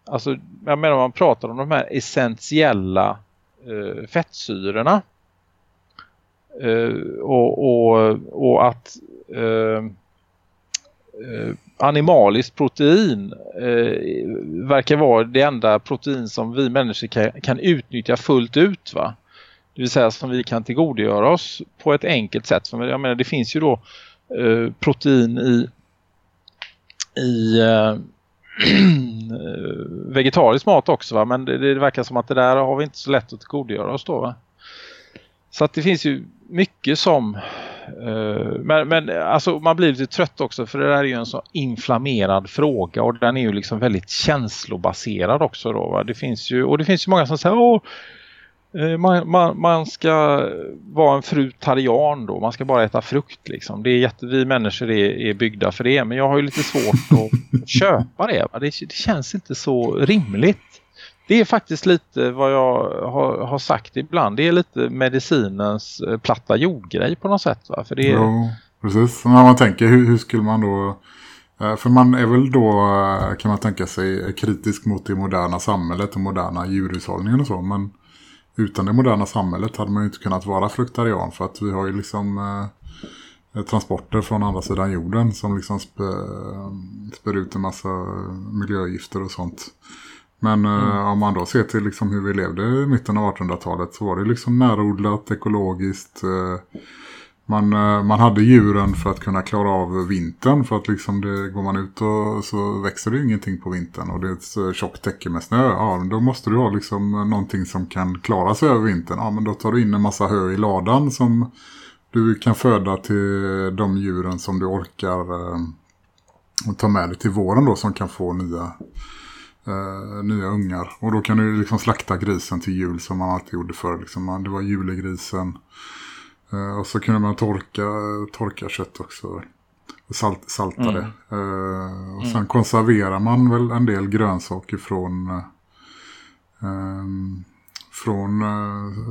alltså, jag menar man pratar om de här essentiella eh, fettsyrorna eh, och, och, och att eh, Eh, animaliskt protein eh, verkar vara det enda protein som vi människor kan, kan utnyttja fullt ut va. Det vill säga som vi kan tillgodogöra oss på ett enkelt sätt. För jag menar det finns ju då eh, protein i i eh, vegetarisk mat också va. Men det, det, verkar som att det där har vi inte så lätt att tillgodogöra oss då va. Så att det finns ju mycket som men, men alltså man blir lite trött också för det där är ju en så inflammerad fråga och den är ju liksom väldigt känslobaserad också då va? Det finns ju, och det finns ju många som säger åh man, man, man ska vara en frutarian då, man ska bara äta frukt liksom. Det är jätte, vi människor är, är byggda för det men jag har ju lite svårt att köpa det, va? det. Det känns inte så rimligt. Det är faktiskt lite vad jag har, har, sagt ibland. Det är lite medicinens eh, platta jordgrej på något sätt. Va? För det är... Jo, precis. När man tänker hur, hur skulle man då... Eh, för man är väl då, eh, kan man tänka sig, kritisk mot det moderna samhället och moderna djurhushållningen och så. Men utan det moderna samhället hade man ju inte kunnat vara fruktarian. För att vi har ju liksom eh, transporter från andra sidan jorden som liksom spär ut en massa miljögifter och sånt. Men mm. eh, om man då ser till liksom hur vi levde i mitten av 1800-talet så var det liksom närodlat, ekologiskt. Eh, man, eh, man hade djuren för att kunna klara av vintern för att liksom det, går man ut och så växer det ingenting på vintern och det är ett tjockt täcke med snö. Ja, då måste du ha liksom någonting som kan klara sig över vintern. Ja, men då tar du in en massa hö i ladan som du kan föda till de djuren som du orkar eh, ta med dig till våren då som kan få nya Uh, nya ungar. Och då kan du liksom slakta grisen till jul som man alltid gjorde förr. Liksom. Det var julegrisen. Uh, och så kunde man torka, torka kött också. Salt, salta mm. det. Uh, och sen mm. konserverar man väl en del grönsaker från från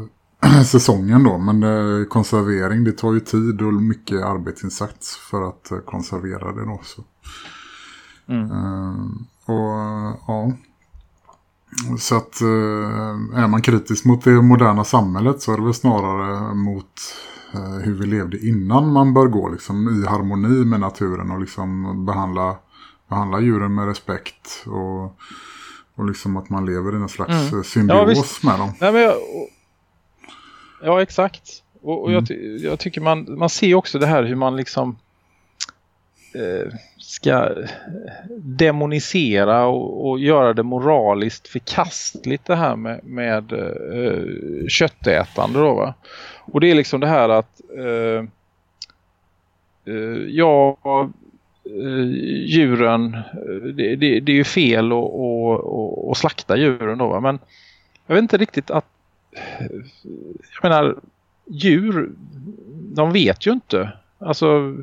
säsongen då. Men konservering det tar ju tid och mycket arbetsinsats för att konservera det då. Så. Mm. Och ja, så att eh, är man kritisk mot det moderna samhället så är det väl snarare mot eh, hur vi levde innan man bör gå liksom, i harmoni med naturen och liksom behandla, behandla djuren med respekt och, och liksom att man lever i en slags mm. symbios ja, med dem. Nej, men jag, ja, exakt. Och, och mm. jag, jag, tycker man, man ser också det här hur man liksom Eh, Eh, ska demonisera och, och, göra det moraliskt förkastligt det här med, med uh, köttätande då va. Och det är liksom det här att uh, uh, ja djuren det, det, det, är ju fel att slakta djuren då va? men jag vet inte riktigt att jag menar djur de vet ju inte alltså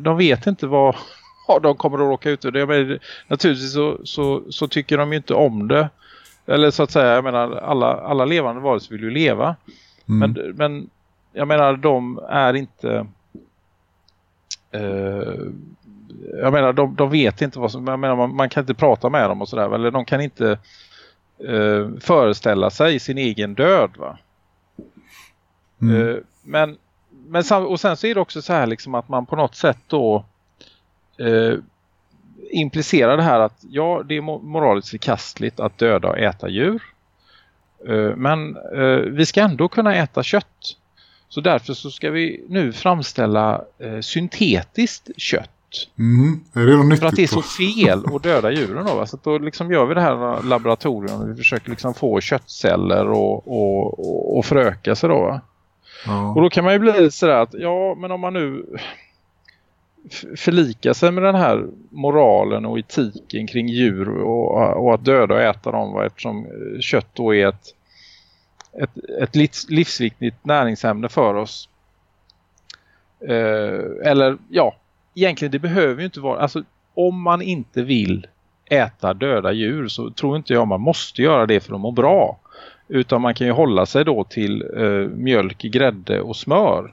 de vet inte vad ja, de kommer att råka ut för. Det. naturligtvis så, så, så, tycker de ju inte om det. Eller så att säga, jag menar, alla, alla levande varelser vill ju leva. Mm. Men, men jag menar, de är inte... Eh, jag menar, de, de vet inte vad som... Jag menar, man, man kan inte prata med dem och sådär. Eller de kan inte eh, föreställa sig sin egen död, va? Mm. Eh, men, men och sen så är det också så här liksom att man på något sätt då eh, implicerar det här att ja, det är moraliskt förkastligt att döda och äta djur. Eh, men eh, vi ska ändå kunna äta kött. Så därför så ska vi nu framställa eh, syntetiskt kött. Mm. Är det nyttigt För att det är så fel att döda djuren då. Så då liksom gör vi det här laboratorium vi försöker liksom få köttceller och, och, och, och föröka sig då. Ja. Och då kan man ju bli sådär att ja men om man nu förlika sig med den här moralen och etiken kring djur och, och att döda och äta dem va? eftersom eh, kött då är ett, ett, ett livs, livsviktigt näringsämne för oss. Eh, eller ja, egentligen det behöver ju inte vara, alltså om man inte vill äta döda djur så tror inte jag man måste göra det för att må bra. Utan man kan ju hålla sig då till eh, mjölk, grädde och smör.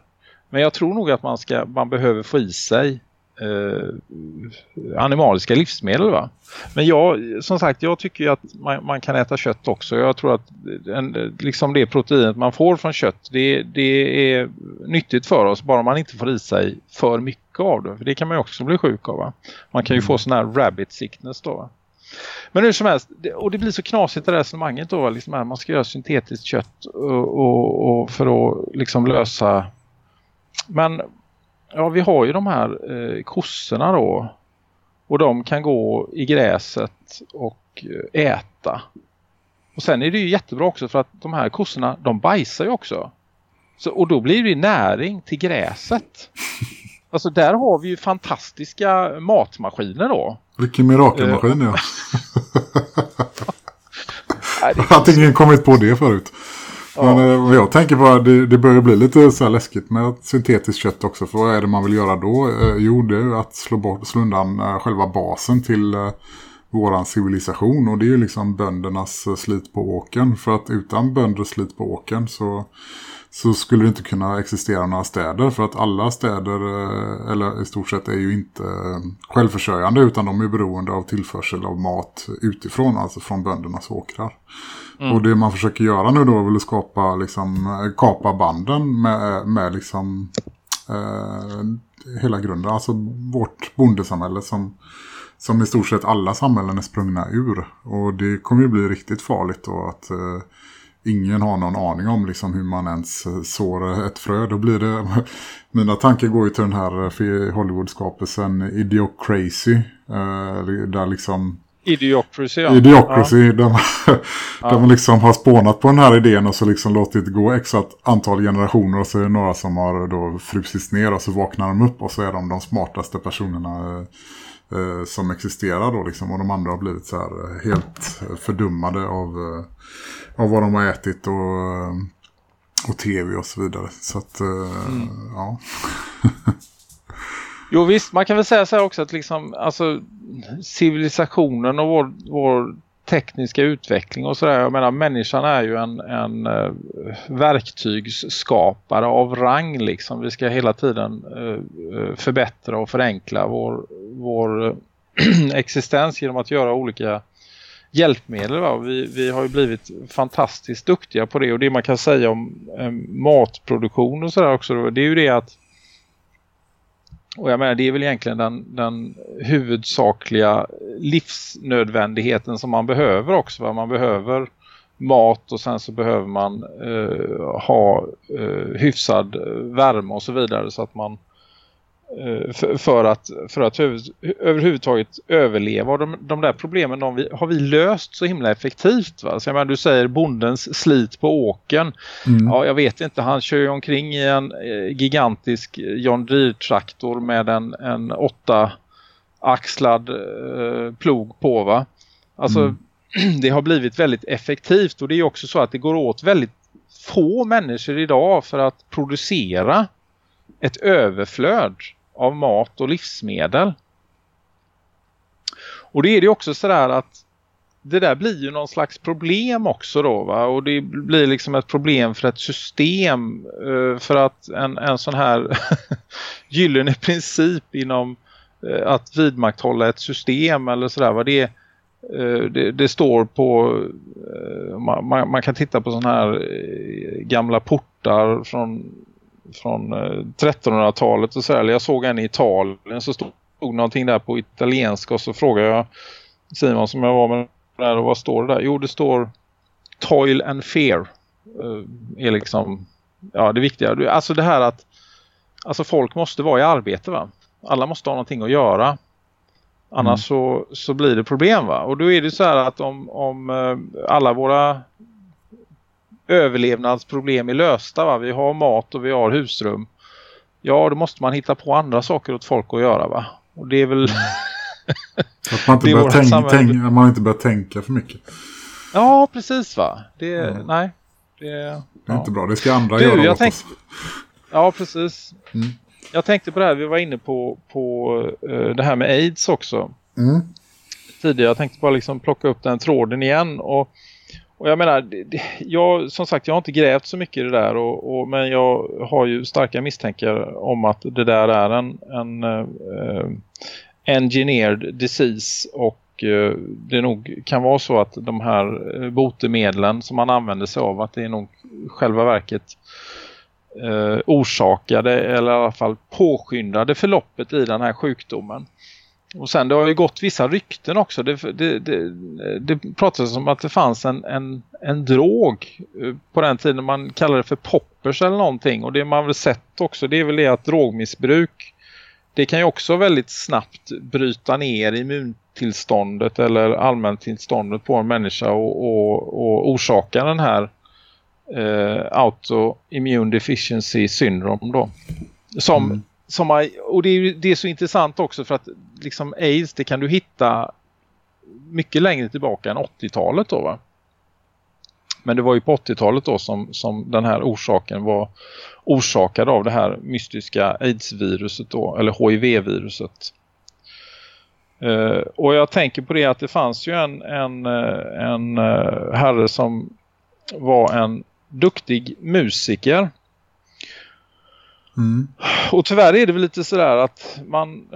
Men jag tror nog att man, ska, man behöver få i sig eh, animaliska livsmedel va. Men jag, som sagt, jag tycker ju att man, man, kan äta kött också. Jag tror att en, liksom det proteinet man får från kött, det, det är nyttigt för oss bara man inte får i sig för mycket av det. För det kan man ju också bli sjuk av va. Man kan ju mm. få sån här rabbit sickness då va? Men hur som helst, och det blir så knasigt det här resonemanget då, liksom här, man ska göra syntetiskt kött och, och, och för att liksom lösa... Men ja, vi har ju de här eh, kossorna då och de kan gå i gräset och eh, äta. Och sen är det ju jättebra också för att de här kossorna, de bajsar ju också. Så, och då blir det näring till gräset. Alltså där har vi ju fantastiska matmaskiner då. Vilken mirakelmaskin uh, ja. Att ingen kommit på det förut. Ja. Men eh, vad jag tänker på, det, det börjar bli lite så här läskigt med syntetiskt kött också. För vad är det man vill göra då? Eh, jo, det är att slå, bort, slå undan eh, själva basen till eh, våran civilisation. Och det är ju liksom böndernas eh, slit på åken. För att utan bönders slit på åken så så skulle det inte kunna existera några städer för att alla städer, eh, eller i stort sett är ju inte eh, självförsörjande utan de är beroende av tillförsel av mat utifrån, alltså från böndernas åkrar. Mm. Och det man försöker göra nu då är väl att skapa, liksom, eh, kapa banden med, med liksom eh, hela grunden, alltså vårt bondesamhälle som, som i stort sett alla samhällen är sprungna ur. Och det kommer ju bli riktigt farligt då att eh, ingen har någon aning om liksom hur man ens eh, sår ett frö. Då blir det, mina tankar går ju till den här eh, Hollywood-skapelsen Idiocracy. Eh, där liksom... Idiocracy, ja. Idiocracy, ja. där, man, ja. där man liksom har spånat på den här idén och så liksom låtit gå exakt antal generationer och så är det några som har då frusits ner och så vaknar de upp och så är de de smartaste personerna som existerar då liksom och de andra har blivit så här helt fördummade av av vad de har ätit och, och tv och så vidare. Så att, eh, mm. ja. jo visst, man kan väl säga så här också att liksom, alltså civilisationen och vår, vår tekniska utveckling och sådär. Jag menar, människan är ju en, en uh, verktygsskapare av rang liksom. Vi ska hela tiden uh, förbättra och förenkla vår, vår existens genom att göra olika hjälpmedel. Va? Vi, vi har ju blivit fantastiskt duktiga på det. Och det man kan säga om eh, matproduktion och sådär också. Då, det är ju det att och jag menar det är väl egentligen den, den huvudsakliga livsnödvändigheten som man behöver också. Va? Man behöver mat och sen så behöver man eh, ha eh, hyfsad eh, värme och så vidare så att man Eh, för, för, att, för att överhuvudtaget överleva. Och de, de där problemen de vi, har vi löst så himla effektivt. Va? Så jag menar, du säger bondens slit på åken. Mm. Ja, jag vet inte. Han kör ju omkring i en eh, gigantisk John Deere-traktor med en, en åtta axlad eh, plog på va. Alltså mm. det har blivit väldigt effektivt och det är också så att det går åt väldigt få människor idag för att producera ett överflöd av mat och livsmedel. Och det är det också sådär att det där blir ju någon slags problem också då va? Och det blir liksom ett problem för ett system eh, för att en, en sån här gyllene princip inom eh, att vidmakthålla ett system eller sådär vad det eh, det, det, står på man, man, kan titta på sådana här gamla portar från från 1300-talet och så här. Jag såg en i Italien så stod någonting där på italienska och så frågade jag Simon som jag var med där och vad står det där? Jo, det står toil and fear. Uh, är liksom ja, det viktiga. Alltså det här att alltså folk måste vara i arbete va? Alla måste ha någonting att göra. Annars mm. så, så blir det problem va? Och då är det så här att om, om uh, alla våra överlevnadsproblem är lösta va? Vi har mat och vi har husrum. Ja, då måste man hitta på andra saker åt folk att göra va? Och det är väl... Att man inte, börjar tänka, tänk, man inte börjar tänka för mycket. Ja, precis va. Det, mm. Nej. Det, det är inte bra, det ska andra du, göra jag åt tänk... oss. Ja, precis. Mm. Jag tänkte på det här, vi var inne på, på uh, det här med AIDS också. Mm. Tidigare, jag tänkte bara liksom plocka upp den tråden igen. Och, och jag menar, jag, som sagt, jag har inte grävt så mycket i det där. Och, och men jag har ju starka misstänkar om att det där är en, en eh, engineered disease och eh, det nog kan vara så att de här botemedlen som man använder sig av att det är nog själva verket eh, orsakade eller i alla fall påskyndade förloppet i den här sjukdomen. Och sen det har ju gått vissa rykten också. Det, det, det, det pratades om att det fanns en, en, en drog eh, på den tiden man kallade det för poppers eller någonting. Och det man väl sett också det är väl det att drogmissbruk det kan ju också väldigt snabbt bryta ner immuntillståndet eller allmäntillståndet på en människa och, och, och orsaka den här eh, autoimmune deficiency syndrome då. Som, mm som och det är, det är så intressant också för att liksom AIDS det kan du hitta mycket längre tillbaka än 80-talet då va? Men det var ju på 80-talet då som, som den här orsaken var orsakad av det här mystiska AIDS-viruset då, eller HIV-viruset. Uh, eh, och jag tänker på det att det fanns ju en, en, eh, en uh, herre som var en duktig musiker. Mm. Och tyvärr är det väl lite sådär att man,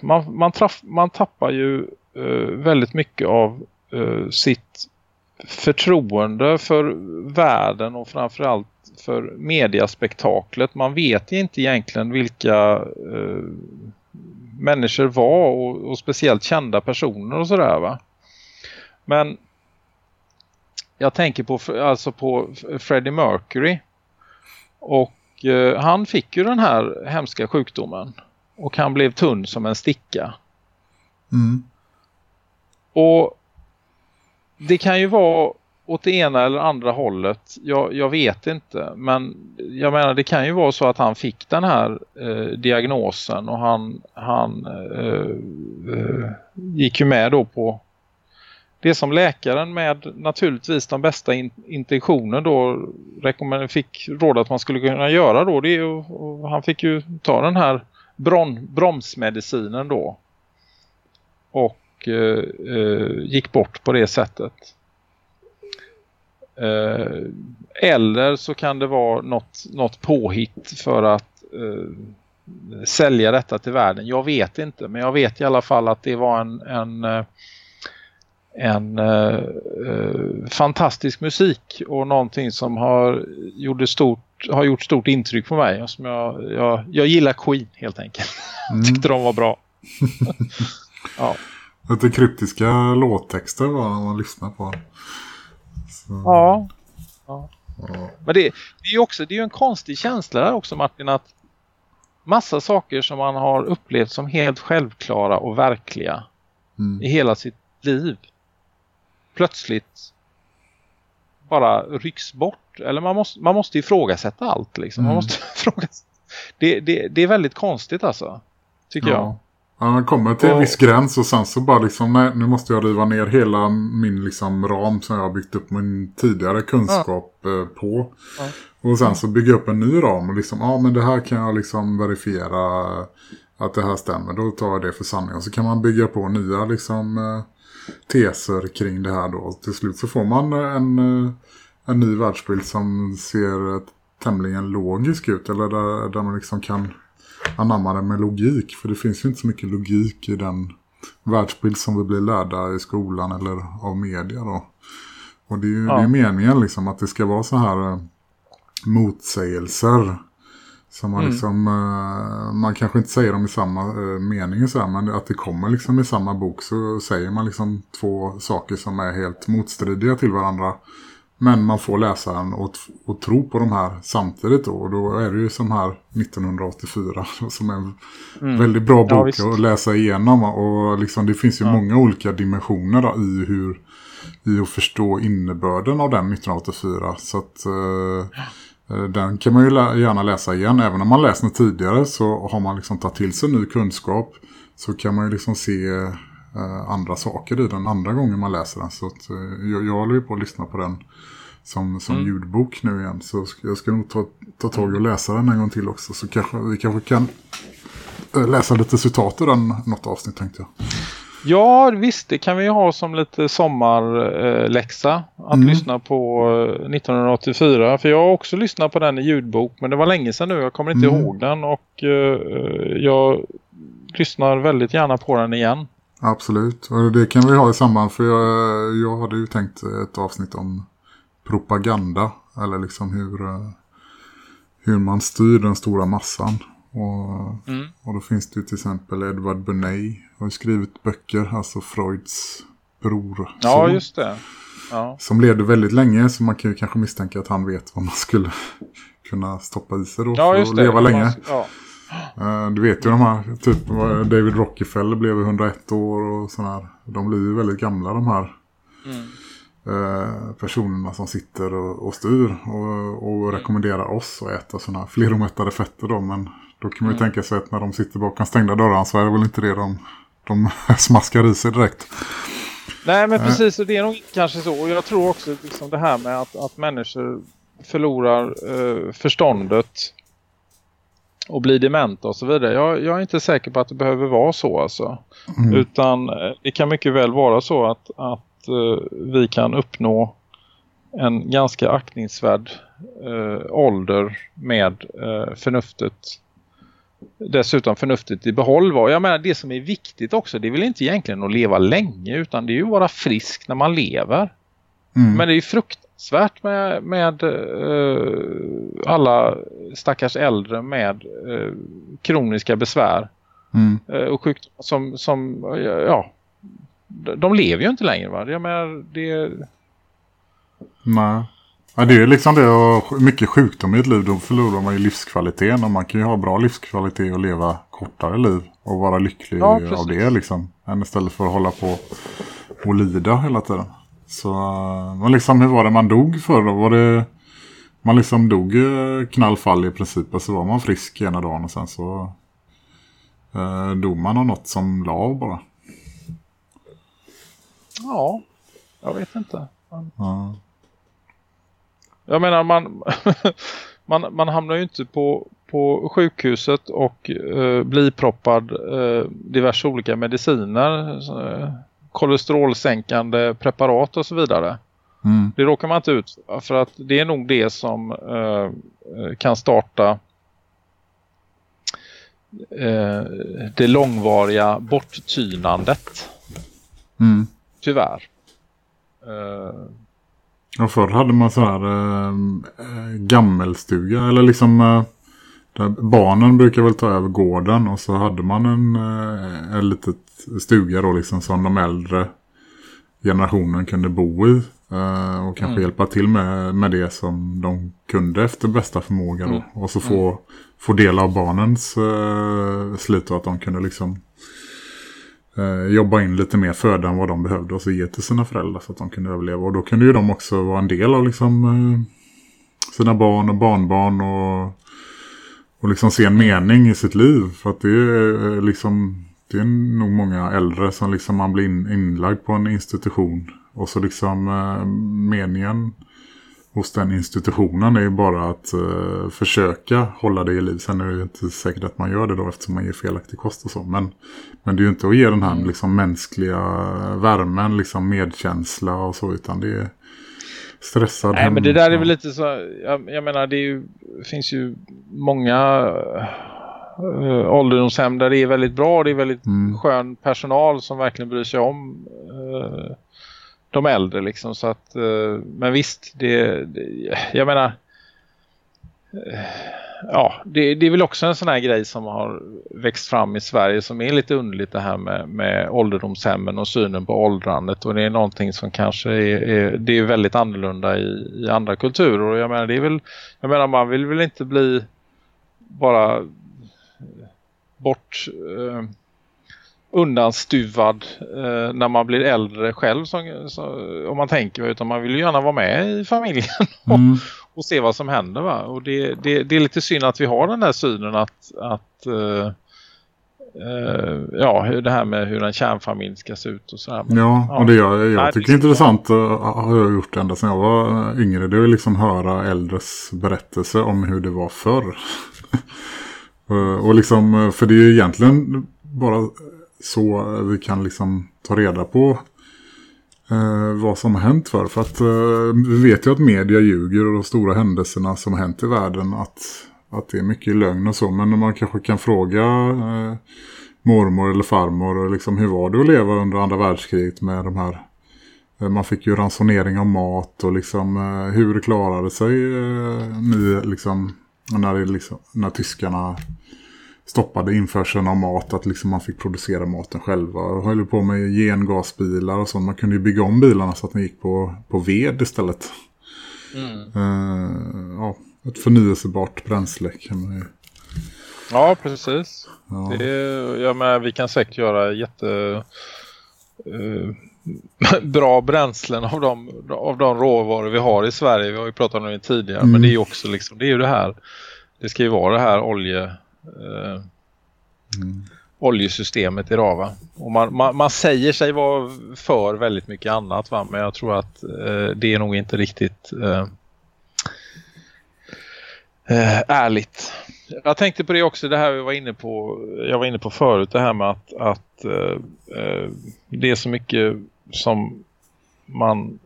man, man, traff, man tappar ju uh, väldigt mycket av eh, sitt förtroende för världen och framförallt för mediaspektaklet. Man vet inte egentligen vilka uh, människor var och, och, speciellt kända personer och sådär va. Men jag tänker på, alltså på Freddie Mercury och eh, han fick ju den här hemska sjukdomen och han blev tunn som en sticka. Mm. Och det kan ju vara åt det ena eller andra hållet. Jag, jag, vet inte. Men jag menar det kan ju vara så att han fick den här eh, diagnosen och han, han eh, eh, gick ju med då på det som läkaren med naturligtvis de bästa in, intentioner då fick råd att man skulle kunna göra då. Det är, och han fick ju ta den här bron, bromsmedicinen då. Och eh, eh, gick bort på det sättet. Eh, eller så kan det vara något, något påhitt för att eh, sälja detta till världen. Jag vet inte, men jag vet i alla fall att det var en, en, eh, en uh, fantastisk musik och någonting som har, gjorde stort, har gjort stort intryck på mig. Som jag, jag, jag gillar Queen helt enkelt. Mm. Tyckte de var bra. ja. Lite kryptiska låttexter var man lyssnar på. Ja. ja. Men det, det är ju också det är en konstig känsla där också Martin att massa saker som man har upplevt som helt självklara och verkliga mm. i hela sitt liv plötsligt bara rycks bort. Eller man måste, man måste ifrågasätta allt liksom. Mm. Man måste ifrågasätta. Det, det, det är väldigt konstigt alltså. Tycker ja. jag. Ja, man kommer till en viss gräns och sen så bara liksom, nej, nu måste jag riva ner hela min liksom ram som jag har byggt upp min tidigare kunskap ja. på. Ja. Och sen så bygger jag upp en ny ram och liksom, ja men det här kan jag liksom verifiera att det här stämmer. Då tar jag det för sanning. Och så kan man bygga på nya liksom eh, teser kring det här då. Till slut så får man en, eh, en ny världsbild som ser tämligen logisk ut. Eller där, där man liksom kan anamma det med logik. För det finns ju inte så mycket logik i den världsbild som vi blir lärda i skolan eller av media då. Och det är ju ja. det är meningen liksom att det ska vara så här eh, motsägelser som man, mm. liksom, uh, man kanske inte säger dem i samma uh, mening så här, men att det kommer liksom i samma bok så säger man liksom två saker som är helt motstridiga till varandra. Men man får läsa den och, och tro på de här samtidigt då. Och då är det ju som här 1984 som är en mm. väldigt bra bok ja, att läsa igenom. Och liksom, det finns ju ja. många olika dimensioner då, i hur i att förstå innebörden av den 1984. Så att... Eh, den kan man ju gärna läsa igen. Även om man läst den tidigare så har man liksom tagit till sig ny kunskap. Så kan man ju liksom se eh, andra saker i den andra gången man läser den. Så att, eh, jag, jag håller ju på att lyssna på den som, som mm. ljudbok nu igen. Så jag ska nog ta, ta tag och läsa den en gång till också. Så kanske vi kanske kan eh, läsa lite citat ur den något avsnitt tänkte jag. Ja, visst. Det kan vi ha som lite sommarläxa. att mm. lyssna på 1984. Eh, För jag har också lyssnat på den i ljudbok. Men det var länge sedan nu. Jag kommer inte mm. ihåg den. Och uh, jag lyssnar väldigt gärna på den igen. Absolut. Och det kan vi ha i samband. För jag, jag hade ju tänkt ett avsnitt om propaganda. Eller liksom hur, eh, hur man styr den stora massan. Och, mm. och då finns det ju till exempel Edward Bernay har skrivit böcker, alltså Freuds bror. Ja, just det. Ja. Som levde väldigt länge så man kan ju kanske misstänka att han vet vad man skulle kunna stoppa i sig då ja, för att det. leva länge. Ja. Uh, du vet ju de här, typ David Rockefeller blev 101 år och sådär. De blir ju väldigt gamla de här mm. uh, personerna som sitter och, och styr och, och rekommenderar oss att äta sådana här fleromättade fetter då. Men då kan man ju mm. tänka sig att när de sitter bakom stängda dörrar så är det väl inte det de, de smaskar i sig direkt. Nej men eh. precis och det är nog kanske så. Och jag tror också liksom det här med att, att människor förlorar eh, förståndet och blir dementa och så vidare. Jag, jag, är inte säker på att det behöver vara så alltså. Mm. Utan eh, det kan mycket väl vara så att, att uh, vi kan uppnå en ganska aktningsvärd uh, ålder med uh, förnuftet dessutom förnuftigt i behåll var. Jag menar det som är viktigt också det är väl inte egentligen att leva länge utan det är ju att vara frisk när man lever. Mm. Men det är ju fruktansvärt med, med uh, alla stackars äldre med uh, kroniska besvär mm. uh, och sjukdomar som, som ja, de lever ju inte längre va? Jag menar det... Nej. Ja, det är liksom det och mycket sjukdom i ett liv. Då förlorar man ju livskvaliteten. Och man kan ju ha bra livskvalitet och leva kortare liv. Och vara lycklig ja, av det liksom. Än istället för att hålla på och lida hela tiden. Så men liksom, hur var det man dog för då? Var det... Man liksom dog knallfall i princip. Och så var man frisk ena dagen och sen så eh, dog man av något som lav bara. Ja, jag vet inte. Ja. Jag menar man, man, man hamnar ju inte på, på sjukhuset och eh, blir proppad eh, diverse olika mediciner, eh, kolesterolsänkande preparat och så vidare. Mm. Det råkar man inte ut för att det är nog det som eh, kan starta eh, det långvariga borttynandet. Mm. Tyvärr. Ja, förr hade man så här äh, gammelstuga. Eller liksom... Äh, barnen brukar väl ta över gården. Och så hade man en, äh, en litet stuga då liksom som de äldre generationen kunde bo i. och kanske mm. hjälpa till med, med det som de kunde efter bästa förmåga då. Mm. Och så få, mm. få del av barnens slit och att de kunde liksom Eh, jobba in lite mer föda än vad de behövde och så ge till sina föräldrar så att de kunde överleva. Och då kunde ju de också vara en del av liksom, eh, sina barn och barnbarn och, och liksom se en mening i sitt liv. För att det är eh, liksom det är nog många äldre som liksom man blir in, inlagd på en institution. Och så liksom eh, meningen hos den institutionen är ju bara att eh, försöka hålla det i liv. Sen är det inte säkert att man gör det då eftersom man ger felaktig kost och så. Men, men det är ju inte att ge den här mm. liksom, mänskliga värmen, liksom medkänsla och så utan det är stressad. Nej men det där är väl lite så, jag, jag menar det ju, finns ju många äh, ålderdomshem där det är väldigt bra, det är väldigt mm. skön personal som verkligen bryr sig om äh, de äldre liksom så att äh, men visst det, det jag menar ja, det, det, är väl också en sån här grej som har växt fram i Sverige som är lite underligt det här med, med ålderdomshemmen och synen på åldrandet. Och det är någonting som kanske är, är det är väldigt annorlunda i, i, andra kulturer. Och jag menar det är väl, jag menar man vill väl inte bli bara bort eh, undanstuvad eh, när man blir äldre själv som, så, om man tänker utan man vill ju gärna vara med i familjen. Mm och, se vad som händer va? och det, det, det, är lite synd att vi har den här synen att, att eh, Uh, ja, det här med hur en kärnfamilj ska se ut och sådär. Ja, ja, och det jag, jag Nej, tycker det är intressant uh, har jag gjort ända sedan jag var yngre. Det är liksom höra äldres berättelse om hur det var förr. uh, och liksom, för det är ju egentligen bara så vi kan liksom ta reda på eh, vad som har hänt för. För att eh, vi vet ju att media ljuger och de stora händelserna som har hänt i världen att, att det är mycket lögn och så. Men man kanske kan fråga eh, mormor eller farmor liksom, hur var det att leva under andra världskriget med de här eh, man fick ju ransonering av mat och liksom eh, hur klarade sig eh, ni liksom när, det liksom, när tyskarna stoppade införseln av mat, att liksom man fick producera maten själva. Och höll på med gengasbilar och så. Man kunde ju bygga om bilarna så att de gick på, på ved istället. Mm. Uh, ja, ett förnyelsebart bränsle kan man ju... Ja, precis. Ja. Det ja, men vi kan säkert göra jätte... Uh, bra bränslen av de, av de råvaror vi har i Sverige. Vi har ju pratat om det tidigare. Mm. Men det är ju också liksom, det är ju det här. Det ska ju vara det här olje eh, mm. oljesystemet idag Rava. Och man, man, man, säger sig vara för väldigt mycket annat va? Men jag tror att eh, det är nog inte riktigt eh, eh, ärligt. Jag tänkte på det också, det här vi var inne på, jag var inne på förut, det här med att, att eh, eh det är så mycket som man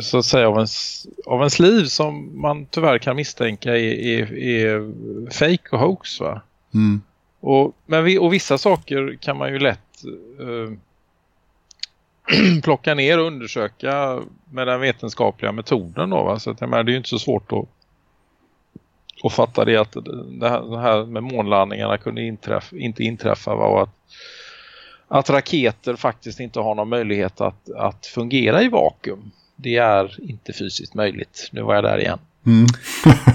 så att säga av ens, av ens liv som man tyvärr kan misstänka är, är, är fake och hoax va? Mm. Och, men vi, och vissa saker kan man ju lätt eh, plocka ner och undersöka med den vetenskapliga metoden då va? Så att, menar, det är ju inte så svårt att, att fatta det att det här, det här med månlandningarna kunde inträffa, inte inträffa va? och att, att raketer faktiskt inte har någon möjlighet att, att fungera i vakuum. Det är inte fysiskt möjligt. Nu var jag där igen. Mm.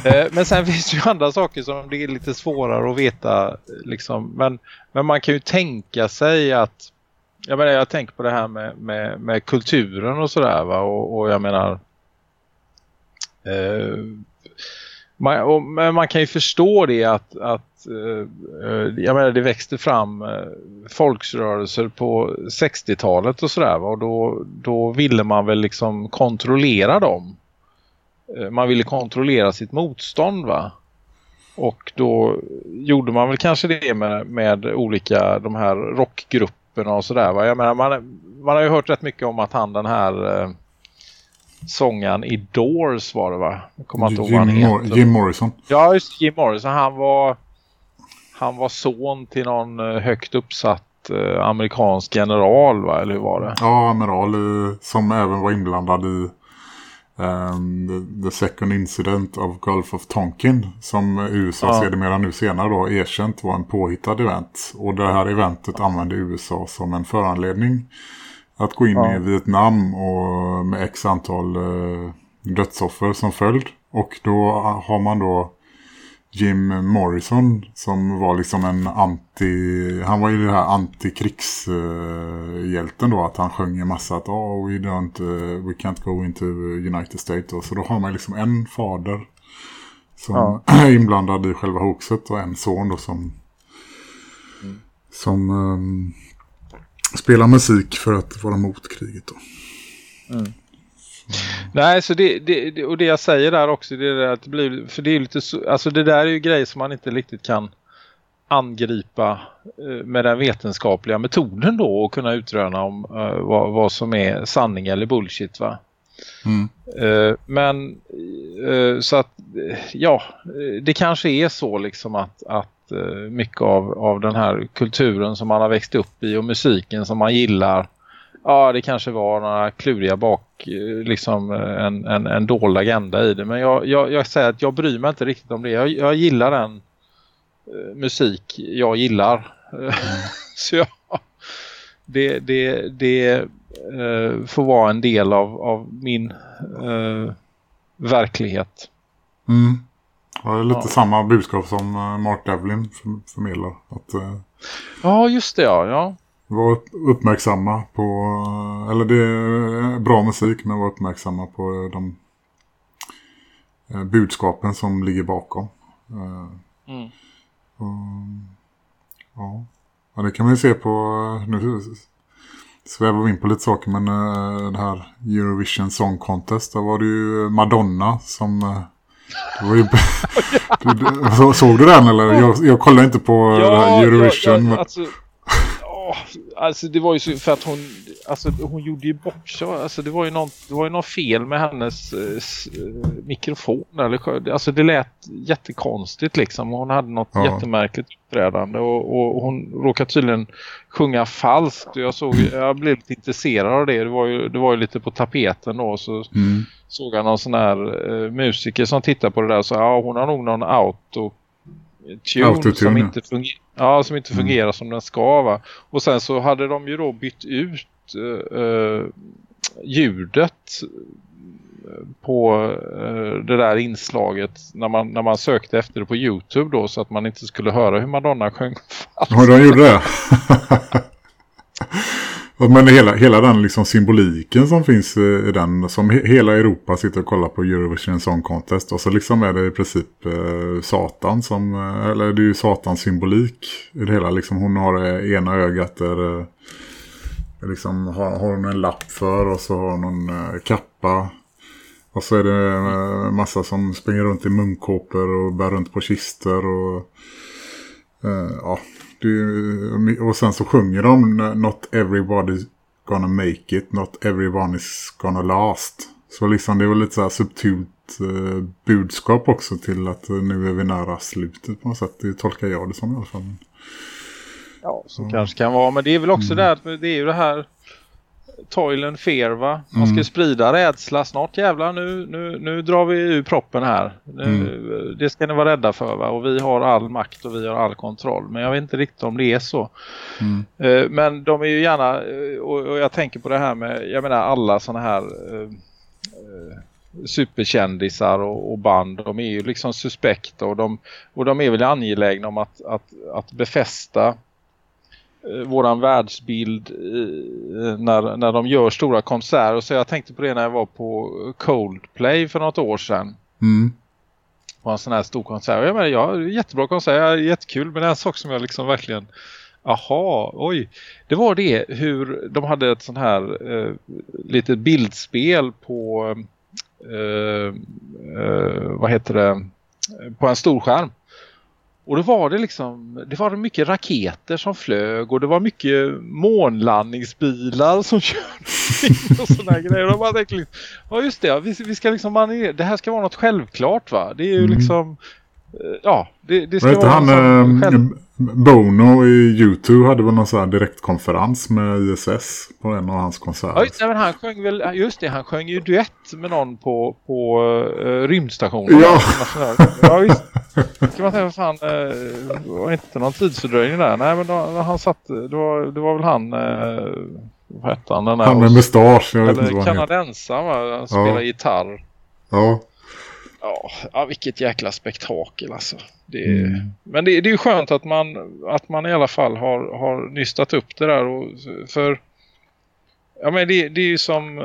Eh, men sen finns det ju andra saker som det är lite svårare att veta. Liksom. Men, men man kan ju tänka sig att jag, menar, jag tänker på det här med, med, med kulturen och sådär va. Och, och jag menar eh, man, och, men man kan ju förstå det att, att eh, eh jag menar det växte fram eh, folksrörelser på 60-talet och sådär. Och då, då ville man väl liksom kontrollera dem man ville kontrollera sitt motstånd va. Och då gjorde man väl kanske det med, med olika de här rockgrupperna och sådär va. Jag menar man, man har ju hört rätt mycket om att han den här eh, sången i Doors var det va? Jag kommer inte ihåg vad han heter. Jim Morrison. Ja just Jim Morrison. Han var, han var son till någon eh, högt uppsatt eh, amerikansk general va? Eller hur var det? Ja, amiral som även var inblandad i um, the, the, Second Incident of Gulf of Tonkin som USA ja. sedermera nu senare då erkänt var en påhittad event. Och det här eventet använde USA som en föranledning att gå in ja. i Vietnam och med x antal uh, dödsoffer som följd. Och då har man då Jim Morrison som var liksom en anti han var ju det här antikrigshjälten då att han sjöng en massa att oh, we don't uh, we can't go into United States och så då har man liksom en fader som ja. är inblandad i själva hoaxet och en son då som mm. som um, spela musik för att vara mot kriget då. Mm. Nej, så det, det, och det jag säger där också det är att det blir, för det är lite alltså det där är ju grejer som man inte riktigt kan angripa eh, med den vetenskapliga metoden då och kunna utröna om uh, vad, vad, som är sanning eller bullshit va. Mm. Uh, men uh, så att ja, det kanske är så liksom att, att mycket av, av den här kulturen som man har växt upp i och musiken som man gillar ja det kanske var några kluriga bak liksom en, en, en dold agenda i det men jag, jag, jag säger att jag bryr mig inte riktigt om det jag, jag gillar den Eh, musik jag gillar. Så jag, det, det, det uh, får vara en del av, av min uh, verklighet. Mm. Ja, det är lite ja. samma budskap som Mark Devlin förmedlar. Att, ja, just det ja. ja. Var uppmärksamma på, eller det är bra musik men var uppmärksamma på de budskapen som ligger bakom. Mm. Ja. ja, det kan man ju se på, nu svävar vi in på lite saker, men det här Eurovision Song Contest, där var det ju Madonna som... Ju, såg du den eller? Jag, jag kollar inte på ja, Eurovision. Ja, ja, alltså, alltså det var ju så för att hon alltså hon gjorde ju bort sig. Alltså det var ju något, det var ju något fel med hennes eh, eh, mikrofon eller alltså det lät jättekonstigt liksom. Hon hade något ja. jättemärkligt uppträdande och, och hon råkade tydligen sjunga falskt. Jag såg jag blev lite intresserad av det. Det var ju det var ju lite på tapeten då så mm. såg jag någon sån här eh, musiker som tittar på det där så ja hon har nog någon auto tune som inte, funger ja, som inte mm. fungerar mm. som den ska va. Och sen så hade de ju då bytt ut uh, ljudet på uh, det där inslaget när man, när man sökte efter det på Youtube då så att man inte skulle höra hur Madonna sjöng fast. Ja, de gjorde det. Men hela, hela den liksom symboliken som finns i den, som he, hela Europa sitter och kollar på Eurovision Song Contest. Och så liksom är det i princip eh, Satan som, eh, eller det är ju Satans symbolik i det hela. Liksom hon har det ena ögat där, eh, liksom har, har hon en lapp för och så har hon en eh, kappa. Och så är det eh, massa som springer runt i munkåpor och bär runt på kister och ja, och sen så sjunger de Not everybody's gonna make it, not everyone is gonna last. Så liksom det är väl lite så här subtilt eh, budskap också till att nu är vi nära slutet på något sätt. Det tolkar jag det som i alla fall. Ja, så mm. kanske kan vara. Men det är väl också mm. där, det är ju det här toil and fear va? Man ska mm. sprida rädsla snart jävlar nu, nu, nu drar vi ur proppen här. Nu, mm. Det ska ni vara rädda för va? Och vi har all makt och vi har all kontroll. Men jag vet inte riktigt om det är så. Mm. Uh, men de är ju gärna, uh, och, och, jag tänker på det här med, jag menar alla sådana här uh, superkändisar och, och, band. De är ju liksom suspekta och de, och de är väl angelägna om att, att, att befästa Eh, våran världsbild eh, när, när de gör stora konserter. Så jag tänkte på det när jag var på Coldplay för något år sedan. Mm. På en sån här stor konsert. Jag menar, ja, jättebra konsert, jättekul. Men en sak som jag liksom verkligen... Aha, oj. Det var det hur de hade ett sån här eh, litet bildspel på... Eh, eh, vad heter det? På en stor skärm. Och då var det liksom, det var mycket raketer som flög och det var mycket månlandningsbilar som körde och sådana grejer. Och man tänkte ja just det, vi, vi ska liksom, det här ska vara något självklart va? Det är ju mm. liksom, ja, det, det ska vara han, eh, själv... Bono i YouTube hade väl någon sån här direktkonferens med ISS på en av hans konserter. Ja, just, men han sjöng väl, just det, han sjöng ju duett med någon på, på uh, rymdstationen. Ja! ja, visst. Kan man säga, fan, uh, var inte någon tidsfördröjning där? Nej, men då, han satt, det var, det var väl han, uh, vad hette han? Den han med mustasch, jag vet inte vad han kanadensaren? Han spelar ja. gitarr. Ja. Ja, ja, vilket jäkla spektakel alltså. Det mm. Men det, det är ju skönt att man, att man i alla fall har, har nystat upp det där. Och, för ja, men det, det är ju som,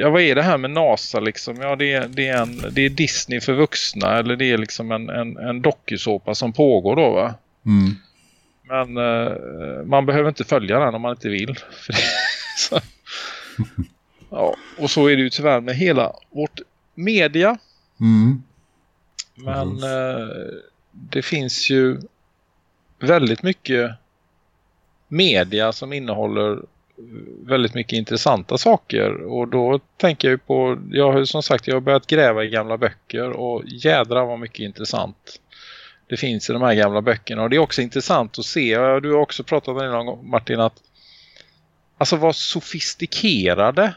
ja vad är det här med NASA liksom? Ja det, det, är, en, det är Disney för vuxna eller det är liksom en, en, en dokusåpa som pågår då va? Mm. men eh, man behöver inte följa den om man inte vill. så, ja, och så är det ju tyvärr med hela vårt media. Mm. Men eh, det finns ju väldigt mycket media som innehåller väldigt mycket intressanta saker. Och då tänker jag på, jag har som sagt jag har börjat gräva i gamla böcker och jädra vad mycket intressant det finns i de här gamla böckerna. Och det är också intressant att se, du har också pratat om det någon gång Martin att alltså vad sofistikerade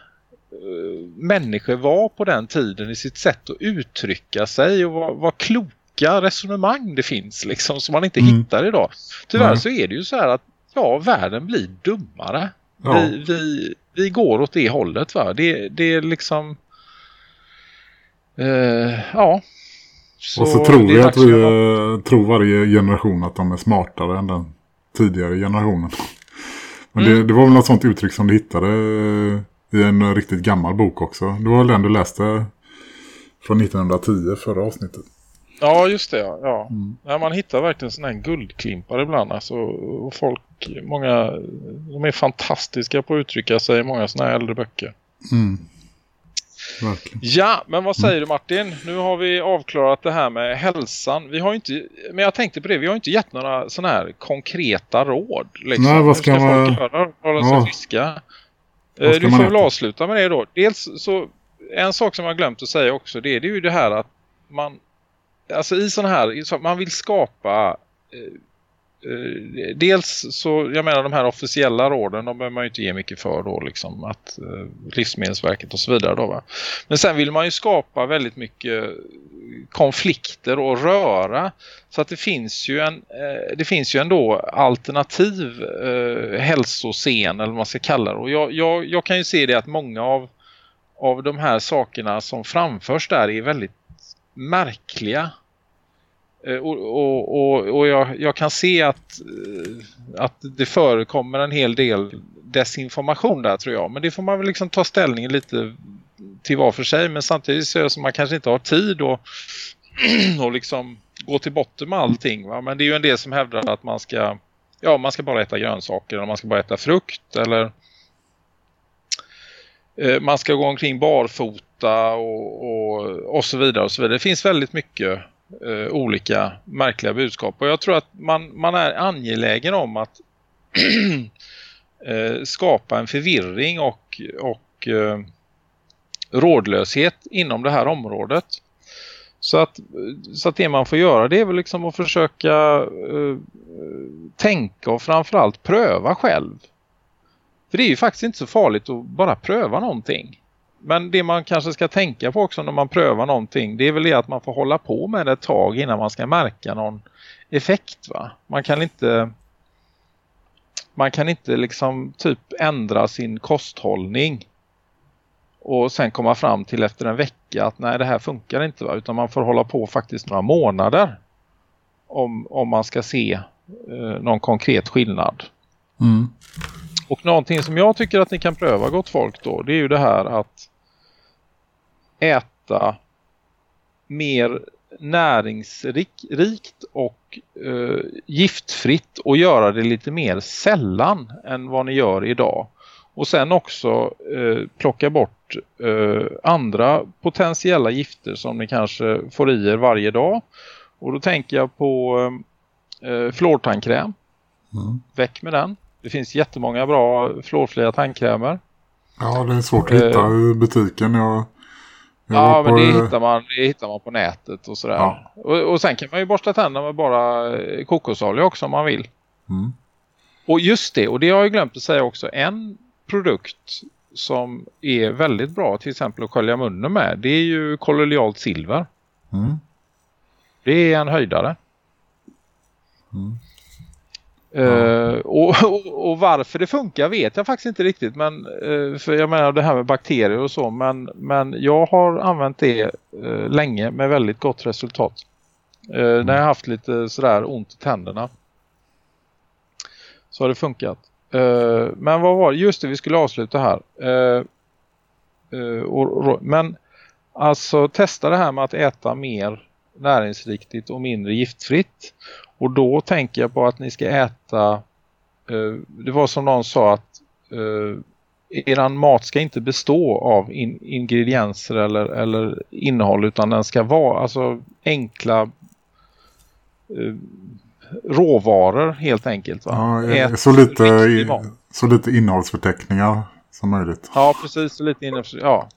människor var på den tiden i sitt sätt att uttrycka sig och vad, vad kloka resonemang det finns liksom som man inte mm. hittar idag. Tyvärr mm. så är det ju så här att ja, världen blir dummare. Ja. Vi, vi, vi går åt det hållet va. Det, det är liksom uh, ja. Så och så tror vi att vi uh, tror varje generation att de är smartare än den tidigare generationen. Men mm. det, det, var väl något sånt uttryck som du hittade uh, i en riktigt gammal bok också. Det var den du läste från 1910 förra avsnittet. Ja, just det. Ja. Mm. ja man hittar verkligen sådana här guldklimpar ibland. Alltså, och folk, många, de är fantastiska på att uttrycka sig i många sådana här äldre böcker. Mm. Verkligen. Ja, men vad säger mm. du Martin? Nu har vi avklarat det här med hälsan. Vi har inte, men jag tänkte på det, vi har inte gett några sådana här konkreta råd. Liksom. Nej, vad ska, ska man... folk göra? Hålla sig ja. friska? Eh, du får väl avsluta med det då. Dels så, en sak som jag glömt att säga också, det är, det är ju det här att man alltså i sådana här, man vill skapa eh, Eh, dels så, jag menar de här officiella råden, de behöver man ju inte ge mycket för då liksom, att eh, Livsmedelsverket och så vidare då va. Men sen vill man ju skapa väldigt mycket konflikter och röra så att det finns ju en eh, det finns ju ändå alternativ eh, hälsoscen eller vad man ska kalla det och jag, jag, jag kan ju se det att många av av de här sakerna som framförs där är väldigt märkliga. Eh, och, och, och, jag, jag, kan se att, eh, att det förekommer en hel del desinformation där tror jag. Men det får man väl liksom ta ställning lite till var för sig. Men samtidigt så är det som man kanske inte har tid och, och liksom gå till botten med allting. Va? Men det är ju en del som hävdar att man ska, ja, man ska bara äta grönsaker eller man ska bara äta frukt eller eh, man ska gå omkring barfota och, och, och så vidare och så vidare. Det finns väldigt mycket eh, olika märkliga budskap och jag tror att man, man är angelägen om att eh, skapa en förvirring och, och eh, rådlöshet inom det här området. Så att, så att det man får göra det är väl liksom att försöka eh, tänka och framförallt pröva själv. För det är ju faktiskt inte så farligt att bara pröva någonting. Men det man kanske ska tänka på också när man prövar någonting det är väl det att man får hålla på med det ett tag innan man ska märka någon effekt va. Man kan inte man kan inte liksom typ ändra sin kosthållning och sen komma fram till efter en vecka att nej det här funkar inte va? utan man får hålla på faktiskt några månader om, om man ska se eh, någon konkret skillnad. Mm. Och någonting som jag tycker att ni kan pröva gott folk då det är ju det här att äta mer näringsrikt och eh, giftfritt och göra det lite mer sällan än vad ni gör idag. Och sen också eh, plocka bort eh, andra potentiella gifter som ni kanske får i er varje dag. Och då tänker jag på eh, fluortandkräm. Mm. Väck med den. Det finns jättemånga bra fluorfria tandkrämer. Ja, det är svårt att hitta eh, i butiken. Jag Ja, men det hittar, man, det hittar man på nätet och sådär. Ja. Och, och sen kan man ju borsta tänderna med bara eh, kokosolja också om man vill. Mm. Och just det, och det har jag glömt att säga också. En produkt som är väldigt bra till exempel att skölja munnen med. Det är ju kolonialt silver. Mm. Det är en höjdare. Mm. Uh, och, och, och, varför det funkar vet jag faktiskt inte riktigt men uh, för jag menar det här med bakterier och så men, men jag har använt det uh, länge med väldigt gott resultat mm. när jag haft lite sådär ont i tänderna så har det funkat men vad var det? Just det, vi skulle avsluta här och, men alltså testa det här med att äta mer näringsriktigt och mindre giftfritt. Och då tänker jag på att ni ska äta, eh, det var som någon sa att eh, eran mat ska inte bestå av in, ingredienser eller, eller innehåll utan den ska vara alltså enkla eh, råvaror helt enkelt. Va? Ja, så, lite, så lite innehållsförteckningar som möjligt. Ja, precis. Så lite innehållsförteckningar. Ja.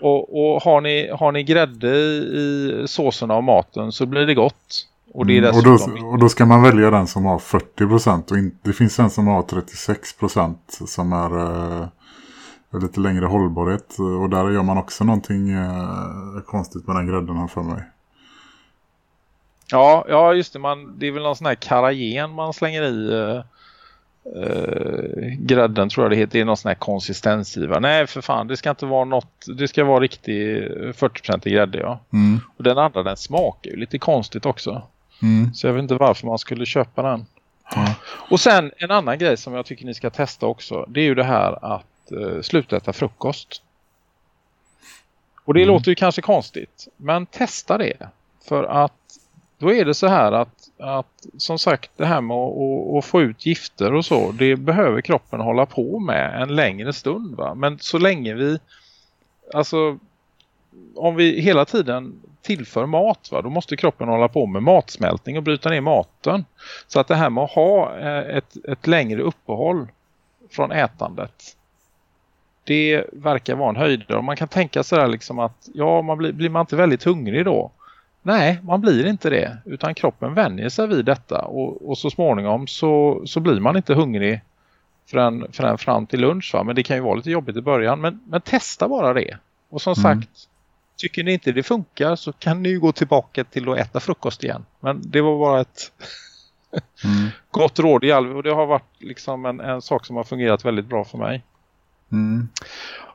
Och, och, har, ni, har ni grädde i, såserna av maten så blir det gott. Och, det är mm, och, då, och då ska man välja den som har 40% och in, det finns en som har 36% som är eh, lite längre hållbarhet. Och där gör man också någonting eh, konstigt med den grädden här för mig. Ja, ja just det. Man, det är väl någon sån här karagen man slänger i eh, eh, grädden tror jag det heter. Det är någon sån här konsistensgivare. Nej för fan, det ska inte vara något. Det ska vara riktig 40% grädde ja. Mm. Och den andra den smakar ju lite konstigt också. Mm. Så jag vet inte varför man skulle köpa den. Mm. Och sen en annan grej som jag tycker ni ska testa också. Det är ju det här att eh, sluta äta frukost. Och det mm. låter ju kanske konstigt. Men testa det. För att då är det så här att, att som sagt det här med att, att, få ut gifter och så. Det behöver kroppen hålla på med en längre stund va. Men så länge vi alltså om vi hela tiden tillför mat va, då måste kroppen hålla på med matsmältning och bryta ner maten. Så att det här med att ha eh, ett, ett längre uppehåll från ätandet det verkar vara en höjdare. Man kan tänka sig där liksom att ja, man blir, blir man inte väldigt hungrig då? Nej, man blir inte det. Utan kroppen vänjer sig vid detta. Och, och så småningom så, så blir man inte hungrig förrän, förrän fram till lunch. Va? Men det kan ju vara lite jobbigt i början. Men, men testa bara det. Och som mm. sagt, tycker ni inte det funkar så kan ni ju gå tillbaka till att äta frukost igen. Men det var bara ett mm. gott råd i all och det har varit liksom en, en sak som har fungerat väldigt bra för mig. Mm.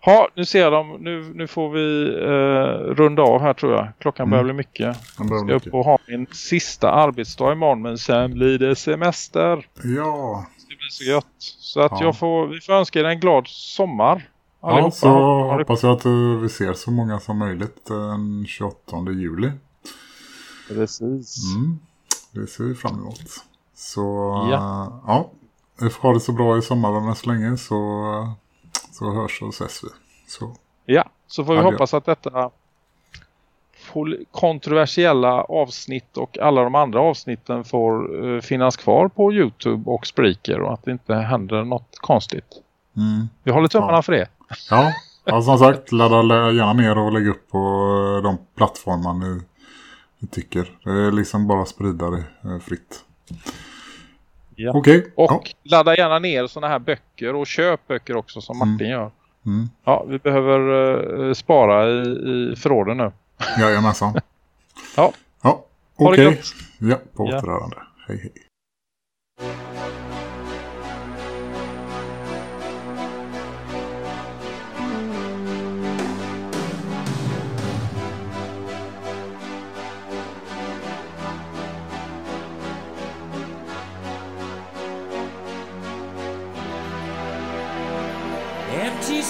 Ja, nu ser de. Nu, nu får vi eh, runda av här tror jag. Klockan börjar mm. bli mycket. Jag ska mycket. upp och ha min sista arbetsdag imorgon men sen blir det semester. Ja. Det blir så gött. Så att ja. jag får, vi får önska er en glad sommar. Allihopa. Ja, så hoppas jag att vi ser så många som möjligt den 28 juli. Precis. Mm, det ser vi fram emot. Så ja, ja vi får ha det så bra i sommaren så länge så, så hörs och ses vi. Så. Ja, så får vi Adjö. hoppas att detta kontroversiella avsnitt och alla de andra avsnitten får uh, finnas kvar på Youtube och Spreaker och att det inte händer något konstigt. Mm. Vi håller tummarna ja. för det. Ja, ja som sagt, ladda gärna ner och lägg upp på eh, de plattformar ni, ni tycker. Det är liksom bara sprida det eh, fritt. Ja. Okay. Och ja. ladda gärna ner sådana här böcker och köp böcker också som Martin mm. gör. Mm. Ja, vi behöver uh, spara i, i förråden nu. Jajamensan. ja. Ja, okej. Okay. Ja, på återhörande. Ja. Hej hej.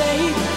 As